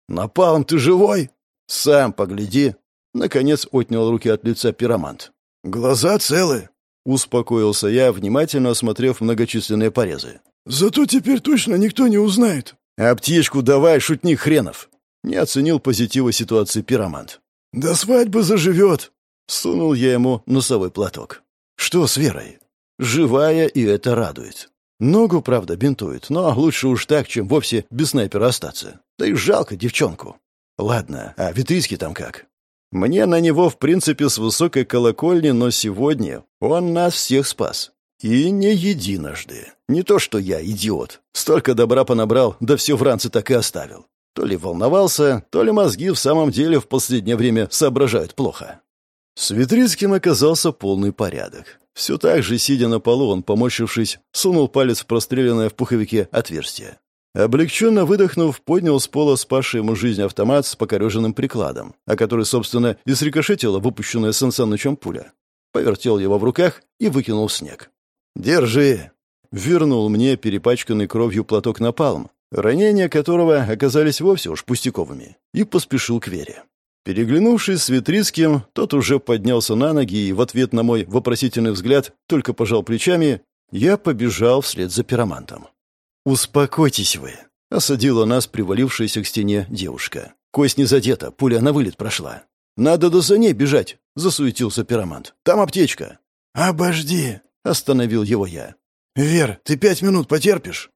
[SPEAKER 2] Напалм, ты живой? Сам погляди. Наконец отнял руки от лица пиромант. Глаза целы. Успокоился я, внимательно осмотрев многочисленные порезы. «Зато теперь точно никто не узнает». «Аптечку давай, шутник хренов!» Не оценил позитива ситуации пиромант. «До свадьбы заживет!» Сунул я ему носовой платок. «Что с Верой?» «Живая, и это радует. Ногу, правда, бинтует, но лучше уж так, чем вовсе без снайпера остаться. Да и жалко девчонку. Ладно, а Витрийский там как?» Мне на него, в принципе, с высокой колокольни, но сегодня он нас всех спас. И не единожды. Не то, что я идиот. Столько добра понабрал, да все в ранце так и оставил. То ли волновался, то ли мозги в самом деле в последнее время соображают плохо. С Витрицким оказался полный порядок. Все так же, сидя на полу, он, поморщившись, сунул палец в простреленное в пуховике отверстие. Облегченно выдохнув, поднял с пола спасший ему жизнь автомат с покореженным прикладом, о который, собственно, и срикошетила выпущенная Сан Санычем пуля. Повертел его в руках и выкинул снег. «Держи!» Вернул мне перепачканный кровью платок на палм, ранения которого оказались вовсе уж пустяковыми, и поспешил к Вере. Переглянувшись с Витрицким, тот уже поднялся на ноги и в ответ на мой вопросительный взгляд только пожал плечами, я побежал вслед за пиромантом. «Успокойтесь вы», — осадила нас привалившаяся к стене девушка. «Кость не задета, пуля на вылет прошла». «Надо до саней бежать», — засуетился пиромант. «Там аптечка». «Обожди», — остановил его я. «Вер, ты пять минут потерпишь?»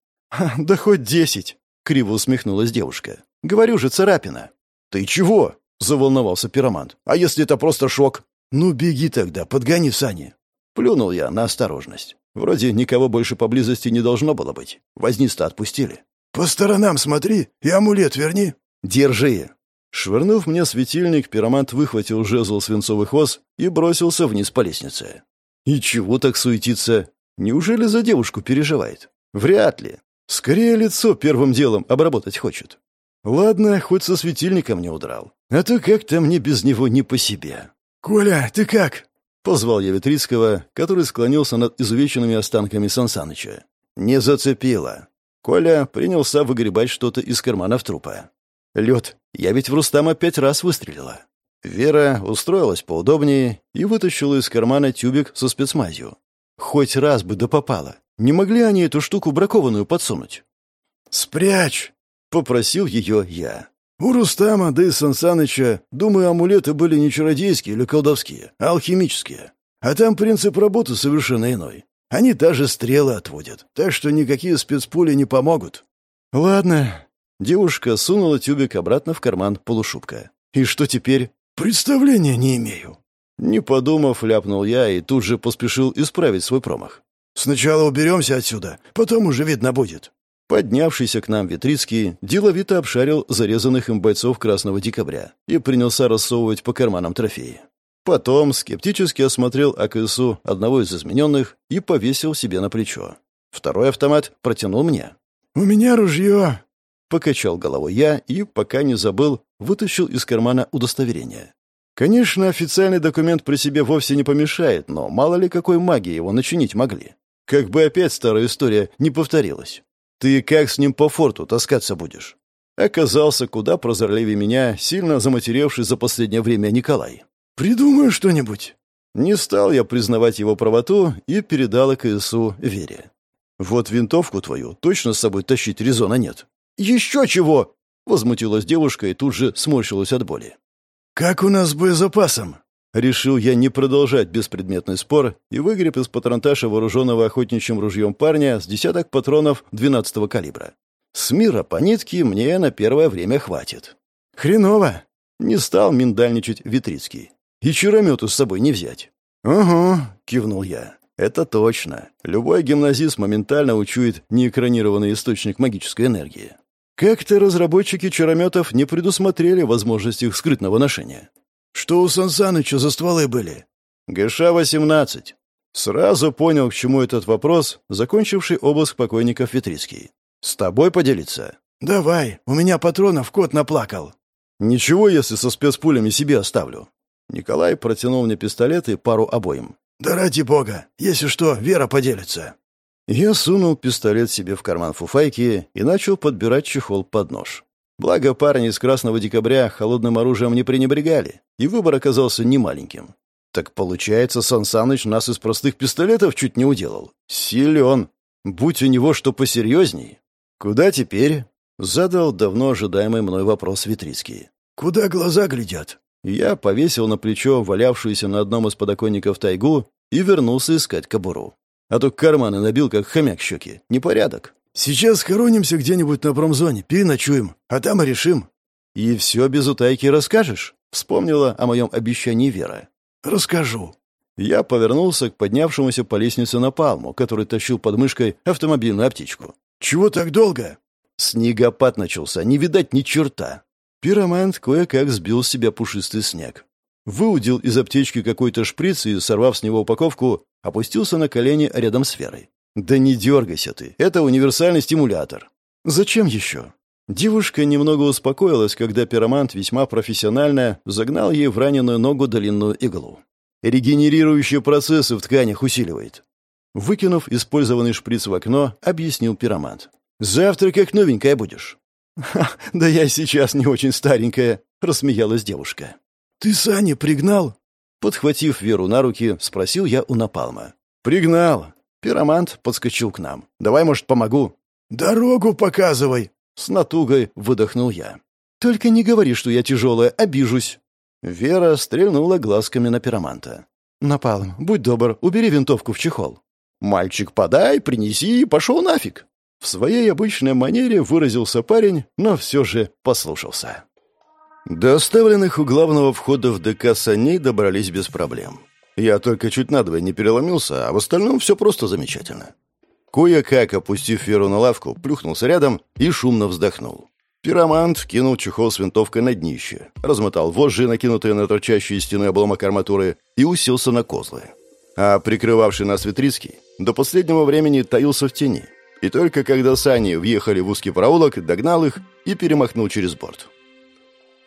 [SPEAKER 2] «Да хоть десять», — криво усмехнулась девушка. «Говорю же, царапина». «Ты чего?» — заволновался пиромант. «А если это просто шок?» «Ну, беги тогда, подгони сани». Плюнул я на осторожность. Вроде никого больше поблизости не должно было быть. Возниста отпустили. «По сторонам смотри и амулет верни». «Держи». Швырнув мне светильник, пиромант выхватил жезл свинцовых ос и бросился вниз по лестнице. И чего так суетиться? Неужели за девушку переживает? Вряд ли. Скорее лицо первым делом обработать хочет. Ладно, хоть со светильником не удрал. А то как-то мне без него не по себе. «Коля, ты как?» Позвал я Витрицкого, который склонился над изувеченными останками Сансаныча. Не зацепило. Коля принялся выгребать что-то из карманов трупа. Лед, я ведь в Рустама пять раз выстрелила. Вера устроилась поудобнее и вытащила из кармана тюбик со спецмазью. Хоть раз бы да попала. Не могли они эту штуку бракованную подсунуть? «Спрячь!» — попросил ее я. У Рустама, да и Сансаныча, думаю, амулеты были не чародейские или колдовские, а алхимические. А там принцип работы совершенно иной. Они даже стрелы отводят, так что никакие спецпули не помогут. Ладно. Девушка сунула тюбик обратно в карман полушубка. И что теперь? Представления не имею. Не подумав, ляпнул я и тут же поспешил исправить свой промах. Сначала уберемся отсюда, потом уже видно будет. Поднявшийся к нам Витрицкий деловито обшарил зарезанных им бойцов Красного Декабря и принялся рассовывать по карманам трофеи. Потом скептически осмотрел АКСУ одного из измененных и повесил себе на плечо. Второй автомат протянул мне. «У меня ружье!» Покачал головой я и, пока не забыл, вытащил из кармана удостоверение. Конечно, официальный документ при себе вовсе не помешает, но мало ли какой магии его начинить могли. Как бы опять старая история не повторилась. Ты как с ним по форту таскаться будешь?» Оказался куда прозорливее меня, сильно заматеревший за последнее время Николай. «Придумаю что-нибудь». Не стал я признавать его правоту и передал КСУ Вере. «Вот винтовку твою точно с собой тащить резона нет». «Еще чего!» — возмутилась девушка и тут же сморщилась от боли. «Как у нас с боезапасом?» Решил я не продолжать беспредметный спор и выгреб из патронташа вооруженного охотничьим ружьем парня с десяток патронов 12-го калибра. С мира по нитке мне на первое время хватит. «Хреново!»
[SPEAKER 1] Не стал миндальничать Витрицкий. И чаромету с собой не взять. «Угу», — кивнул я. «Это точно. Любой гимназист моментально учует неэкранированный источник магической энергии. Как-то разработчики чарометов не предусмотрели возможность их скрытного ношения.
[SPEAKER 2] Что у Сансаныча за стволы были?
[SPEAKER 1] ГШ-18. Сразу понял, к чему этот вопрос, закончивший обыск покойников Витрицкий. «С тобой поделиться?»
[SPEAKER 2] «Давай, у меня патронов кот наплакал».
[SPEAKER 1] «Ничего, если со спецпулями себе оставлю». Николай протянул мне пистолет и пару обоим.
[SPEAKER 2] «Да ради бога, если что, Вера поделится».
[SPEAKER 1] Я сунул пистолет себе в карман фуфайки и начал подбирать чехол под нож. Благо, парни из Красного Декабря холодным оружием не пренебрегали, и выбор оказался немаленьким. Так получается, Сан Саныч нас из простых пистолетов чуть не уделал. Силен. Будь у него что посерьезней. Куда теперь? Задал давно ожидаемый мной вопрос Витрицкий.
[SPEAKER 2] Куда глаза глядят?
[SPEAKER 1] Я повесил на плечо валявшуюся на одном из подоконников тайгу и вернулся искать кобуру. А то карманы набил, как хомяк щеки. Непорядок.
[SPEAKER 2] Сейчас хоронимся где-нибудь на промзоне, переночуем, а там и решим.
[SPEAKER 1] И все без утайки расскажешь? Вспомнила о моем обещании Вера.
[SPEAKER 2] «Расскажу».
[SPEAKER 1] Я повернулся к поднявшемуся по лестнице на палму, который тащил под мышкой автомобильную аптечку.
[SPEAKER 2] «Чего так долго?»
[SPEAKER 1] Снегопад начался, не видать ни черта. Пиромант кое-как сбил с себя пушистый снег. Выудил из аптечки какой-то шприц и, сорвав с него упаковку, опустился на колени рядом с Верой. «Да не дергайся ты, это универсальный стимулятор». «Зачем еще?» Девушка немного успокоилась, когда пиромант весьма профессионально загнал ей в раненую ногу длинную иглу. Регенерирующие процессы в тканях усиливает. Выкинув использованный шприц в окно, объяснил пиромант. «Завтра как новенькая будешь». «Ха, да я сейчас не очень старенькая», — рассмеялась девушка.
[SPEAKER 2] «Ты Сани пригнал?»
[SPEAKER 1] Подхватив Веру на руки, спросил я у Напалма. «Пригнал». Пиромант подскочил к нам. «Давай, может, помогу?»
[SPEAKER 2] «Дорогу показывай»,
[SPEAKER 1] с натугой выдохнул я. «Только не говори, что я тяжелая, обижусь». Вера стрельнула глазками на пироманта. «Напалм, будь добр, убери винтовку в чехол». «Мальчик, подай, принеси и пошел нафиг». В своей обычной манере выразился парень, но все же послушался. До оставленных у главного входа в ДК саней добрались без проблем. Я только чуть надвое не переломился, а в остальном все просто замечательно. Кое-как, опустив Веру на лавку, плюхнулся рядом и шумно вздохнул. Пиромант кинул чехол с винтовкой на днище, размотал вожжи, накинутые на торчащие стены обломок арматуры, и уселся на козлы. А прикрывавший нас Витрицкий до последнего времени таился в тени. И только когда сани въехали в узкий проулок, догнал их и перемахнул через борт.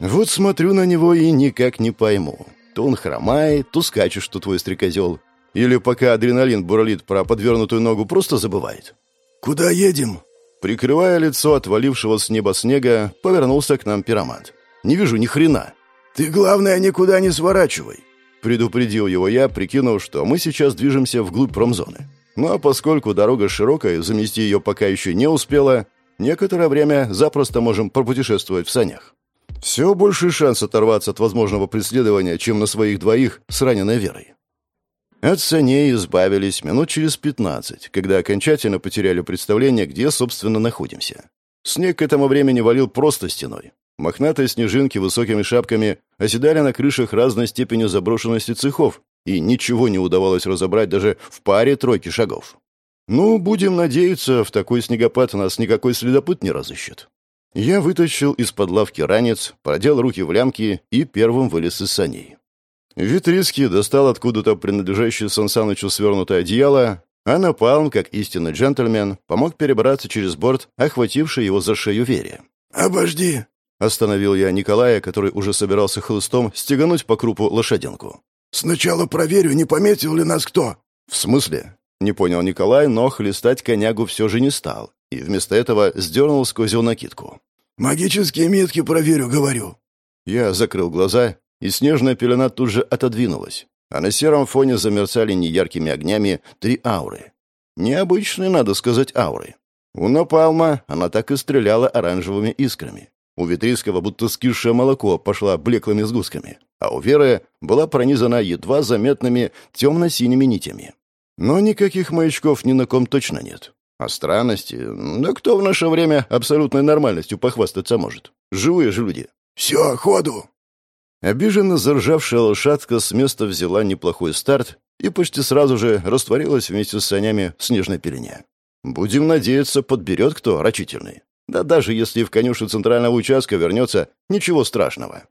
[SPEAKER 1] Вот смотрю на него и никак не пойму. То он хромает, то скачет, что твой стрекозел, или пока адреналин бурлит про подвернутую ногу, просто забывает.
[SPEAKER 2] «Куда едем?»
[SPEAKER 1] Прикрывая лицо отвалившего с неба снега, повернулся к нам пиромант. «Не вижу ни хрена».
[SPEAKER 2] «Ты, главное, никуда не сворачивай», —
[SPEAKER 1] предупредил его я, прикинув, что мы сейчас движемся вглубь промзоны. Ну а поскольку дорога широкая, замести ее пока еще не успела, некоторое время запросто можем пропутешествовать в санях. Все больше шанс оторваться от возможного преследования, чем на своих двоих с раненой Верой. От саней избавились минут через пятнадцать, когда окончательно потеряли представление, где, собственно, находимся. Снег к этому времени валил просто стеной. Мохнатые снежинки высокими шапками оседали на крышах разной степени заброшенности цехов, и ничего не удавалось разобрать даже в паре тройки шагов. Ну, будем надеяться, в такой снегопад нас никакой следопыт не разыщет. Я вытащил из-под лавки ранец, продел руки в лямки и первым вылез из саней. Витрицкий достал откуда-то принадлежащее Сансанычу свернутое одеяло, а Напалм, как истинный джентльмен, помог перебраться через борт, охвативший его за шею Вере.
[SPEAKER 2] «Обожди!»
[SPEAKER 1] — остановил я Николая, который уже собирался хлыстом стегануть по крупу лошаденку.
[SPEAKER 2] «Сначала проверю, не пометил ли нас кто».
[SPEAKER 1] «В смысле?» — не понял Николай, но хлестать конягу все же не стал, и вместо этого сдернул с козел накидку.
[SPEAKER 2] «Магические метки проверю, говорю».
[SPEAKER 1] Я закрыл глаза и снежная пелена тут же отодвинулась, а на сером фоне замерцали неяркими огнями три ауры. Необычные, надо сказать, ауры. У Напалма она так и стреляла оранжевыми искрами. У Витрийского будто скисшее молоко пошла блеклыми сгустками, а у Веры была пронизана едва заметными темно-синими нитями. Но никаких маячков ни на ком точно нет. А странности... Да кто в наше время абсолютной нормальностью похвастаться может? Живые же люди.
[SPEAKER 2] «Все, ходу!»
[SPEAKER 1] Обиженно заржавшая лошадка с места взяла неплохой старт и почти сразу же растворилась вместе с санями в снежной пелене. Будем надеяться, подберет кто рачительный. Да даже если в конюшню центрального участка вернется, ничего страшного.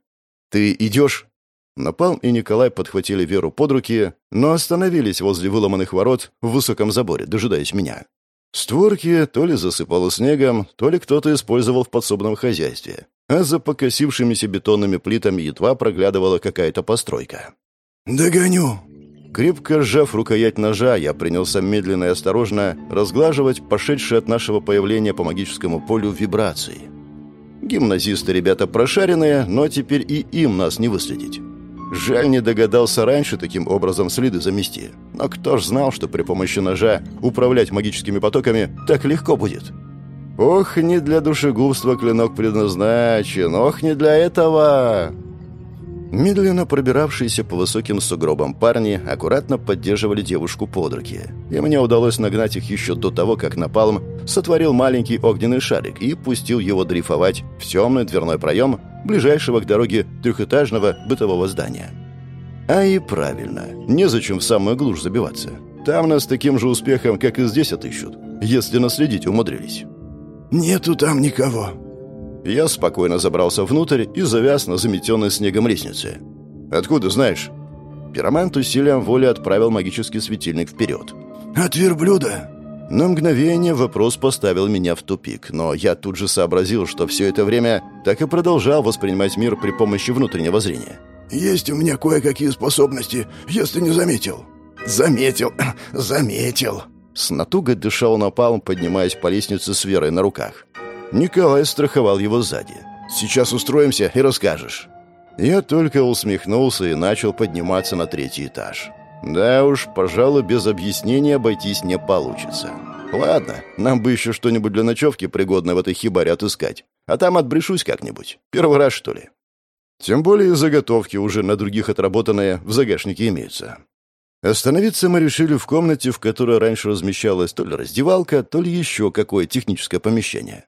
[SPEAKER 1] «Ты идешь?» Напалм и Николай подхватили Веру под руки, но остановились возле выломанных ворот в высоком заборе, дожидаясь меня. Створки то ли засыпало снегом, то ли кто-то использовал в подсобном хозяйстве, а за покосившимися бетонными плитами едва проглядывала какая-то постройка.
[SPEAKER 3] «Догоню!»
[SPEAKER 1] Крепко сжав рукоять ножа, я принялся медленно и осторожно разглаживать пошедшие от нашего появления по магическому полю вибрации. Гимназисты ребята прошаренные, но теперь и им нас не выследить. Жаль, не догадался раньше таким образом следы замести. Но кто ж знал, что при помощи ножа управлять магическими потоками так легко будет? Ох, не для душегубства клинок предназначен, ох, не для этого! Медленно пробиравшиеся по высоким сугробам парни аккуратно поддерживали девушку под руки. И мне удалось нагнать их еще до того, как Напалм сотворил маленький огненный шарик и пустил его дрейфовать в темный дверной проем ближайшего к дороге трехэтажного бытового здания. А и правильно, незачем в самую глушь забиваться. Там нас таким же успехом, как и здесь отыщут, если наследить умудрились.
[SPEAKER 3] «Нету там никого».
[SPEAKER 1] Я спокойно забрался внутрь и завяз на заметенной снегом лестнице. «Откуда знаешь?» Пиромант усилием воли отправил магический светильник вперед.
[SPEAKER 3] «От верблюда?»
[SPEAKER 1] На мгновение вопрос поставил меня в тупик, но я тут же сообразил, что все это время так и продолжал воспринимать мир при помощи внутреннего зрения.
[SPEAKER 3] «Есть у меня кое-какие способности, если не заметил». «Заметил, заметил».
[SPEAKER 1] С натугой дышал напалм, поднимаясь по лестнице с Верой на руках. Николай страховал его сзади. «Сейчас устроимся и расскажешь». Я только усмехнулся и начал подниматься на третий этаж. Да уж, пожалуй, без объяснения обойтись не получится. Ладно, нам бы еще что-нибудь для ночевки пригодное в этой хибаре отыскать. А там отбрешусь как-нибудь. Первый раз, что ли? Тем более заготовки уже на других отработанные в загашнике имеются. Остановиться мы решили в комнате, в которой раньше размещалась то ли раздевалка, то ли еще какое техническое помещение.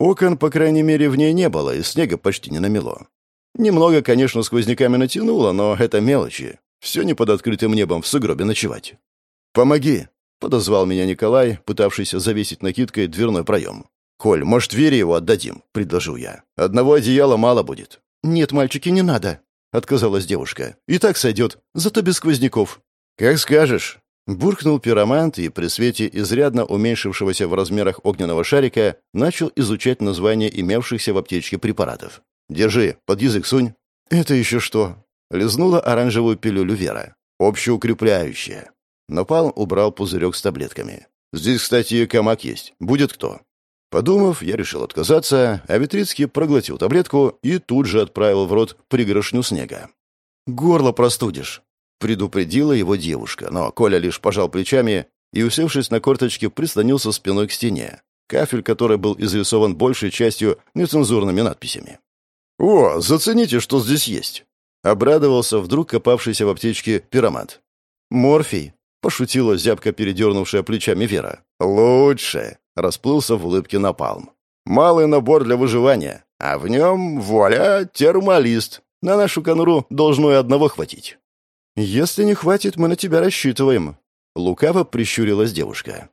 [SPEAKER 1] Окон, по крайней мере, в ней не было, и снега почти не намело. Немного, конечно, сквозняками натянуло, но это мелочи. Все не под открытым небом в сугробе ночевать. «Помоги!» — подозвал меня Николай, пытавшийся завесить накидкой дверной проем. «Коль, может, Вере его отдадим?» — предложил я. «Одного одеяла мало будет». «Нет, мальчики, не надо», — отказалась девушка. «И так сойдет, зато без сквозняков». «Как скажешь». Буркнул пиромант и при свете изрядно уменьшившегося в размерах огненного шарика начал изучать названия имевшихся в аптечке препаратов. «Держи, под язык сунь». «Это еще что?» Лизнула оранжевую пилюлю Вера. Общеукрепляющая. Напал убрал пузырек с таблетками. «Здесь, кстати, камак есть. Будет кто?» Подумав, я решил отказаться, а Витрицкий проглотил таблетку и тут же отправил в рот пригоршню снега. «Горло простудишь», — предупредила его девушка, но Коля лишь пожал плечами и, усевшись на корточке, прислонился спиной к стене, кафель которой был изрисован большей частью нецензурными надписями. «О, зацените, что здесь есть!» Обрадовался вдруг копавшийся в аптечке пиромат. «Морфий», — пошутила зябко передернувшая плечами Вера. «Лучше», — расплылся в улыбке напалм. «Малый набор для выживания, а в нем, вуаля, термалист. На нашу конуру должно и одного хватить». «Если не хватит, мы на тебя рассчитываем», — лукаво прищурилась девушка.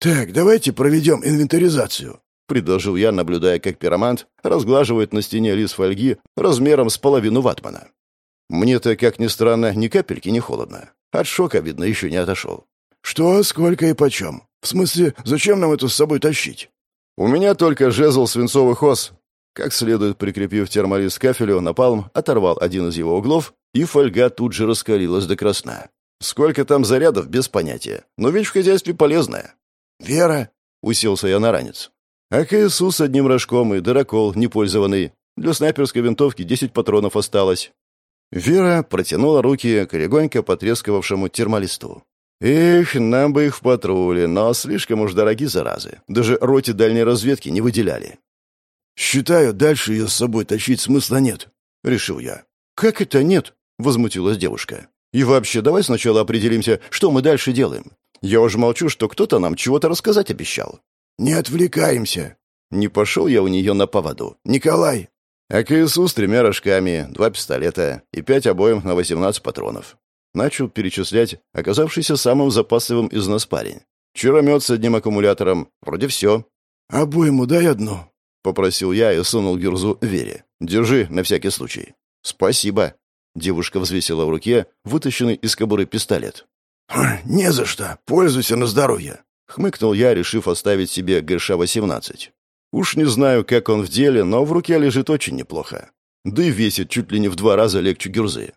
[SPEAKER 3] «Так, давайте проведем инвентаризацию», —
[SPEAKER 1] предложил я, наблюдая, как пиромант разглаживает на стене лист фольги размером с половину ватмана. Мне-то, как ни странно, ни капельки не холодно. От шока, видно, еще не отошел.
[SPEAKER 3] «Что, сколько и почем? В смысле, зачем нам это с собой тащить?»
[SPEAKER 1] «У меня только жезл свинцовых ос». Как следует прикрепив термолист к кафелю, напалм оторвал один из его углов, и фольга тут же раскалилась до красна. «Сколько там зарядов, без понятия. Но ведь в хозяйстве полезная».
[SPEAKER 3] «Вера?»
[SPEAKER 1] — уселся я на ранец. «А КСУ с одним рожком и дырокол, непользованный. Для снайперской винтовки десять патронов осталось. Вера протянула руки к легонько потрескивавшему термолисту. «Эх, нам бы их в патруле, но слишком уж дороги заразы. Даже роте дальней разведки не выделяли».
[SPEAKER 3] «Считаю, дальше ее с собой тащить смысла нет», — решил я.
[SPEAKER 1] «Как это нет?» — возмутилась девушка. «И вообще, давай сначала определимся, что мы дальше делаем. Я уже молчу, что кто-то нам чего-то рассказать обещал».
[SPEAKER 3] «Не отвлекаемся».
[SPEAKER 1] Не пошел я у нее на поводу.
[SPEAKER 3] «Николай,
[SPEAKER 1] АКСУ с тремя рожками, два пистолета и пять обоим на 18 патронов. Начал перечислять оказавшийся самым запасливым из нас парень. Чаромет с одним аккумулятором. Вроде все.
[SPEAKER 3] «Обойму дай одну», —
[SPEAKER 1] попросил я и сунул гюрзу Вере. «Держи, на всякий случай». «Спасибо». Девушка взвесила в руке вытащенный из кобуры пистолет.
[SPEAKER 3] «Не за что. Пользуйся на здоровье», —
[SPEAKER 1] хмыкнул я, решив оставить себе ГШ-18. Уж не знаю, как он в деле, но в руке лежит очень неплохо. Да и весит чуть ли не в два раза легче гюрзы.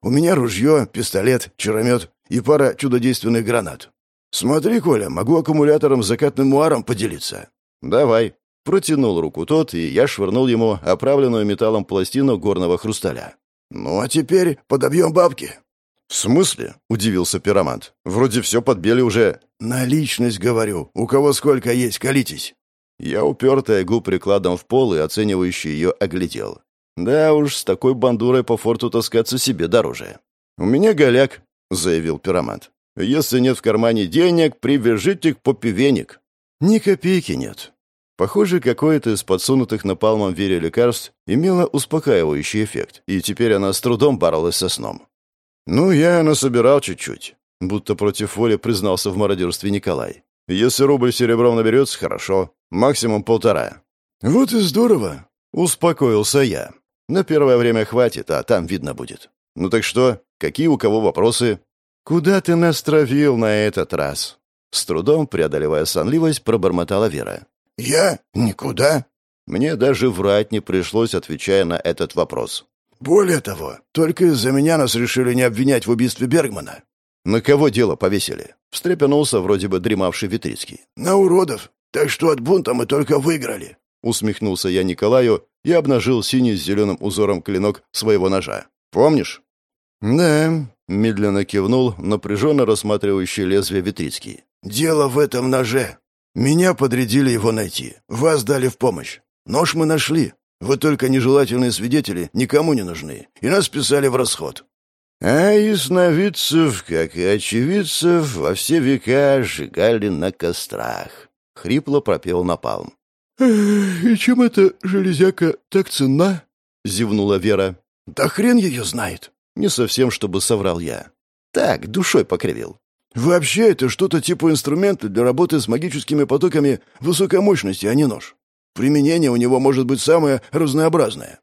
[SPEAKER 3] «У меня ружье, пистолет, чаромет и пара чудодейственных гранат. Смотри, Коля, могу аккумулятором с закатным муаром поделиться».
[SPEAKER 1] «Давай». Протянул руку тот, и я швырнул ему оправленную металлом пластину горного хрусталя.
[SPEAKER 3] «Ну, а теперь подобьем бабки».
[SPEAKER 1] «В смысле?» — удивился пиромант. «Вроде все подбили уже».
[SPEAKER 3] «Наличность, говорю. У кого сколько есть, колитесь».
[SPEAKER 1] Я упертая губ прикладом в пол и оценивающий ее оглядел. Да уж, с такой бандурой по форту таскаться себе дороже. «У меня голяк», — заявил пиромант. «Если нет в кармане денег, привяжите к попе веник». «Ни копейки нет». Похоже, какое-то из подсунутых напалмом Вере лекарств имело успокаивающий эффект, и теперь она с трудом боролась со сном. «Ну, я насобирал чуть-чуть», — будто против воли признался в мародерстве Николай. «Если рубль серебром наберется, хорошо. Максимум полтора».
[SPEAKER 3] «Вот и здорово», —
[SPEAKER 1] успокоился я. «На первое время хватит, а там видно будет». «Ну так что? Какие у кого вопросы?» «Куда ты нас на этот раз?» С трудом, преодолевая сонливость, пробормотала Вера.
[SPEAKER 3] «Я? Никуда?»
[SPEAKER 1] Мне даже врать не пришлось, отвечая на этот вопрос.
[SPEAKER 3] «Более того, только из-за меня нас решили не обвинять в убийстве Бергмана».
[SPEAKER 1] «На кого дело повесили?» Встрепенулся вроде бы дремавший Витрицкий.
[SPEAKER 3] «На уродов. Так что от бунта мы только выиграли.
[SPEAKER 1] Усмехнулся я Николаю и обнажил синий с зеленым узором клинок своего ножа. Помнишь? Да, медленно кивнул напряженно рассматривающий лезвие Витрицкий.
[SPEAKER 3] Дело в этом ноже. Меня подрядили его найти. Вас дали в помощь. Нож мы нашли. Вы только нежелательные свидетели никому не нужны. И нас писали в расход.
[SPEAKER 1] А ясновидцев, как и очевидцев, во все века сжигали на кострах. — хрипло пропел Напалм.
[SPEAKER 3] «И чем эта железяка так ценна?»
[SPEAKER 1] — зевнула Вера.
[SPEAKER 3] «Да хрен ее знает!»
[SPEAKER 1] Не совсем, чтобы соврал я. Так, душой покривил.
[SPEAKER 3] «Вообще, это что-то типа инструмента для работы с магическими потоками высокой мощности, а не нож. Применение у него может быть самое разнообразное».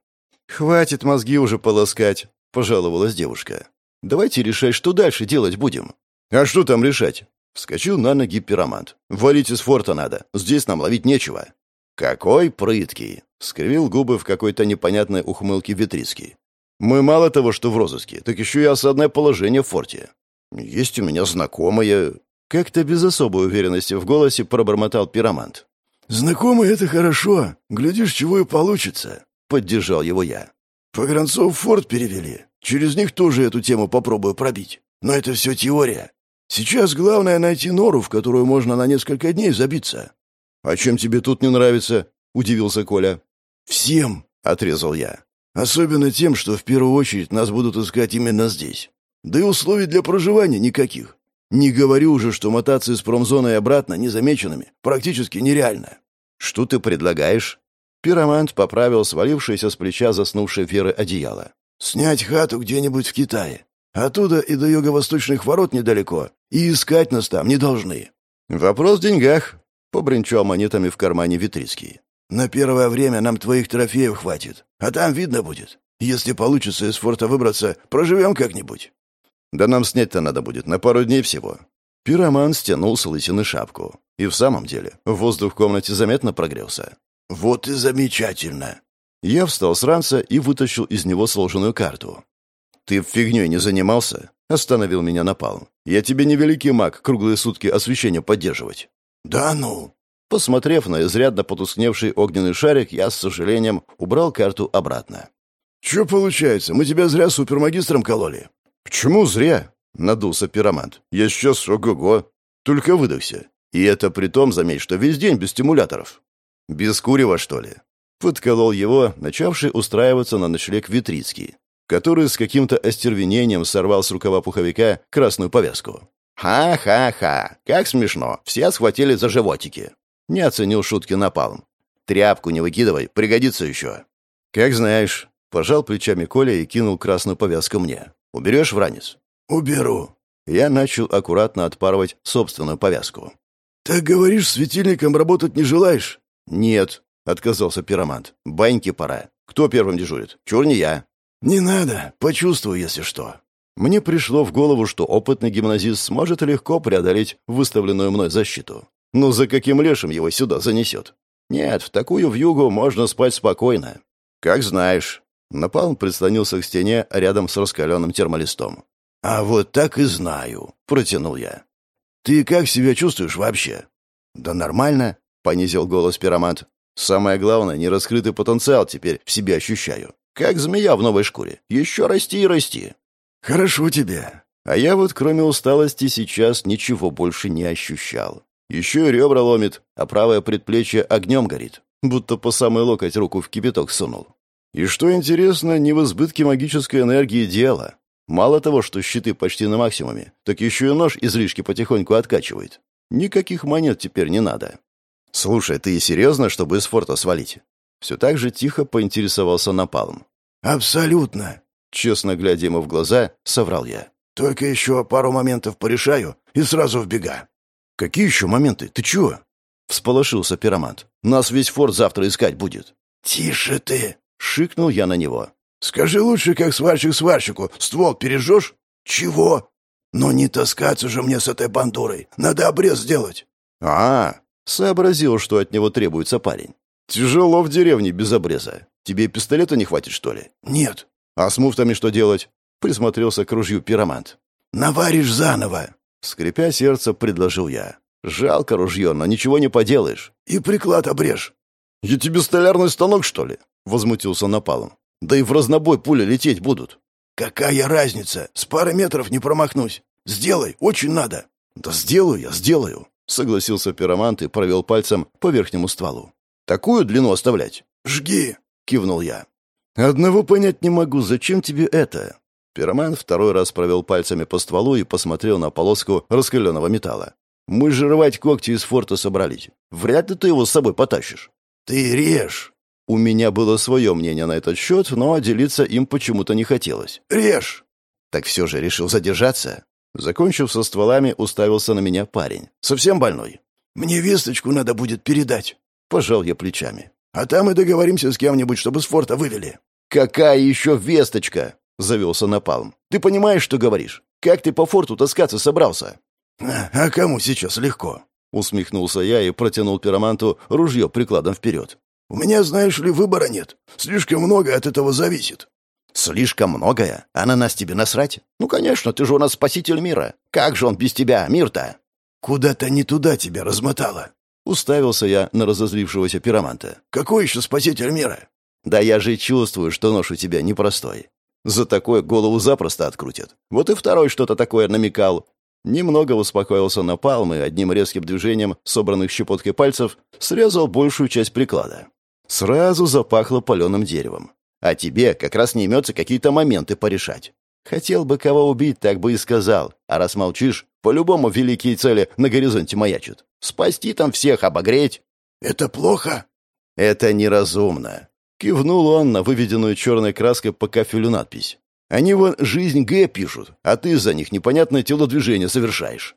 [SPEAKER 1] «Хватит мозги уже полоскать», — пожаловалась девушка. «Давайте решать, что дальше делать будем». «А что там решать? Вскочил на ноги пиромант. «Валить из форта надо. Здесь нам ловить нечего». «Какой прыткий!» — скривил губы в какой-то непонятной ухмылке Витрицкий. «Мы мало того, что в розыске, так еще и осадное положение в форте. Есть у меня знакомые...» Как-то без особой уверенности в голосе пробормотал пиромант.
[SPEAKER 3] «Знакомые — это хорошо. Глядишь, чего и получится», — поддержал его я. «Погранцов в форт перевели. Через них тоже эту тему попробую пробить. Но это все теория. Сейчас главное найти нору, в которую можно на несколько дней забиться».
[SPEAKER 1] «А чем тебе тут не нравится?» — удивился Коля.
[SPEAKER 3] «Всем», — отрезал я. «Особенно тем, что в первую очередь нас будут искать именно здесь. Да и условий для проживания никаких. Не говорю уже, что мотаться из промзоны и обратно незамеченными практически нереально».
[SPEAKER 1] «Что ты предлагаешь?» Пиромант поправил свалившееся с плеча заснувшей Веры одеяло.
[SPEAKER 3] «Снять хату где-нибудь в Китае. Оттуда и до юго-восточных ворот недалеко, и искать нас там не должны».
[SPEAKER 1] «Вопрос в деньгах», — побренчал монетами в кармане Витрицкий.
[SPEAKER 3] «На первое время нам твоих трофеев хватит, а там видно будет. Если получится из форта выбраться, проживем как-нибудь».
[SPEAKER 1] «Да нам снять-то надо будет на пару дней всего». Пироман стянул с лысины шапку. И в самом деле, воздух в комнате заметно прогрелся.
[SPEAKER 3] «Вот и замечательно!»
[SPEAKER 1] Я встал с ранца и вытащил из него сложенную карту. «Ты фигней не занимался?» — остановил меня напал. «Я тебе не великий маг круглые сутки освещение поддерживать».
[SPEAKER 3] «Да ну!»
[SPEAKER 1] Посмотрев на изрядно потускневший огненный шарик, я с сожалением убрал карту обратно.
[SPEAKER 3] «Чё получается? Мы тебя зря супермагистром кололи?»
[SPEAKER 1] «Почему зря?» — надулся пиромант. «Я сейчас ого-го. Только выдохся. И это при том, заметь, что весь день без стимуляторов». «Без курева, что ли?» Подколол его, начавший устраиваться на ночлег Витрицкий который с каким-то остервенением сорвал с рукава пуховика красную повязку. «Ха-ха-ха! Как смешно! Все схватили за животики!» Не оценил шутки напалм. «Тряпку не выкидывай, пригодится еще!» «Как знаешь». Пожал плечами Коля и кинул красную повязку мне. «Уберешь в ранец?»
[SPEAKER 3] «Уберу».
[SPEAKER 1] Я начал аккуратно отпарывать собственную повязку.
[SPEAKER 3] «Так говоришь, светильником работать не желаешь?»
[SPEAKER 1] «Нет», — отказался пиромант. «Баньки пора. Кто первым дежурит? Чур не я».
[SPEAKER 3] «Не надо. Почувствую, если что».
[SPEAKER 1] Мне пришло в голову, что опытный гимназист сможет легко преодолеть выставленную мной защиту. Но за каким лешим его сюда занесет? Нет, в такую вьюгу можно спать спокойно. Как знаешь. Напалм прислонился к стене рядом с раскаленным термолистом. «А вот так и знаю», — протянул я. «Ты как себя чувствуешь вообще?» «Да нормально», — понизил голос пиромант. «Самое главное, нераскрытый потенциал теперь в себе ощущаю. Как змея в новой шкуре. Еще расти и расти».
[SPEAKER 3] «Хорошо тебе».
[SPEAKER 1] А я вот, кроме усталости, сейчас ничего больше не ощущал. Еще и ребра ломит, а правое предплечье огнем горит, будто по самый локоть руку в кипяток сунул. И что интересно, не в избытке магической энергии дело. Мало того, что щиты почти на максимуме, так еще и нож излишки потихоньку откачивает. Никаких монет теперь не надо. «Слушай, ты серьезно, чтобы из форта свалить?» Все так же тихо поинтересовался Напалм.
[SPEAKER 3] «Абсолютно!»
[SPEAKER 1] Честно глядя ему в глаза, соврал я.
[SPEAKER 3] «Только еще пару моментов порешаю и сразу в бега».
[SPEAKER 1] «Какие еще моменты? Ты чего?» Всполошился пиромант. «Нас весь форт завтра искать будет».
[SPEAKER 3] «Тише ты!»
[SPEAKER 1] — шикнул я на него.
[SPEAKER 3] «Скажи лучше, как сварщик сварщику, ствол пережжешь?» «Чего?» «Ну не таскаться же мне с этой бандурой. Надо обрез сделать».
[SPEAKER 1] «А, сообразил, что от него требуется парень. Тяжело в деревне без обреза. Тебе пистолета не хватит, что ли?»
[SPEAKER 3] «Нет».
[SPEAKER 1] «А с муфтами что делать?» Присмотрелся к ружью пиромант.
[SPEAKER 3] «Наваришь заново».
[SPEAKER 1] Скрипя сердце, предложил я. «Жалко ружье, но ничего не поделаешь».
[SPEAKER 3] «И приклад обрежь».
[SPEAKER 1] «Я тебе столярный станок, что ли?» Возмутился напалом. «Да и в разнобой пули лететь будут».
[SPEAKER 3] «Какая разница? С пары метров не промахнусь. Сделай, очень надо».
[SPEAKER 1] «Да сделаю я, сделаю», — согласился пиромант и провел пальцем по верхнему стволу. «Такую длину оставлять?»
[SPEAKER 3] «Жги», — кивнул я.
[SPEAKER 1] «Одного понять не могу, зачем тебе это?» Пироман второй раз провел пальцами по стволу и посмотрел на полоску раскаленного металла. «Мы же рвать когти из форта собрались. Вряд ли ты его с собой потащишь».
[SPEAKER 3] «Ты режь!»
[SPEAKER 1] У меня было свое мнение на этот счет, но делиться им почему-то не хотелось.
[SPEAKER 3] «Режь!»
[SPEAKER 1] Так все же решил задержаться. Закончив со стволами, уставился на меня парень. «Совсем больной?»
[SPEAKER 3] «Мне весточку надо будет передать».
[SPEAKER 1] Пожал я плечами.
[SPEAKER 3] «А там и договоримся с кем-нибудь, чтобы с форта вывели».
[SPEAKER 1] «Какая еще весточка?» — завелся Напалм. «Ты понимаешь, что говоришь? Как ты по форту таскаться собрался?»
[SPEAKER 3] «А, а кому сейчас легко?»
[SPEAKER 1] — усмехнулся я и протянул пироманту ружье прикладом вперед.
[SPEAKER 3] «У меня, знаешь ли, выбора нет. Слишком многое от этого зависит».
[SPEAKER 1] «Слишком многое? А на нас тебе насрать? Ну, конечно, ты же у нас спаситель мира. Как же он без тебя, мир-то?»
[SPEAKER 3] «Куда-то не туда тебя размотало».
[SPEAKER 1] Уставился я на разозлившегося пироманта.
[SPEAKER 3] «Какой еще спаситель мира?»
[SPEAKER 1] «Да я же чувствую, что нож у тебя непростой. За такое голову запросто открутят. Вот и второй что-то такое намекал. Немного успокоился на палм и одним резким движением, собранных щепоткой пальцев, срезал большую часть приклада. Сразу запахло паленым деревом. А тебе как раз не имется какие-то моменты порешать. Хотел бы кого убить, так бы и сказал. А раз молчишь, по-любому великие цели на горизонте маячат. Спасти там всех, обогреть.
[SPEAKER 3] Это плохо?
[SPEAKER 1] Это неразумно. Кивнул он на выведенную черной краской по кафелю надпись. Они вон «Жизнь Г» пишут, а ты за них непонятное телодвижение совершаешь.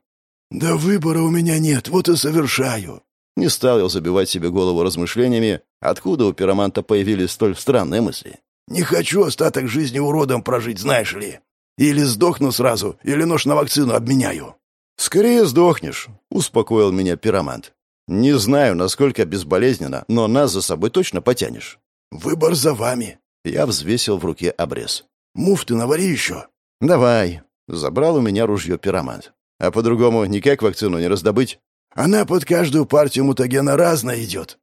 [SPEAKER 3] «Да выбора у меня нет, вот и совершаю».
[SPEAKER 1] Не стал я забивать себе голову размышлениями, откуда у пироманта появились столь странные мысли.
[SPEAKER 3] «Не хочу остаток жизни уродом прожить, знаешь ли. Или сдохну сразу, или нож на вакцину обменяю».
[SPEAKER 1] «Скорее сдохнешь», — успокоил меня пиромант. «Не знаю, насколько безболезненно, но нас за собой точно потянешь».
[SPEAKER 3] «Выбор за вами».
[SPEAKER 1] Я взвесил в руке обрез.
[SPEAKER 3] «Муфты навари еще».
[SPEAKER 1] «Давай». Забрал у меня ружье пиромант. «А по-другому никак вакцину не раздобыть?»
[SPEAKER 3] «Она под каждую партию мутагена разная идет».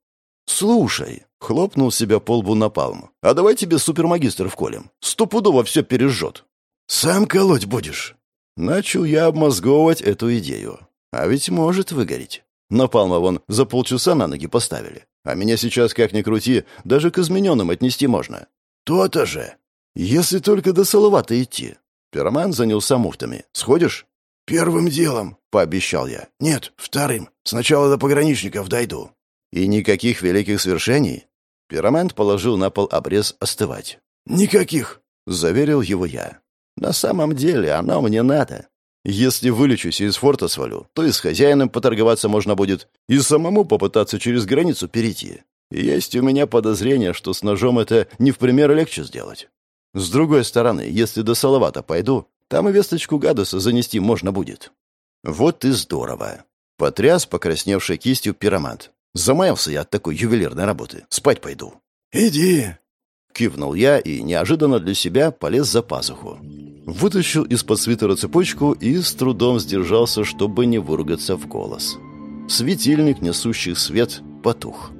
[SPEAKER 1] «Слушай», — хлопнул себя по лбу напалм, «а давай тебе супермагистр вколем. Стопудово все пережжет».
[SPEAKER 3] «Сам колоть будешь?»
[SPEAKER 1] Начал я обмозговывать эту идею. А ведь может выгореть. Напалма вон за полчаса на ноги поставили. А меня сейчас, как ни крути, даже к измененным отнести можно.
[SPEAKER 3] То-то же.
[SPEAKER 1] Если только до Салавата идти. Пироман занялся муфтами. Сходишь?
[SPEAKER 3] Первым делом,
[SPEAKER 1] пообещал я.
[SPEAKER 3] Нет, вторым. Сначала до пограничников дойду.
[SPEAKER 1] И никаких великих свершений? Пиромант положил на пол обрез остывать.
[SPEAKER 3] «Никаких», —
[SPEAKER 1] заверил его я. «На самом деле оно мне надо. Если вылечусь и из форта свалю, то и с хозяином поторговаться можно будет, и самому попытаться через границу перейти. Есть у меня подозрение, что с ножом это не в пример легче сделать. С другой стороны, если до Салавата пойду, там и весточку Гадуса занести можно будет. Вот и здорово. Потряс покрасневшей кистью пиромант. Замаялся я от такой ювелирной работы. Спать пойду.
[SPEAKER 3] «Иди!»
[SPEAKER 1] Кивнул я и неожиданно для себя полез за пазуху. Вытащил из-под свитера цепочку и с трудом сдержался, чтобы не выругаться в голос. Светильник, несущий свет, потух.